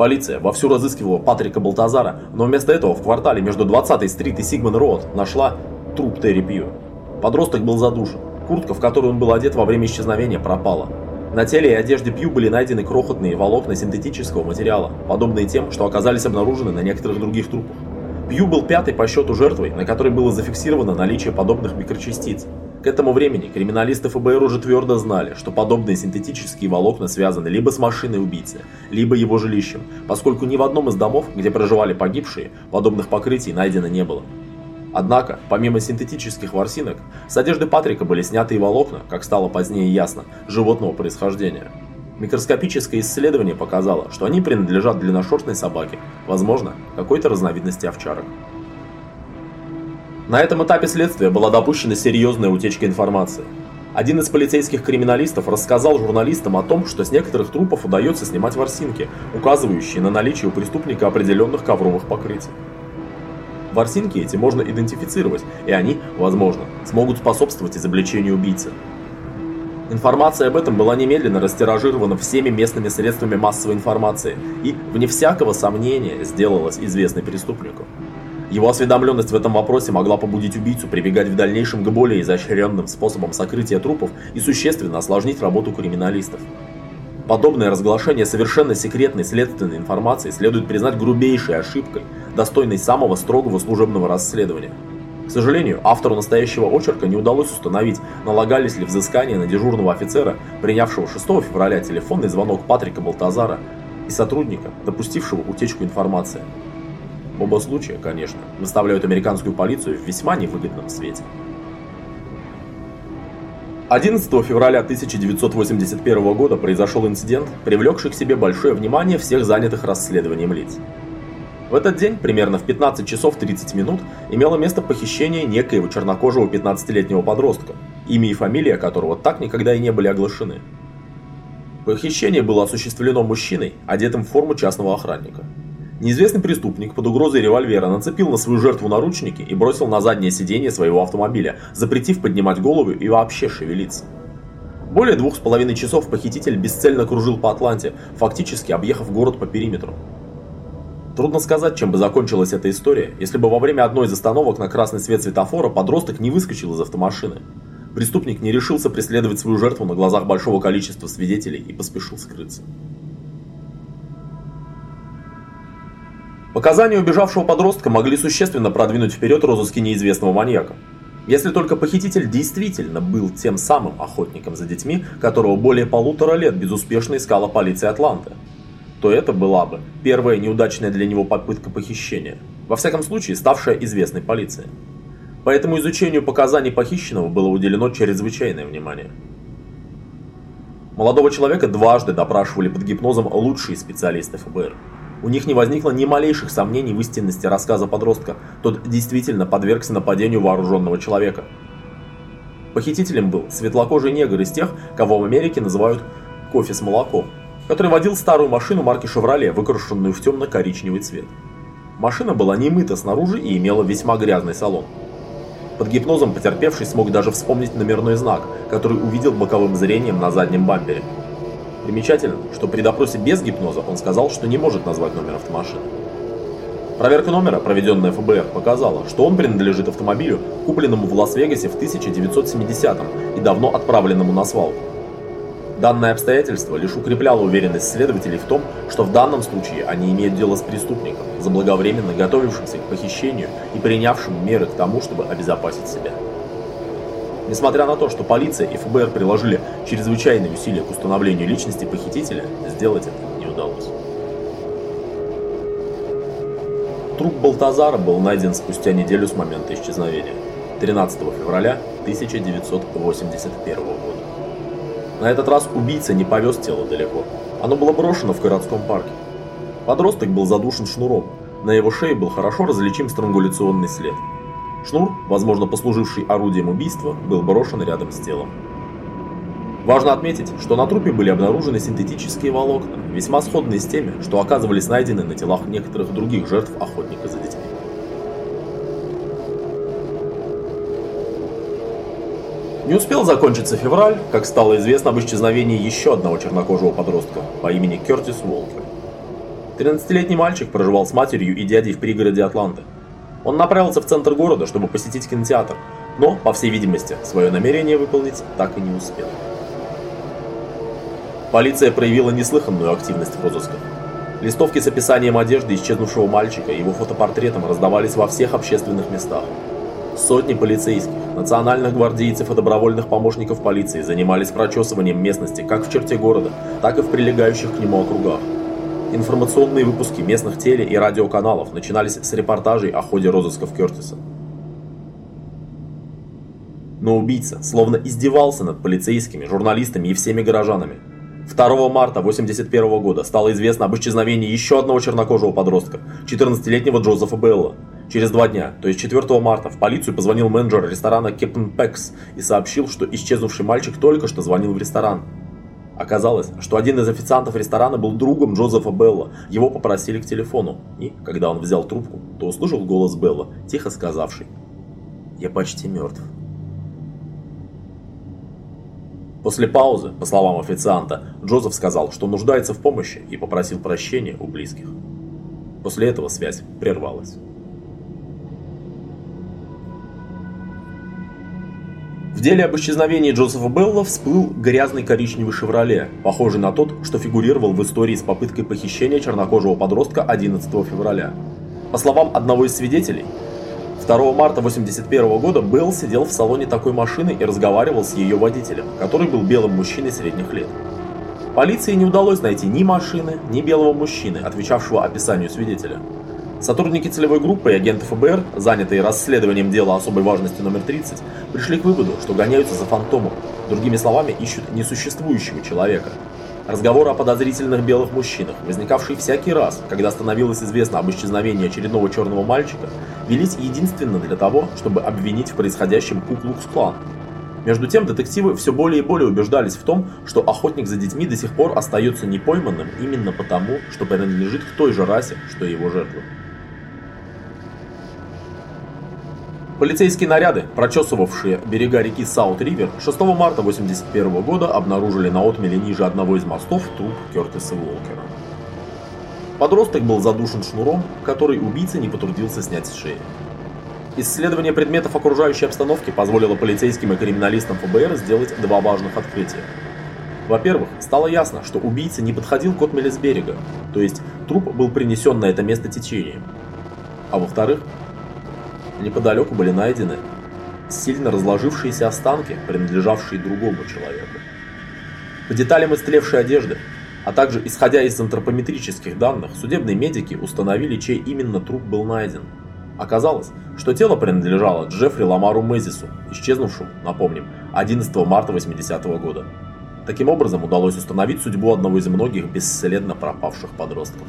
Полиция вовсю разыскивала Патрика Балтазара, но вместо этого в квартале между 20-й стрит и Сигман Роуд нашла труп Терри Пью. Подросток был задушен. Куртка, в которую он был одет во время исчезновения, пропала. На теле и одежде Пью были найдены крохотные волокна синтетического материала, подобные тем, что оказались обнаружены на некоторых других трупах. Пью был пятой по счету жертвой, на которой было зафиксировано наличие подобных микрочастиц. К этому времени криминалисты ФБР уже твердо знали, что подобные синтетические волокна связаны либо с машиной убийцы, либо его жилищем, поскольку ни в одном из домов, где проживали погибшие, подобных покрытий найдено не было. Однако, помимо синтетических ворсинок, с одежды Патрика были сняты и волокна, как стало позднее ясно, животного происхождения. Микроскопическое исследование показало, что они принадлежат длинношерстной собаке, возможно, какой-то разновидности овчарок. На этом этапе следствия была допущена серьезная утечка информации. Один из полицейских криминалистов рассказал журналистам о том, что с некоторых трупов удается снимать ворсинки, указывающие на наличие у преступника определенных ковровых покрытий. Ворсинки эти можно идентифицировать, и они, возможно, смогут способствовать изобличению убийцы. Информация об этом была немедленно растиражирована всеми местными средствами массовой информации и, вне всякого сомнения, сделалась известной преступнику. Его осведомленность в этом вопросе могла побудить убийцу прибегать в дальнейшем к более изощренным способам сокрытия трупов и существенно осложнить работу криминалистов. Подобное разглашение совершенно секретной следственной информации следует признать грубейшей ошибкой, достойной самого строгого служебного расследования. К сожалению, автору настоящего очерка не удалось установить, налагались ли взыскания на дежурного офицера, принявшего 6 февраля телефонный звонок Патрика Балтазара, и сотрудника, допустившего утечку информации. Оба случая, конечно, выставляют американскую полицию в весьма невыгодном свете. 11 февраля 1981 года произошел инцидент, привлекший к себе большое внимание всех занятых расследованием лиц. В этот день, примерно в 15 часов 30 минут, имело место похищение некоего чернокожего 15-летнего подростка, имя и фамилия которого так никогда и не были оглашены. Похищение было осуществлено мужчиной, одетым в форму частного охранника. Неизвестный преступник под угрозой револьвера нацепил на свою жертву наручники и бросил на заднее сиденье своего автомобиля, запретив поднимать голову и вообще шевелиться. Более двух с половиной часов похититель бесцельно кружил по Атланте, фактически объехав город по периметру. Трудно сказать, чем бы закончилась эта история, если бы во время одной из остановок на красный свет светофора подросток не выскочил из автомашины. Преступник не решился преследовать свою жертву на глазах большого количества свидетелей и поспешил скрыться. Показания убежавшего подростка могли существенно продвинуть вперед розыски неизвестного маньяка. Если только похититель действительно был тем самым охотником за детьми, которого более полутора лет безуспешно искала полиция Атланты, то это была бы первая неудачная для него попытка похищения, во всяком случае ставшая известной полиции. Поэтому изучению показаний похищенного было уделено чрезвычайное внимание. Молодого человека дважды допрашивали под гипнозом лучшие специалисты ФБР. У них не возникло ни малейших сомнений в истинности рассказа подростка, тот действительно подвергся нападению вооруженного человека. Похитителем был светлокожий негр из тех, кого в Америке называют «кофе с молоком», который водил старую машину марки «Шевроле», выкрашенную в темно-коричневый цвет. Машина была не мыта снаружи и имела весьма грязный салон. Под гипнозом потерпевший смог даже вспомнить номерной знак, который увидел боковым зрением на заднем бампере. Примечательно, что при допросе без гипноза он сказал, что не может назвать номер автомашины. Проверка номера, проведенная ФБР, показала, что он принадлежит автомобилю, купленному в Лас-Вегасе в 1970-м и давно отправленному на свалку. Данное обстоятельство лишь укрепляло уверенность следователей в том, что в данном случае они имеют дело с преступником, заблаговременно готовившимся к похищению и принявшим меры к тому, чтобы обезопасить себя. Несмотря на то, что полиция и ФБР приложили чрезвычайные усилия к установлению личности похитителя, сделать это не удалось. Труп Балтазара был найден спустя неделю с момента исчезновения, 13 февраля 1981 года. На этот раз убийца не повез тело далеко, оно было брошено в городском парке. Подросток был задушен шнуром, на его шее был хорошо различим странгуляционный след – Шнур, возможно послуживший орудием убийства, был брошен рядом с телом. Важно отметить, что на трупе были обнаружены синтетические волокна, весьма сходные с теми, что оказывались найдены на телах некоторых других жертв охотника за детьми. Не успел закончиться февраль, как стало известно об исчезновении еще одного чернокожего подростка по имени Кертис Уолкер. 13-летний мальчик проживал с матерью и дядей в пригороде Атланты. Он направился в центр города, чтобы посетить кинотеатр, но, по всей видимости, свое намерение выполнить так и не успел. Полиция проявила неслыханную активность в розысках. Листовки с описанием одежды исчезнувшего мальчика и его фотопортретом раздавались во всех общественных местах. Сотни полицейских, национальных гвардейцев и добровольных помощников полиции занимались прочесыванием местности как в черте города, так и в прилегающих к нему округах. Информационные выпуски местных теле- и радиоканалов начинались с репортажей о ходе розысков Кертиса. Но убийца словно издевался над полицейскими, журналистами и всеми горожанами. 2 марта 1981 года стало известно об исчезновении еще одного чернокожего подростка, 14-летнего Джозефа Белла. Через два дня, то есть 4 марта, в полицию позвонил менеджер ресторана Кэптен Пекс и сообщил, что исчезнувший мальчик только что звонил в ресторан. Оказалось, что один из официантов ресторана был другом Джозефа Белла. Его попросили к телефону. И, когда он взял трубку, то услышал голос Белла, тихо сказавший «Я почти мертв». После паузы, по словам официанта, Джозеф сказал, что нуждается в помощи и попросил прощения у близких. После этого связь прервалась. В деле об исчезновении Джозефа Белла всплыл грязный коричневый «Шевроле», похожий на тот, что фигурировал в истории с попыткой похищения чернокожего подростка 11 февраля. По словам одного из свидетелей, 2 марта 1981 года Белл сидел в салоне такой машины и разговаривал с ее водителем, который был белым мужчиной средних лет. Полиции не удалось найти ни машины, ни белого мужчины, отвечавшего описанию свидетеля. Сотрудники целевой группы и агенты ФБР, занятые расследованием дела особой важности номер 30, пришли к выводу, что гоняются за фантомом, другими словами, ищут несуществующего человека. Разговоры о подозрительных белых мужчинах, возникавшие всякий раз, когда становилось известно об исчезновении очередного черного мальчика, велись единственно для того, чтобы обвинить в происходящем Куклукс-клан. Между тем, детективы все более и более убеждались в том, что охотник за детьми до сих пор остается непойманным именно потому, что принадлежит к той же расе, что и его жертвы. Полицейские наряды, прочесывавшие берега реки Саут-Ривер, 6 марта 1981 года обнаружили на отмеле ниже одного из мостов труп Кертиса Уолкера. Подросток был задушен шнуром, который убийца не потрудился снять с шеи. Исследование предметов окружающей обстановки позволило полицейским и криминалистам ФБР сделать два важных открытия. Во-первых, стало ясно, что убийца не подходил к отмеле с берега, то есть труп был принесен на это место течением. А во-вторых, неподалеку были найдены сильно разложившиеся останки, принадлежавшие другому человеку. По деталям истлевшей одежды, а также исходя из антропометрических данных, судебные медики установили, чей именно труп был найден. Оказалось, что тело принадлежало Джеффри Ламару Мезису, исчезнувшему, напомним, 11 марта 80 -го года. Таким образом удалось установить судьбу одного из многих бесследно пропавших подростков.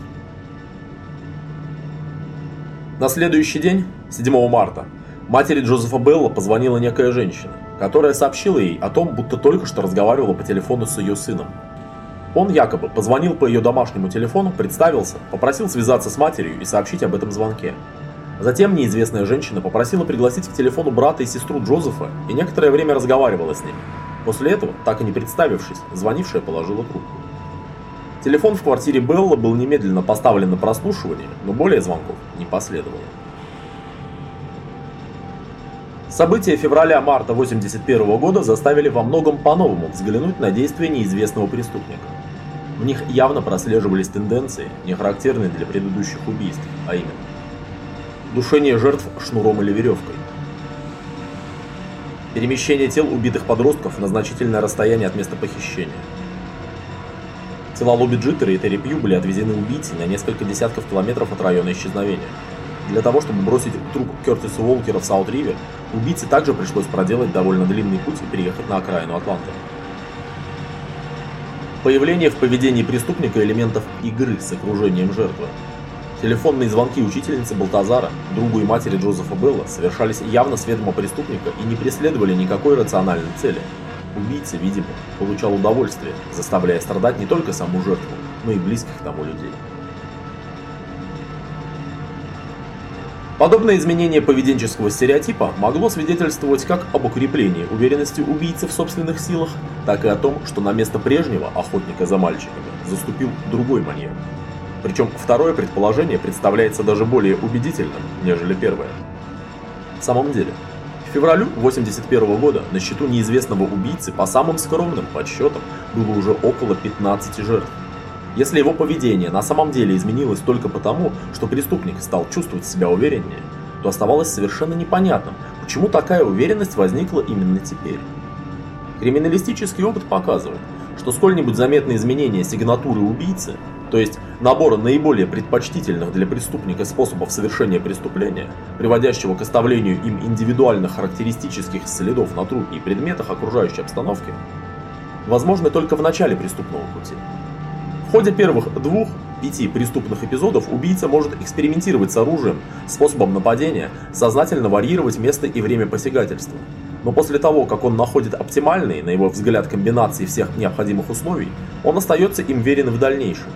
На следующий день, 7 марта, матери Джозефа Белла позвонила некая женщина, которая сообщила ей о том, будто только что разговаривала по телефону с ее сыном. Он якобы позвонил по ее домашнему телефону, представился, попросил связаться с матерью и сообщить об этом звонке. Затем неизвестная женщина попросила пригласить к телефону брата и сестру Джозефа и некоторое время разговаривала с ними. После этого, так и не представившись, звонившая положила трубку. Телефон в квартире Белла был немедленно поставлен на прослушивание, но более звонков не последовало. События февраля-марта 1981 года заставили во многом по-новому взглянуть на действия неизвестного преступника. В них явно прослеживались тенденции, не характерные для предыдущих убийств, а именно душение жертв шнуром или веревкой, перемещение тел убитых подростков на значительное расстояние от места похищения, Тела Лобби Джиттера и Терри Пью были отвезены убийцей на несколько десятков километров от района исчезновения. Для того, чтобы бросить труп Кертиса Уолкера в Саут-Ривер, убийце также пришлось проделать довольно длинный путь и переехать на окраину Атланты. Появление в поведении преступника элементов игры с окружением жертвы. Телефонные звонки учительницы Балтазара, другу и матери Джозефа Белла, совершались явно с ведома преступника и не преследовали никакой рациональной цели – Убийца, видимо, получал удовольствие, заставляя страдать не только саму жертву, но и близких тому людей. Подобное изменение поведенческого стереотипа могло свидетельствовать как об укреплении уверенности убийцы в собственных силах, так и о том, что на место прежнего охотника за мальчиками заступил другой маньяк. Причем второе предположение представляется даже более убедительным, нежели первое. В самом деле, к февралю 81 года на счету неизвестного убийцы по самым скромным подсчетам было уже около 15 жертв. Если его поведение на самом деле изменилось только потому, что преступник стал чувствовать себя увереннее, то оставалось совершенно непонятным, почему такая уверенность возникла именно теперь. Криминалистический опыт показывает, что сколь-нибудь заметные изменения сигнатуры убийцы, то есть набора наиболее предпочтительных для преступника способов совершения преступления, приводящего к оставлению им индивидуальных характеристических следов на трупе и предметах окружающей обстановки, возможны только в начале преступного пути. В ходе первых двух-пяти преступных эпизодов убийца может экспериментировать с оружием, способом нападения, сознательно варьировать место и время посягательства. Но после того, как он находит оптимальные, на его взгляд, комбинации всех необходимых условий, он остается им верен в дальнейшем.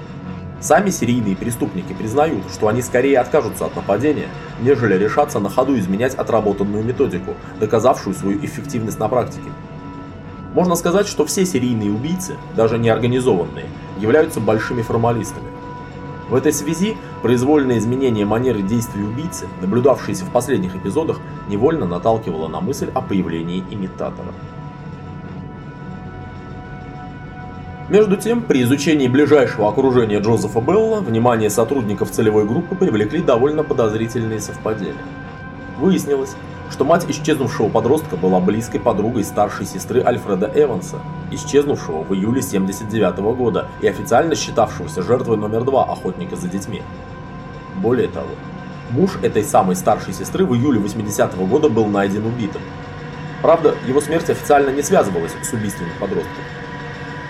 Сами серийные преступники признают, что они скорее откажутся от нападения, нежели решатся на ходу изменять отработанную методику, доказавшую свою эффективность на практике. Можно сказать, что все серийные убийцы, даже неорганизованные, являются большими формалистами. В этой связи произвольное изменение манеры действий убийцы, наблюдавшееся в последних эпизодах, невольно наталкивало на мысль о появлении имитатора. Между тем, при изучении ближайшего окружения Джозефа Белла, внимание сотрудников целевой группы привлекли довольно подозрительные совпадения. Выяснилось, что мать исчезнувшего подростка была близкой подругой старшей сестры Альфреда Эванса, исчезнувшего в июле 79 -го года и официально считавшегося жертвой номер два охотника за детьми. Более того, муж этой самой старшей сестры в июле 80 -го года был найден убитым. Правда, его смерть официально не связывалась с убийством подростка.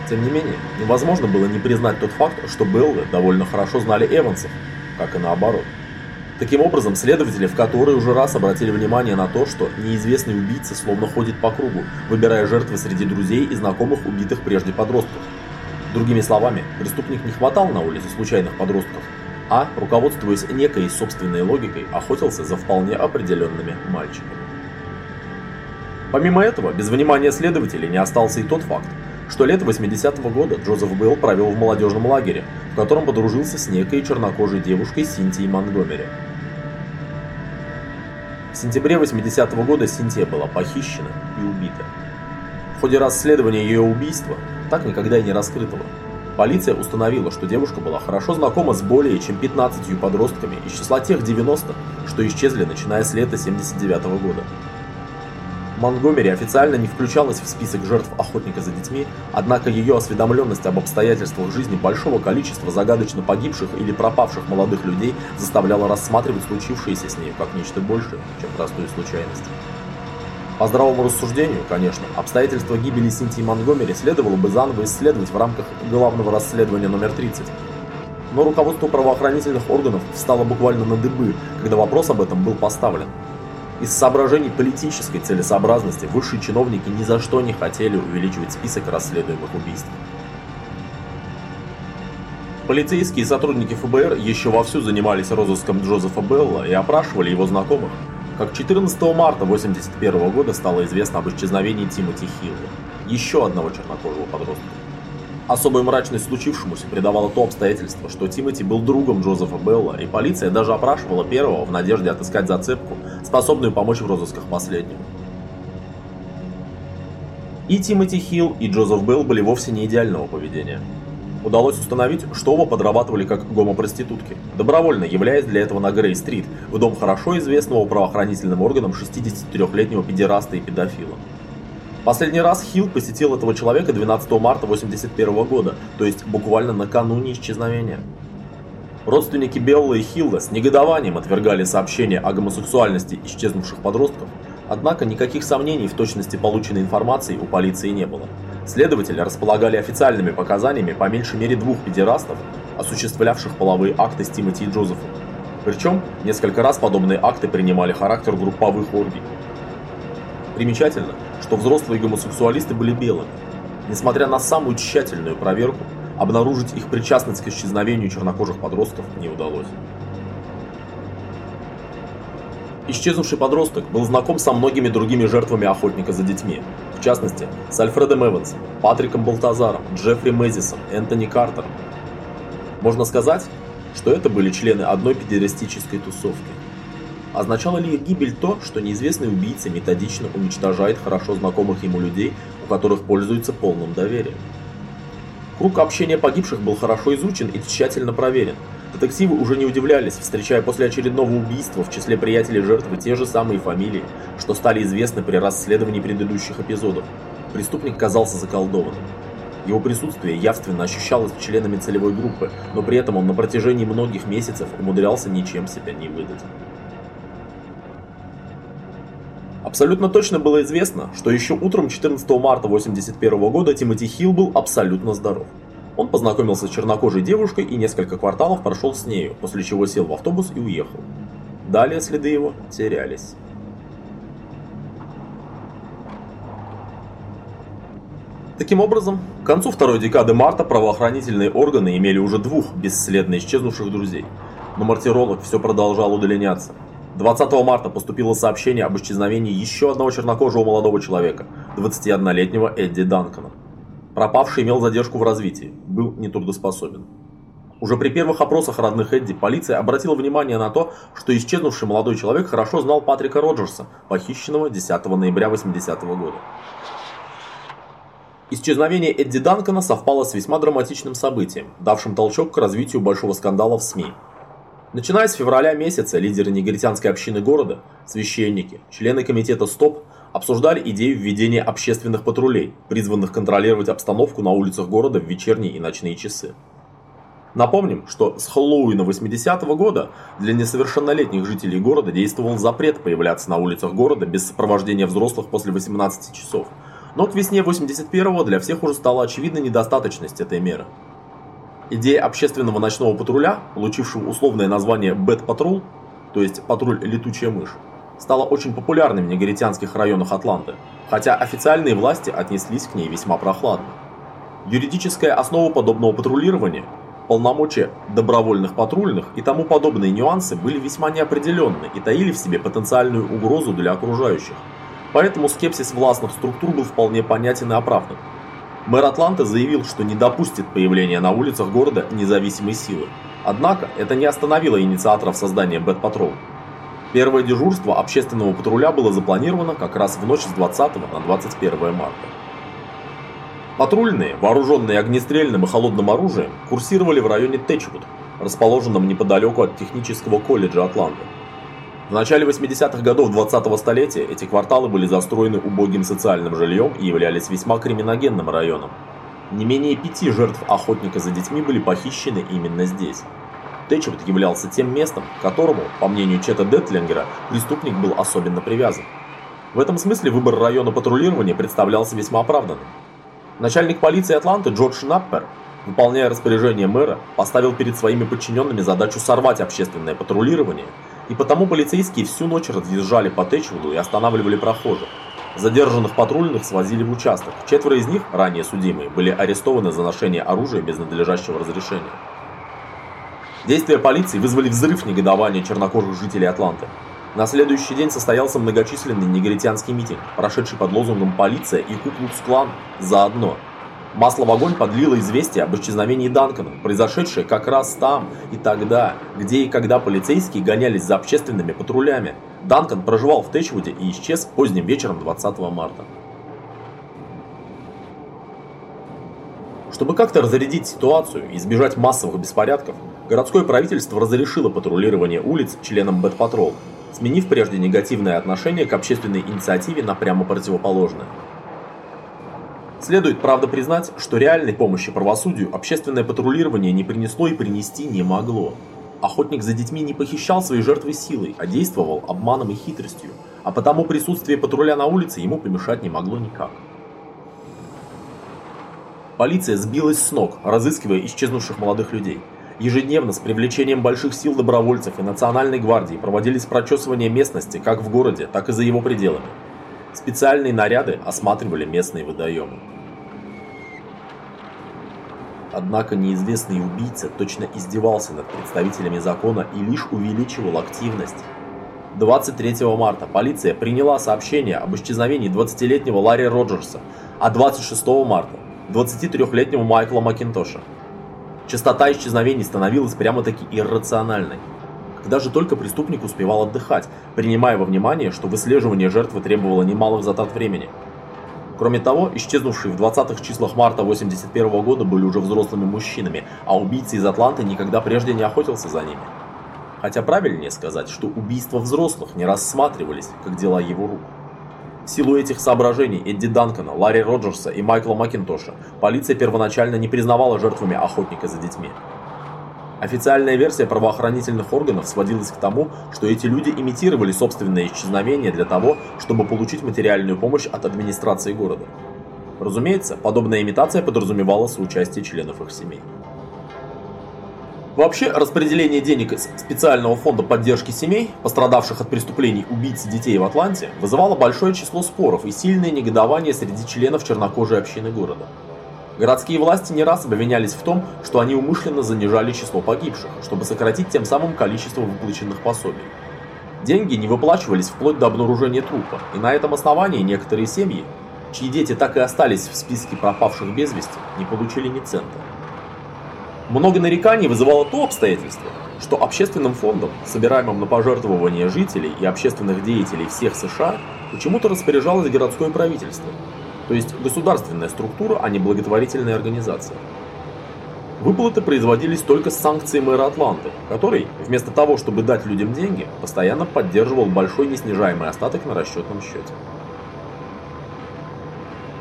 Тем не менее, невозможно было не признать тот факт, что Беллы довольно хорошо знали Эвансов, как и наоборот. Таким образом, следователи в который уже раз обратили внимание на то, что неизвестный убийца словно ходит по кругу, выбирая жертвы среди друзей и знакомых убитых прежде подростков. Другими словами, преступник не хватал на улице случайных подростков, а, руководствуясь некой собственной логикой, охотился за вполне определенными мальчиками. Помимо этого, без внимания следователей не остался и тот факт, что лето 80-го года Джозеф Белл провел в молодежном лагере, в котором подружился с некой чернокожей девушкой Синтией Монгомери. В сентябре 80-го года Синтия была похищена и убита. В ходе расследования ее убийства, так никогда и не раскрытого, полиция установила, что девушка была хорошо знакома с более чем 15 подростками из числа тех 90, что исчезли начиная с лета 79 -го года. Монгомери официально не включалась в список жертв охотника за детьми, однако ее осведомленность об обстоятельствах жизни большого количества загадочно погибших или пропавших молодых людей заставляла рассматривать случившееся с ней как нечто большее, чем простую случайность. По здравому рассуждению, конечно, обстоятельства гибели Синтии Монгомери следовало бы заново исследовать в рамках главного расследования номер 30. Но руководство правоохранительных органов встало буквально на дыбы, когда вопрос об этом был поставлен. Из соображений политической целесообразности высшие чиновники ни за что не хотели увеличивать список расследуемых убийств. Полицейские и сотрудники ФБР еще вовсю занимались розыском Джозефа Белла и опрашивали его знакомых, как 14 марта 1981 года стало известно об исчезновении Тимоти Хилла, еще одного чернокожего подростка. Особую мрачность случившемуся придавало то обстоятельство, что Тимоти был другом Джозефа Белла, и полиция даже опрашивала первого в надежде отыскать зацепку, способную помочь в розысках последнему. И Тимоти Хилл, и Джозеф Белл были вовсе не идеального поведения. Удалось установить, что оба подрабатывали как гомопроститутки, добровольно являясь для этого на Грей-стрит, в дом хорошо известного правоохранительным органам 63-летнего педераста и педофила. Последний раз Хилл посетил этого человека 12 марта 1981 года, то есть буквально накануне исчезновения. Родственники Белла и Хилла с негодованием отвергали сообщения о гомосексуальности исчезнувших подростков, однако никаких сомнений в точности полученной информации у полиции не было. Следователи располагали официальными показаниями по меньшей мере двух педерастов, осуществлявших половые акты с Тимоти и Джозефом. Причем несколько раз подобные акты принимали характер групповых оргий. Примечательно, что взрослые гомосексуалисты были белыми. Несмотря на самую тщательную проверку, обнаружить их причастность к исчезновению чернокожих подростков не удалось. Исчезнувший подросток был знаком со многими другими жертвами охотника за детьми, в частности, с Альфредом Эвансом, Патриком Балтазаром, Джеффри Мезисом, Энтони Картером. Можно сказать, что это были члены одной педерастической тусовки. Означало ли их гибель то, что неизвестный убийца методично уничтожает хорошо знакомых ему людей, у которых пользуется полным доверием? Круг общения погибших был хорошо изучен и тщательно проверен. Детективы уже не удивлялись, встречая после очередного убийства в числе приятелей жертвы те же самые фамилии, что стали известны при расследовании предыдущих эпизодов. Преступник казался заколдованным. Его присутствие явственно ощущалось членами целевой группы, но при этом он на протяжении многих месяцев умудрялся ничем себя не выдать. Абсолютно точно было известно, что еще утром 14 марта 1981 года Тимоти Хилл был абсолютно здоров. Он познакомился с чернокожей девушкой и несколько кварталов прошел с нею, после чего сел в автобус и уехал. Далее следы его терялись. Таким образом, к концу второй декады марта правоохранительные органы имели уже двух бесследно исчезнувших друзей. Но мартиролог все продолжал удаляться. 20 марта поступило сообщение об исчезновении еще одного чернокожего молодого человека, 21-летнего Эдди Данкона. Пропавший имел задержку в развитии, был нетрудоспособен. Уже при первых опросах родных Эдди полиция обратила внимание на то, что исчезнувший молодой человек хорошо знал Патрика Роджерса, похищенного 10 ноября 80 -го года. Исчезновение Эдди Данкона совпало с весьма драматичным событием, давшим толчок к развитию большого скандала в СМИ. Начиная с февраля месяца лидеры негритянской общины города, священники, члены комитета СТОП обсуждали идею введения общественных патрулей, призванных контролировать обстановку на улицах города в вечерние и ночные часы. Напомним, что с Хэллоуина 80-го года для несовершеннолетних жителей города действовал запрет появляться на улицах города без сопровождения взрослых после 18 часов. Но к весне 81-го для всех уже стала очевидна недостаточность этой меры. Идея общественного ночного патруля, получившего условное название Бэт Патрул, то есть патруль «Летучая мышь», стала очень популярной в негритянских районах Атланты, хотя официальные власти отнеслись к ней весьма прохладно. Юридическая основа подобного патрулирования, полномочия добровольных патрульных и тому подобные нюансы были весьма неопределенны и таили в себе потенциальную угрозу для окружающих. Поэтому скепсис властных структур был вполне понятен и оправдан. Мэр Атланты заявил, что не допустит появления на улицах города независимой силы. Однако это не остановило инициаторов создания Бэт Патрол. Первое дежурство общественного патруля было запланировано как раз в ночь с 20 на 21 марта. Патрульные, вооруженные огнестрельным и холодным оружием, курсировали в районе Тэтчвуд, расположенном неподалеку от технического колледжа Атланты. В начале 80-х годов 20-го столетия эти кварталы были застроены убогим социальным жильем и являлись весьма криминогенным районом. Не менее пяти жертв охотника за детьми были похищены именно здесь. Тэтчерт являлся тем местом, к которому, по мнению Чета Детлингера, преступник был особенно привязан. В этом смысле выбор района патрулирования представлялся весьма оправданным. Начальник полиции Атланты Джордж Наппер, выполняя распоряжение мэра, поставил перед своими подчиненными задачу сорвать общественное патрулирование – и потому полицейские всю ночь разъезжали по Тэтчвуду и останавливали прохожих. Задержанных патрульных свозили в участок. Четверо из них, ранее судимые, были арестованы за ношение оружия без надлежащего разрешения. Действия полиции вызвали взрыв негодования чернокожих жителей Атланты. На следующий день состоялся многочисленный негритянский митинг, прошедший под лозунгом «Полиция и Куклукс-клан заодно», Масло в огонь подлило известие об исчезновении Данкона, произошедшее как раз там и тогда, где и когда полицейские гонялись за общественными патрулями. Данкон проживал в Тэчвуде и исчез поздним вечером 20 марта. Чтобы как-то разрядить ситуацию и избежать массовых беспорядков, городское правительство разрешило патрулирование улиц членам Бэт-Патрол, сменив прежде негативное отношение к общественной инициативе на прямо противоположное. Следует, правда, признать, что реальной помощи правосудию общественное патрулирование не принесло и принести не могло. Охотник за детьми не похищал свои жертвы силой, а действовал обманом и хитростью, а потому присутствие патруля на улице ему помешать не могло никак. Полиция сбилась с ног, разыскивая исчезнувших молодых людей. Ежедневно с привлечением больших сил добровольцев и национальной гвардии проводились прочесывания местности как в городе, так и за его пределами. Специальные наряды осматривали местные водоемы. Однако неизвестный убийца точно издевался над представителями закона и лишь увеличивал активность. 23 марта полиция приняла сообщение об исчезновении 20-летнего Ларри Роджерса, а 26 марта 23-летнего Майкла Макинтоша. Частота исчезновений становилась прямо-таки иррациональной. Когда же только преступник успевал отдыхать, принимая во внимание, что выслеживание жертвы требовало немалых затрат времени. Кроме того, исчезнувшие в 20-х числах марта 81 года были уже взрослыми мужчинами, а убийца из Атланты никогда прежде не охотился за ними. Хотя правильнее сказать, что убийства взрослых не рассматривались, как дела его рук. В силу этих соображений Эдди Данкона, Ларри Роджерса и Майкла Макинтоша полиция первоначально не признавала жертвами охотника за детьми. Официальная версия правоохранительных органов сводилась к тому, что эти люди имитировали собственное исчезновение для того, чтобы получить материальную помощь от администрации города. Разумеется, подобная имитация подразумевала соучастие членов их семей. Вообще, распределение денег из специального фонда поддержки семей, пострадавших от преступлений убийц детей в Атланте, вызывало большое число споров и сильное негодование среди членов чернокожей общины города. Городские власти не раз обвинялись в том, что они умышленно занижали число погибших, чтобы сократить тем самым количество выплаченных пособий. Деньги не выплачивались вплоть до обнаружения трупа, и на этом основании некоторые семьи, чьи дети так и остались в списке пропавших без вести, не получили ни цента. Много нареканий вызывало то обстоятельство, что общественным фондом, собираемым на пожертвования жителей и общественных деятелей всех США, почему-то распоряжалось городское правительство – то есть государственная структура, а не благотворительная организация. Выплаты производились только с санкцией мэра Атланты, который, вместо того, чтобы дать людям деньги, постоянно поддерживал большой неснижаемый остаток на расчетном счете.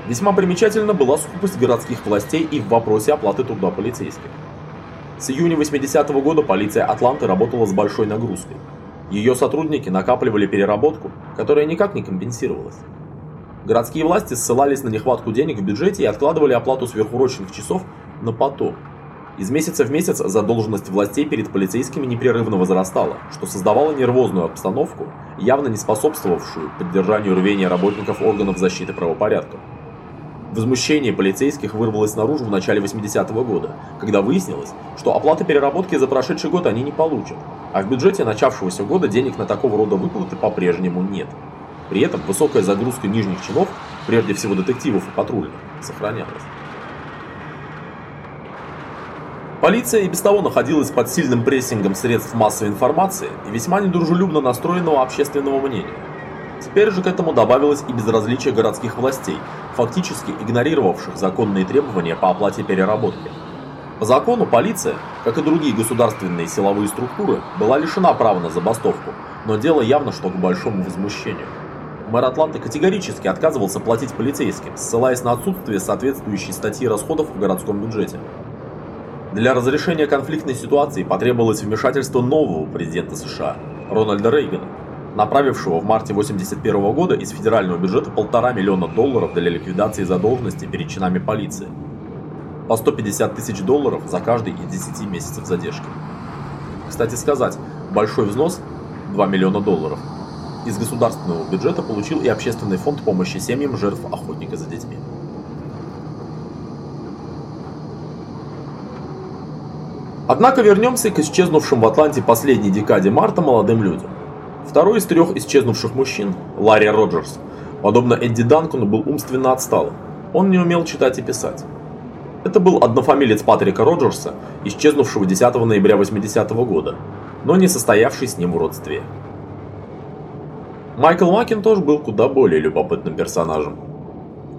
Весьма примечательна была скупость городских властей и в вопросе оплаты труда полицейских. С июня 80 -го года полиция Атланты работала с большой нагрузкой. Ее сотрудники накапливали переработку, которая никак не компенсировалась. Городские власти ссылались на нехватку денег в бюджете и откладывали оплату сверхурочных часов на потом. Из месяца в месяц задолженность властей перед полицейскими непрерывно возрастала, что создавало нервозную обстановку, явно не способствовавшую поддержанию рвения работников органов защиты правопорядка. Возмущение полицейских вырвалось наружу в начале 80-го года, когда выяснилось, что оплаты переработки за прошедший год они не получат, а в бюджете начавшегося года денег на такого рода выплаты по-прежнему нет. При этом высокая загрузка нижних чинов, прежде всего детективов и патрульных, сохранялась. Полиция и без того находилась под сильным прессингом средств массовой информации и весьма недружелюбно настроенного общественного мнения. Теперь же к этому добавилось и безразличие городских властей, фактически игнорировавших законные требования по оплате переработки. По закону полиция, как и другие государственные силовые структуры, была лишена права на забастовку, но дело явно что к большому возмущению. Мэр Атланты категорически отказывался платить полицейским, ссылаясь на отсутствие соответствующей статьи расходов в городском бюджете. Для разрешения конфликтной ситуации потребовалось вмешательство нового президента США, Рональда Рейгана, направившего в марте 1981 года из федерального бюджета полтора миллиона долларов для ликвидации задолженности перед чинами полиции. По 150 тысяч долларов за каждый из 10 месяцев задержки. Кстати сказать, большой взнос, 2 миллиона долларов, из государственного бюджета получил и Общественный фонд помощи семьям жертв охотника за детьми. Однако вернемся к исчезнувшим в Атланте последней декаде марта молодым людям. Второй из трех исчезнувших мужчин, Ларри Роджерс, подобно Эдди Данкону, был умственно отсталым. Он не умел читать и писать. Это был однофамилец Патрика Роджерса, исчезнувшего 10 ноября 80 -го года, но не состоявший с ним в родстве. Майкл Макинтош был куда более любопытным персонажем.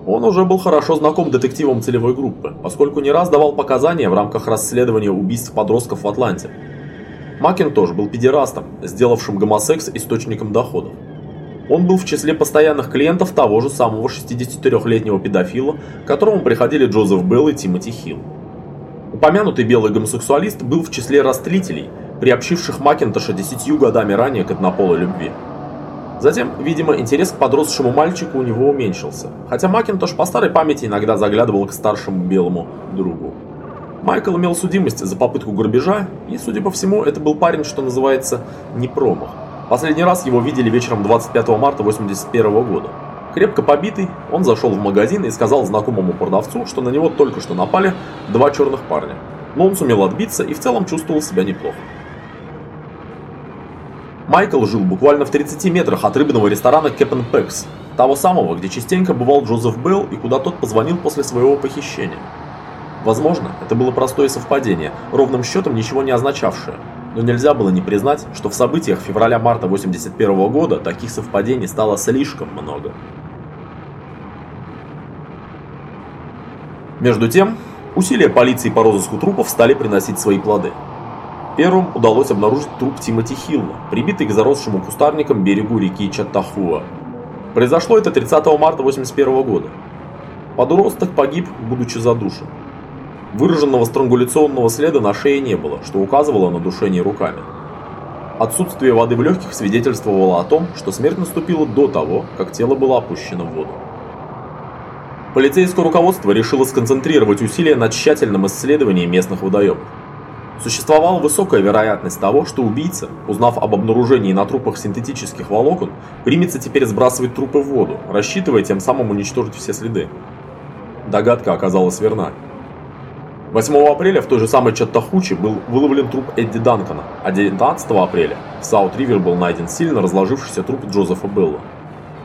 Он уже был хорошо знаком детективам целевой группы, поскольку не раз давал показания в рамках расследования убийств подростков в Атланте. Макинтош был педерастом, сделавшим гомосекс источником доходов. Он был в числе постоянных клиентов того же самого 63-летнего педофила, к которому приходили Джозеф Белл и Тимоти Хилл. Упомянутый белый гомосексуалист был в числе растлителей, приобщивших Макинтоша десятью годами ранее к однополой любви. Затем, видимо, интерес к подросшему мальчику у него уменьшился, хотя Макинтош по старой памяти иногда заглядывал к старшему белому другу. Майкл имел судимость за попытку грабежа, и, судя по всему, это был парень, что называется, не промах. Последний раз его видели вечером 25 марта 81 года. Крепко побитый, он зашел в магазин и сказал знакомому продавцу, что на него только что напали два черных парня. Но он сумел отбиться и в целом чувствовал себя неплохо. Майкл жил буквально в 30 метрах от рыбного ресторана Кэпен Пэкс, того самого, где частенько бывал Джозеф Белл и куда тот позвонил после своего похищения. Возможно, это было простое совпадение, ровным счетом ничего не означавшее. Но нельзя было не признать, что в событиях февраля-марта 81 года таких совпадений стало слишком много. Между тем, усилия полиции по розыску трупов стали приносить свои плоды. Первым удалось обнаружить труп Тимоти Хилла, прибитый к заросшему кустарникам берегу реки Чаттахуа. Произошло это 30 марта 81 года. Подросток погиб, будучи задушен. Выраженного странгуляционного следа на шее не было, что указывало на душение руками. Отсутствие воды в легких свидетельствовало о том, что смерть наступила до того, как тело было опущено в воду. Полицейское руководство решило сконцентрировать усилия на тщательном исследовании местных водоемов. Существовала высокая вероятность того, что убийца, узнав об обнаружении на трупах синтетических волокон, примется теперь сбрасывать трупы в воду, рассчитывая тем самым уничтожить все следы. Догадка оказалась верна. 8 апреля в той же самой Чаттахуче был выловлен труп Эдди Данкона, а 19 апреля в Саут-Ривер был найден сильно разложившийся труп Джозефа Белла.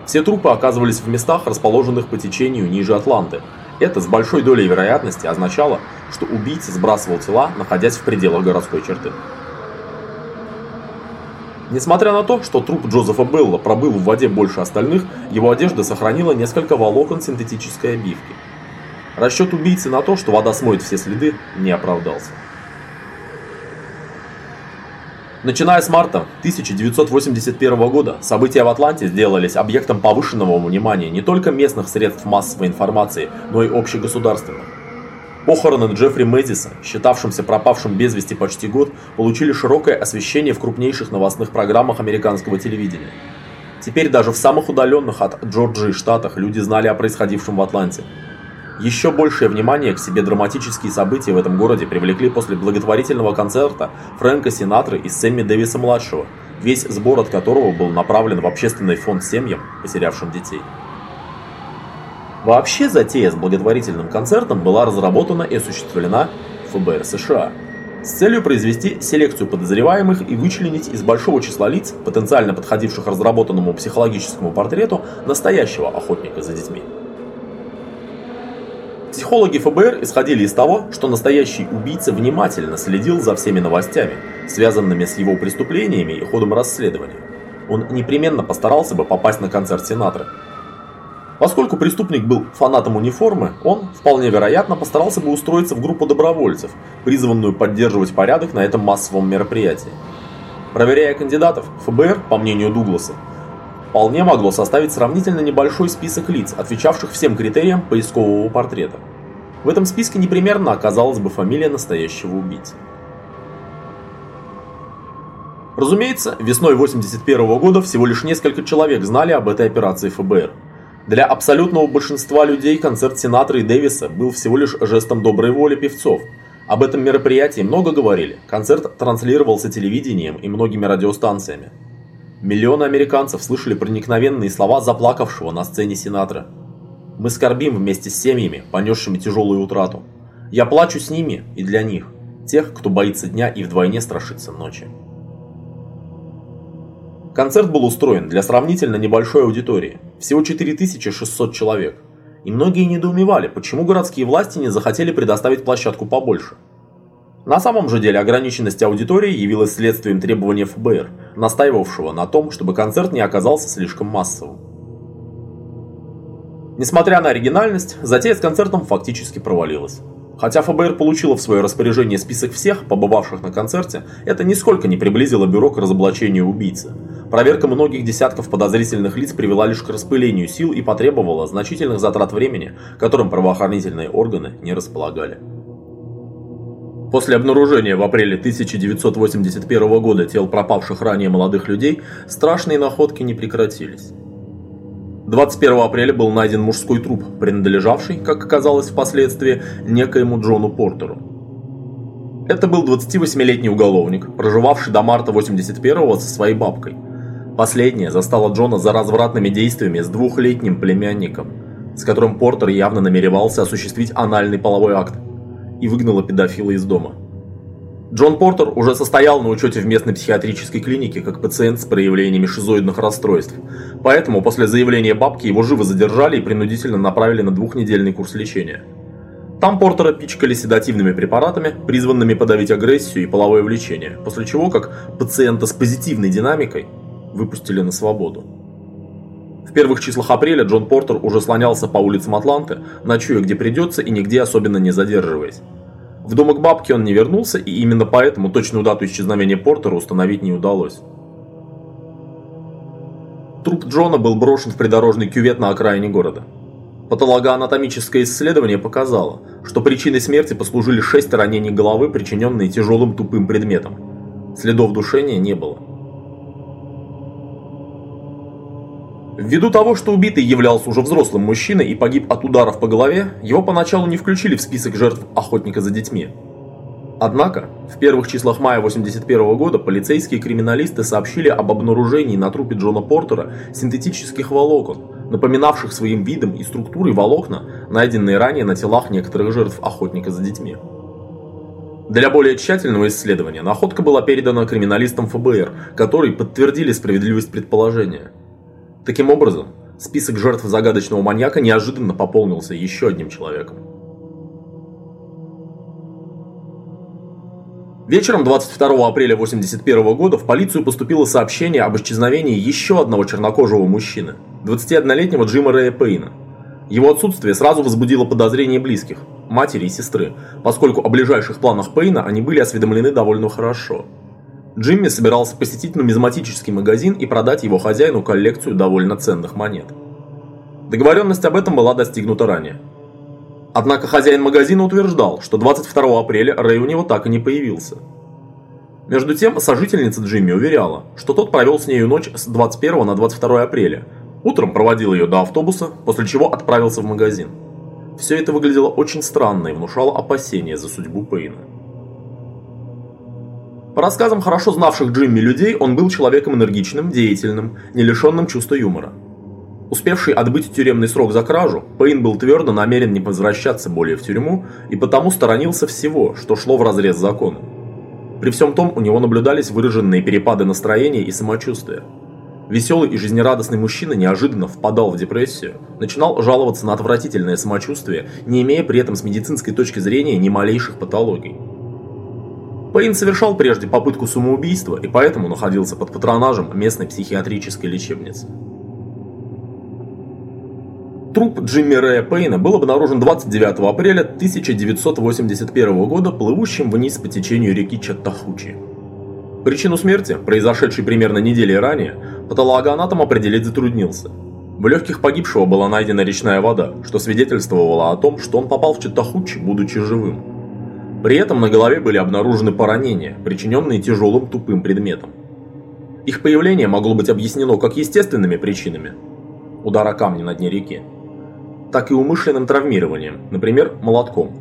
Все трупы оказывались в местах, расположенных по течению ниже Атланты. Это с большой долей вероятности означало, что убийца сбрасывал тела, находясь в пределах городской черты. Несмотря на то, что труп Джозефа Белла пробыл в воде больше остальных, его одежда сохранила несколько волокон синтетической обивки. Расчет убийцы на то, что вода смоет все следы, не оправдался. Начиная с марта 1981 года, события в Атланте сделались объектом повышенного внимания не только местных средств массовой информации, но и общегосударственных. Похороны Джеффри Мэдиса, считавшимся пропавшим без вести почти год, получили широкое освещение в крупнейших новостных программах американского телевидения. Теперь даже в самых удаленных от Джорджии штатах люди знали о происходившем в Атланте. Еще большее внимание к себе драматические события в этом городе привлекли после благотворительного концерта Фрэнка Синатры и Сэмми Дэвиса-младшего, весь сбор от которого был направлен в общественный фонд семьям, потерявшим детей. Вообще затея с благотворительным концертом была разработана и осуществлена ФБР США с целью произвести селекцию подозреваемых и вычленить из большого числа лиц, потенциально подходивших разработанному психологическому портрету, настоящего охотника за детьми. Психологи ФБР исходили из того, что настоящий убийца внимательно следил за всеми новостями, связанными с его преступлениями и ходом расследования. Он непременно постарался бы попасть на концерт сенатора. Поскольку преступник был фанатом униформы, он, вполне вероятно, постарался бы устроиться в группу добровольцев, призванную поддерживать порядок на этом массовом мероприятии. Проверяя кандидатов, ФБР, по мнению Дугласа, вполне могло составить сравнительно небольшой список лиц, отвечавших всем критериям поискового портрета. В этом списке непременно оказалась бы фамилия настоящего убийцы. Разумеется, весной 81 года всего лишь несколько человек знали об этой операции ФБР. Для абсолютного большинства людей концерт Сенатора и Дэвиса был всего лишь жестом доброй воли певцов. Об этом мероприятии много говорили, концерт транслировался телевидением и многими радиостанциями. Миллионы американцев слышали проникновенные слова заплакавшего на сцене сенатора. Мы скорбим вместе с семьями, понесшими тяжелую утрату. Я плачу с ними и для них, тех, кто боится дня и вдвойне страшится ночи. Концерт был устроен для сравнительно небольшой аудитории, всего 4600 человек. И многие недоумевали, почему городские власти не захотели предоставить площадку побольше – на самом же деле ограниченность аудитории явилась следствием требования ФБР, настаивавшего на том, чтобы концерт не оказался слишком массовым. Несмотря на оригинальность, затея с концертом фактически провалилась. Хотя ФБР получило в свое распоряжение список всех, побывавших на концерте, это нисколько не приблизило бюро к разоблачению убийцы. Проверка многих десятков подозрительных лиц привела лишь к распылению сил и потребовала значительных затрат времени, которым правоохранительные органы не располагали. После обнаружения в апреле 1981 года тел пропавших ранее молодых людей, страшные находки не прекратились. 21 апреля был найден мужской труп, принадлежавший, как оказалось впоследствии, некоему Джону Портеру. Это был 28-летний уголовник, проживавший до марта 81-го со своей бабкой. Последняя застала Джона за развратными действиями с двухлетним племянником, с которым Портер явно намеревался осуществить анальный половой акт и выгнала педофила из дома. Джон Портер уже состоял на учете в местной психиатрической клинике как пациент с проявлениями шизоидных расстройств, поэтому после заявления бабки его живо задержали и принудительно направили на двухнедельный курс лечения. Там Портера пичкали седативными препаратами, призванными подавить агрессию и половое влечение, после чего, как пациента с позитивной динамикой, выпустили на свободу. В первых числах апреля Джон Портер уже слонялся по улицам Атланты, ночуя где придется и нигде особенно не задерживаясь. В дом к бабке он не вернулся, и именно поэтому точную дату исчезновения Портера установить не удалось. Труп Джона был брошен в придорожный кювет на окраине города. Патологоанатомическое исследование показало, что причиной смерти послужили шесть ранений головы, причиненные тяжелым тупым предметом. Следов душения не было. Ввиду того, что убитый являлся уже взрослым мужчиной и погиб от ударов по голове, его поначалу не включили в список жертв охотника за детьми. Однако, в первых числах мая 1981 года полицейские криминалисты сообщили об обнаружении на трупе Джона Портера синтетических волокон, напоминавших своим видом и структурой волокна, найденные ранее на телах некоторых жертв охотника за детьми. Для более тщательного исследования находка была передана криминалистам ФБР, которые подтвердили справедливость предположения. Таким образом, список жертв загадочного маньяка неожиданно пополнился еще одним человеком. Вечером 22 апреля 1981 года в полицию поступило сообщение об исчезновении еще одного чернокожего мужчины, 21-летнего Джима Рэя Пейна. Его отсутствие сразу возбудило подозрения близких, матери и сестры, поскольку о ближайших планах Пейна они были осведомлены довольно хорошо – Джимми собирался посетить нумизматический магазин и продать его хозяину коллекцию довольно ценных монет. Договоренность об этом была достигнута ранее. Однако хозяин магазина утверждал, что 22 апреля Рэй у него так и не появился. Между тем, сожительница Джимми уверяла, что тот провел с нею ночь с 21 на 22 апреля. Утром проводил ее до автобуса, после чего отправился в магазин. Все это выглядело очень странно и внушало опасения за судьбу Пейна. По рассказам хорошо знавших Джимми людей, он был человеком энергичным, деятельным, не лишенным чувства юмора. Успевший отбыть тюремный срок за кражу, Пейн был твердо намерен не возвращаться более в тюрьму и потому сторонился всего, что шло вразрез с законом. При всем том, у него наблюдались выраженные перепады настроения и самочувствия. Веселый и жизнерадостный мужчина неожиданно впадал в депрессию, начинал жаловаться на отвратительное самочувствие, не имея при этом с медицинской точки зрения ни малейших патологий. Пейн совершал прежде попытку самоубийства и поэтому находился под патронажем местной психиатрической лечебницы. Труп Джимми Рэя Пейна был обнаружен 29 апреля 1981 года плывущим вниз по течению реки Чаттахучи. Причину смерти, произошедшей примерно недели ранее, патологоанатом определить затруднился. В легких погибшего была найдена речная вода, что свидетельствовало о том, что он попал в Чаттахучи, будучи живым. При этом на голове были обнаружены поранения, причиненные тяжелым тупым предметом. Их появление могло быть объяснено как естественными причинами – удара камня на дне реки, так и умышленным травмированием, например, молотком.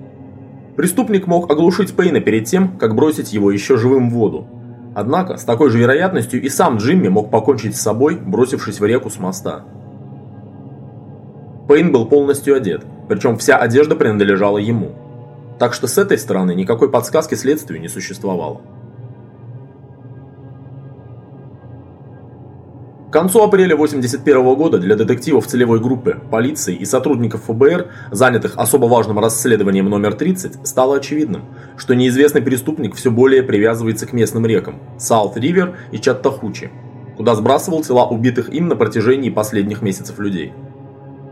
Преступник мог оглушить Пейна перед тем, как бросить его еще живым в воду. Однако, с такой же вероятностью и сам Джимми мог покончить с собой, бросившись в реку с моста. Пейн был полностью одет, причем вся одежда принадлежала ему – так что с этой стороны никакой подсказки следствию не существовало. К концу апреля 1981 года для детективов целевой группы, полиции и сотрудников ФБР, занятых особо важным расследованием номер 30, стало очевидным, что неизвестный преступник все более привязывается к местным рекам – Саут-Ривер и Чаттахучи, куда сбрасывал тела убитых им на протяжении последних месяцев людей.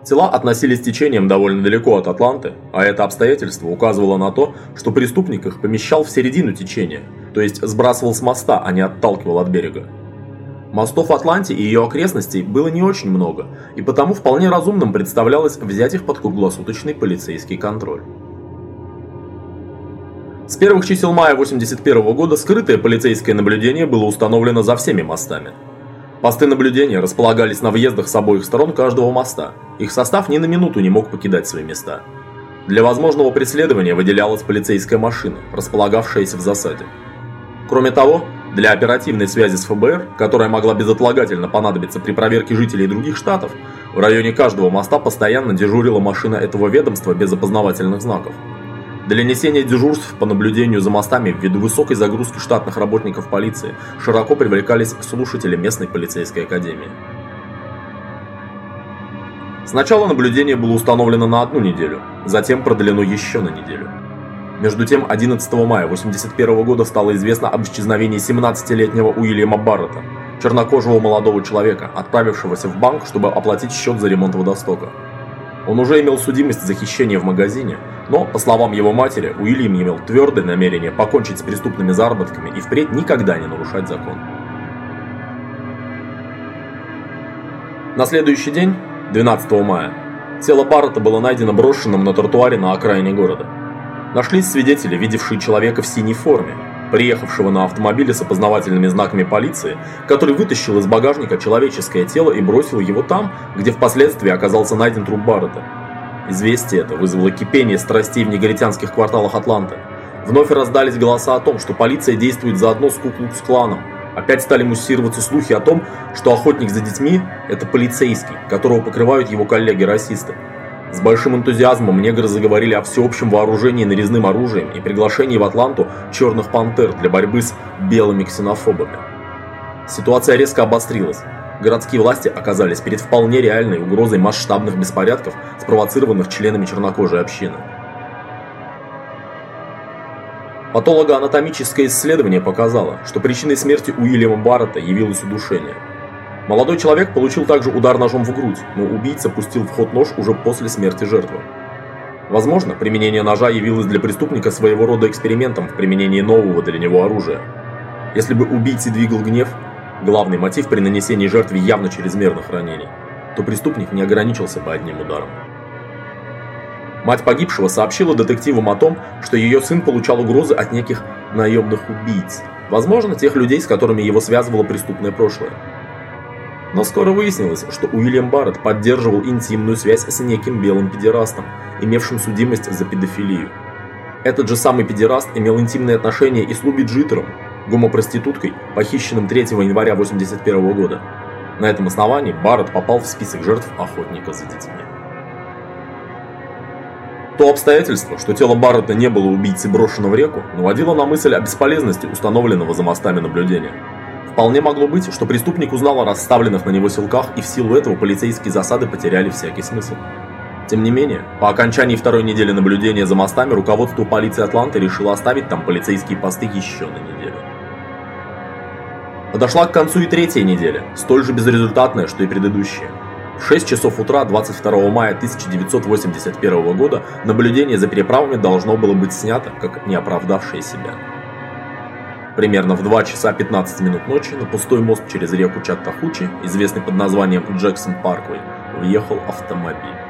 Тела относились течением довольно далеко от Атланты, а это обстоятельство указывало на то, что преступник их помещал в середину течения, то есть сбрасывал с моста, а не отталкивал от берега. Мостов Атланте и ее окрестностей было не очень много, и потому вполне разумным представлялось взять их под круглосуточный полицейский контроль. С первых чисел мая 1981 года скрытое полицейское наблюдение было установлено за всеми мостами – Посты наблюдения располагались на въездах с обоих сторон каждого моста. Их состав ни на минуту не мог покидать свои места. Для возможного преследования выделялась полицейская машина, располагавшаяся в засаде. Кроме того, для оперативной связи с ФБР, которая могла безотлагательно понадобиться при проверке жителей других штатов, в районе каждого моста постоянно дежурила машина этого ведомства без опознавательных знаков. Для несения дежурств по наблюдению за мостами ввиду высокой загрузки штатных работников полиции широко привлекались слушатели местной полицейской академии. Сначала наблюдение было установлено на одну неделю, затем продлено еще на неделю. Между тем, 11 мая 1981 года стало известно об исчезновении 17-летнего Уильяма Баррета, чернокожего молодого человека, отправившегося в банк, чтобы оплатить счет за ремонт водостока. Он уже имел судимость за хищение в магазине, но, по словам его матери, Уильям имел твердое намерение покончить с преступными заработками и впредь никогда не нарушать закон. На следующий день, 12 мая, тело Баррета было найдено брошенным на тротуаре на окраине города. Нашлись свидетели, видевшие человека в синей форме, приехавшего на автомобиле с опознавательными знаками полиции, который вытащил из багажника человеческое тело и бросил его там, где впоследствии оказался найден труп Баррета. Известие это вызвало кипение страстей в негритянских кварталах Атланты. Вновь раздались голоса о том, что полиция действует заодно с Куклукс-кланом. Опять стали муссироваться слухи о том, что охотник за детьми – это полицейский, которого покрывают его коллеги-расисты. С большим энтузиазмом негры заговорили о всеобщем вооружении нарезным оружием и приглашении в Атланту черных пантер для борьбы с белыми ксенофобами. Ситуация резко обострилась. Городские власти оказались перед вполне реальной угрозой масштабных беспорядков, спровоцированных членами чернокожей общины. Патологоанатомическое исследование показало, что причиной смерти Уильяма Баррета явилось удушение – Молодой человек получил также удар ножом в грудь, но убийца пустил в ход нож уже после смерти жертвы. Возможно, применение ножа явилось для преступника своего рода экспериментом в применении нового для него оружия. Если бы убийцей двигал гнев, главный мотив при нанесении жертве явно чрезмерных ранений, то преступник не ограничился бы одним ударом. Мать погибшего сообщила детективам о том, что ее сын получал угрозы от неких наемных убийц, возможно, тех людей, с которыми его связывало преступное прошлое. Но скоро выяснилось, что Уильям Барретт поддерживал интимную связь с неким белым педерастом, имевшим судимость за педофилию. Этот же самый педераст имел интимные отношения и с Луби Джиттером, гомопроституткой, похищенным 3 января 1981 года. На этом основании Барретт попал в список жертв охотника за детьми. То обстоятельство, что тело Барретта не было убийцей брошено в реку, наводило на мысль о бесполезности установленного за мостами наблюдения. Вполне могло быть, что преступник узнал о расставленных на него силках и в силу этого полицейские засады потеряли всякий смысл. Тем не менее, по окончании второй недели наблюдения за мостами руководство полиции Атланты решило оставить там полицейские посты еще на неделю. Подошла к концу и третья неделя, столь же безрезультатная, что и предыдущая. В 6 часов утра 22 мая 1981 года наблюдение за переправами должно было быть снято, как не оправдавшее себя. Примерно в 2 часа 15 минут ночи на пустой мост через реку Чаттахучи, известный под названием Джексон Парквей, въехал автомобиль.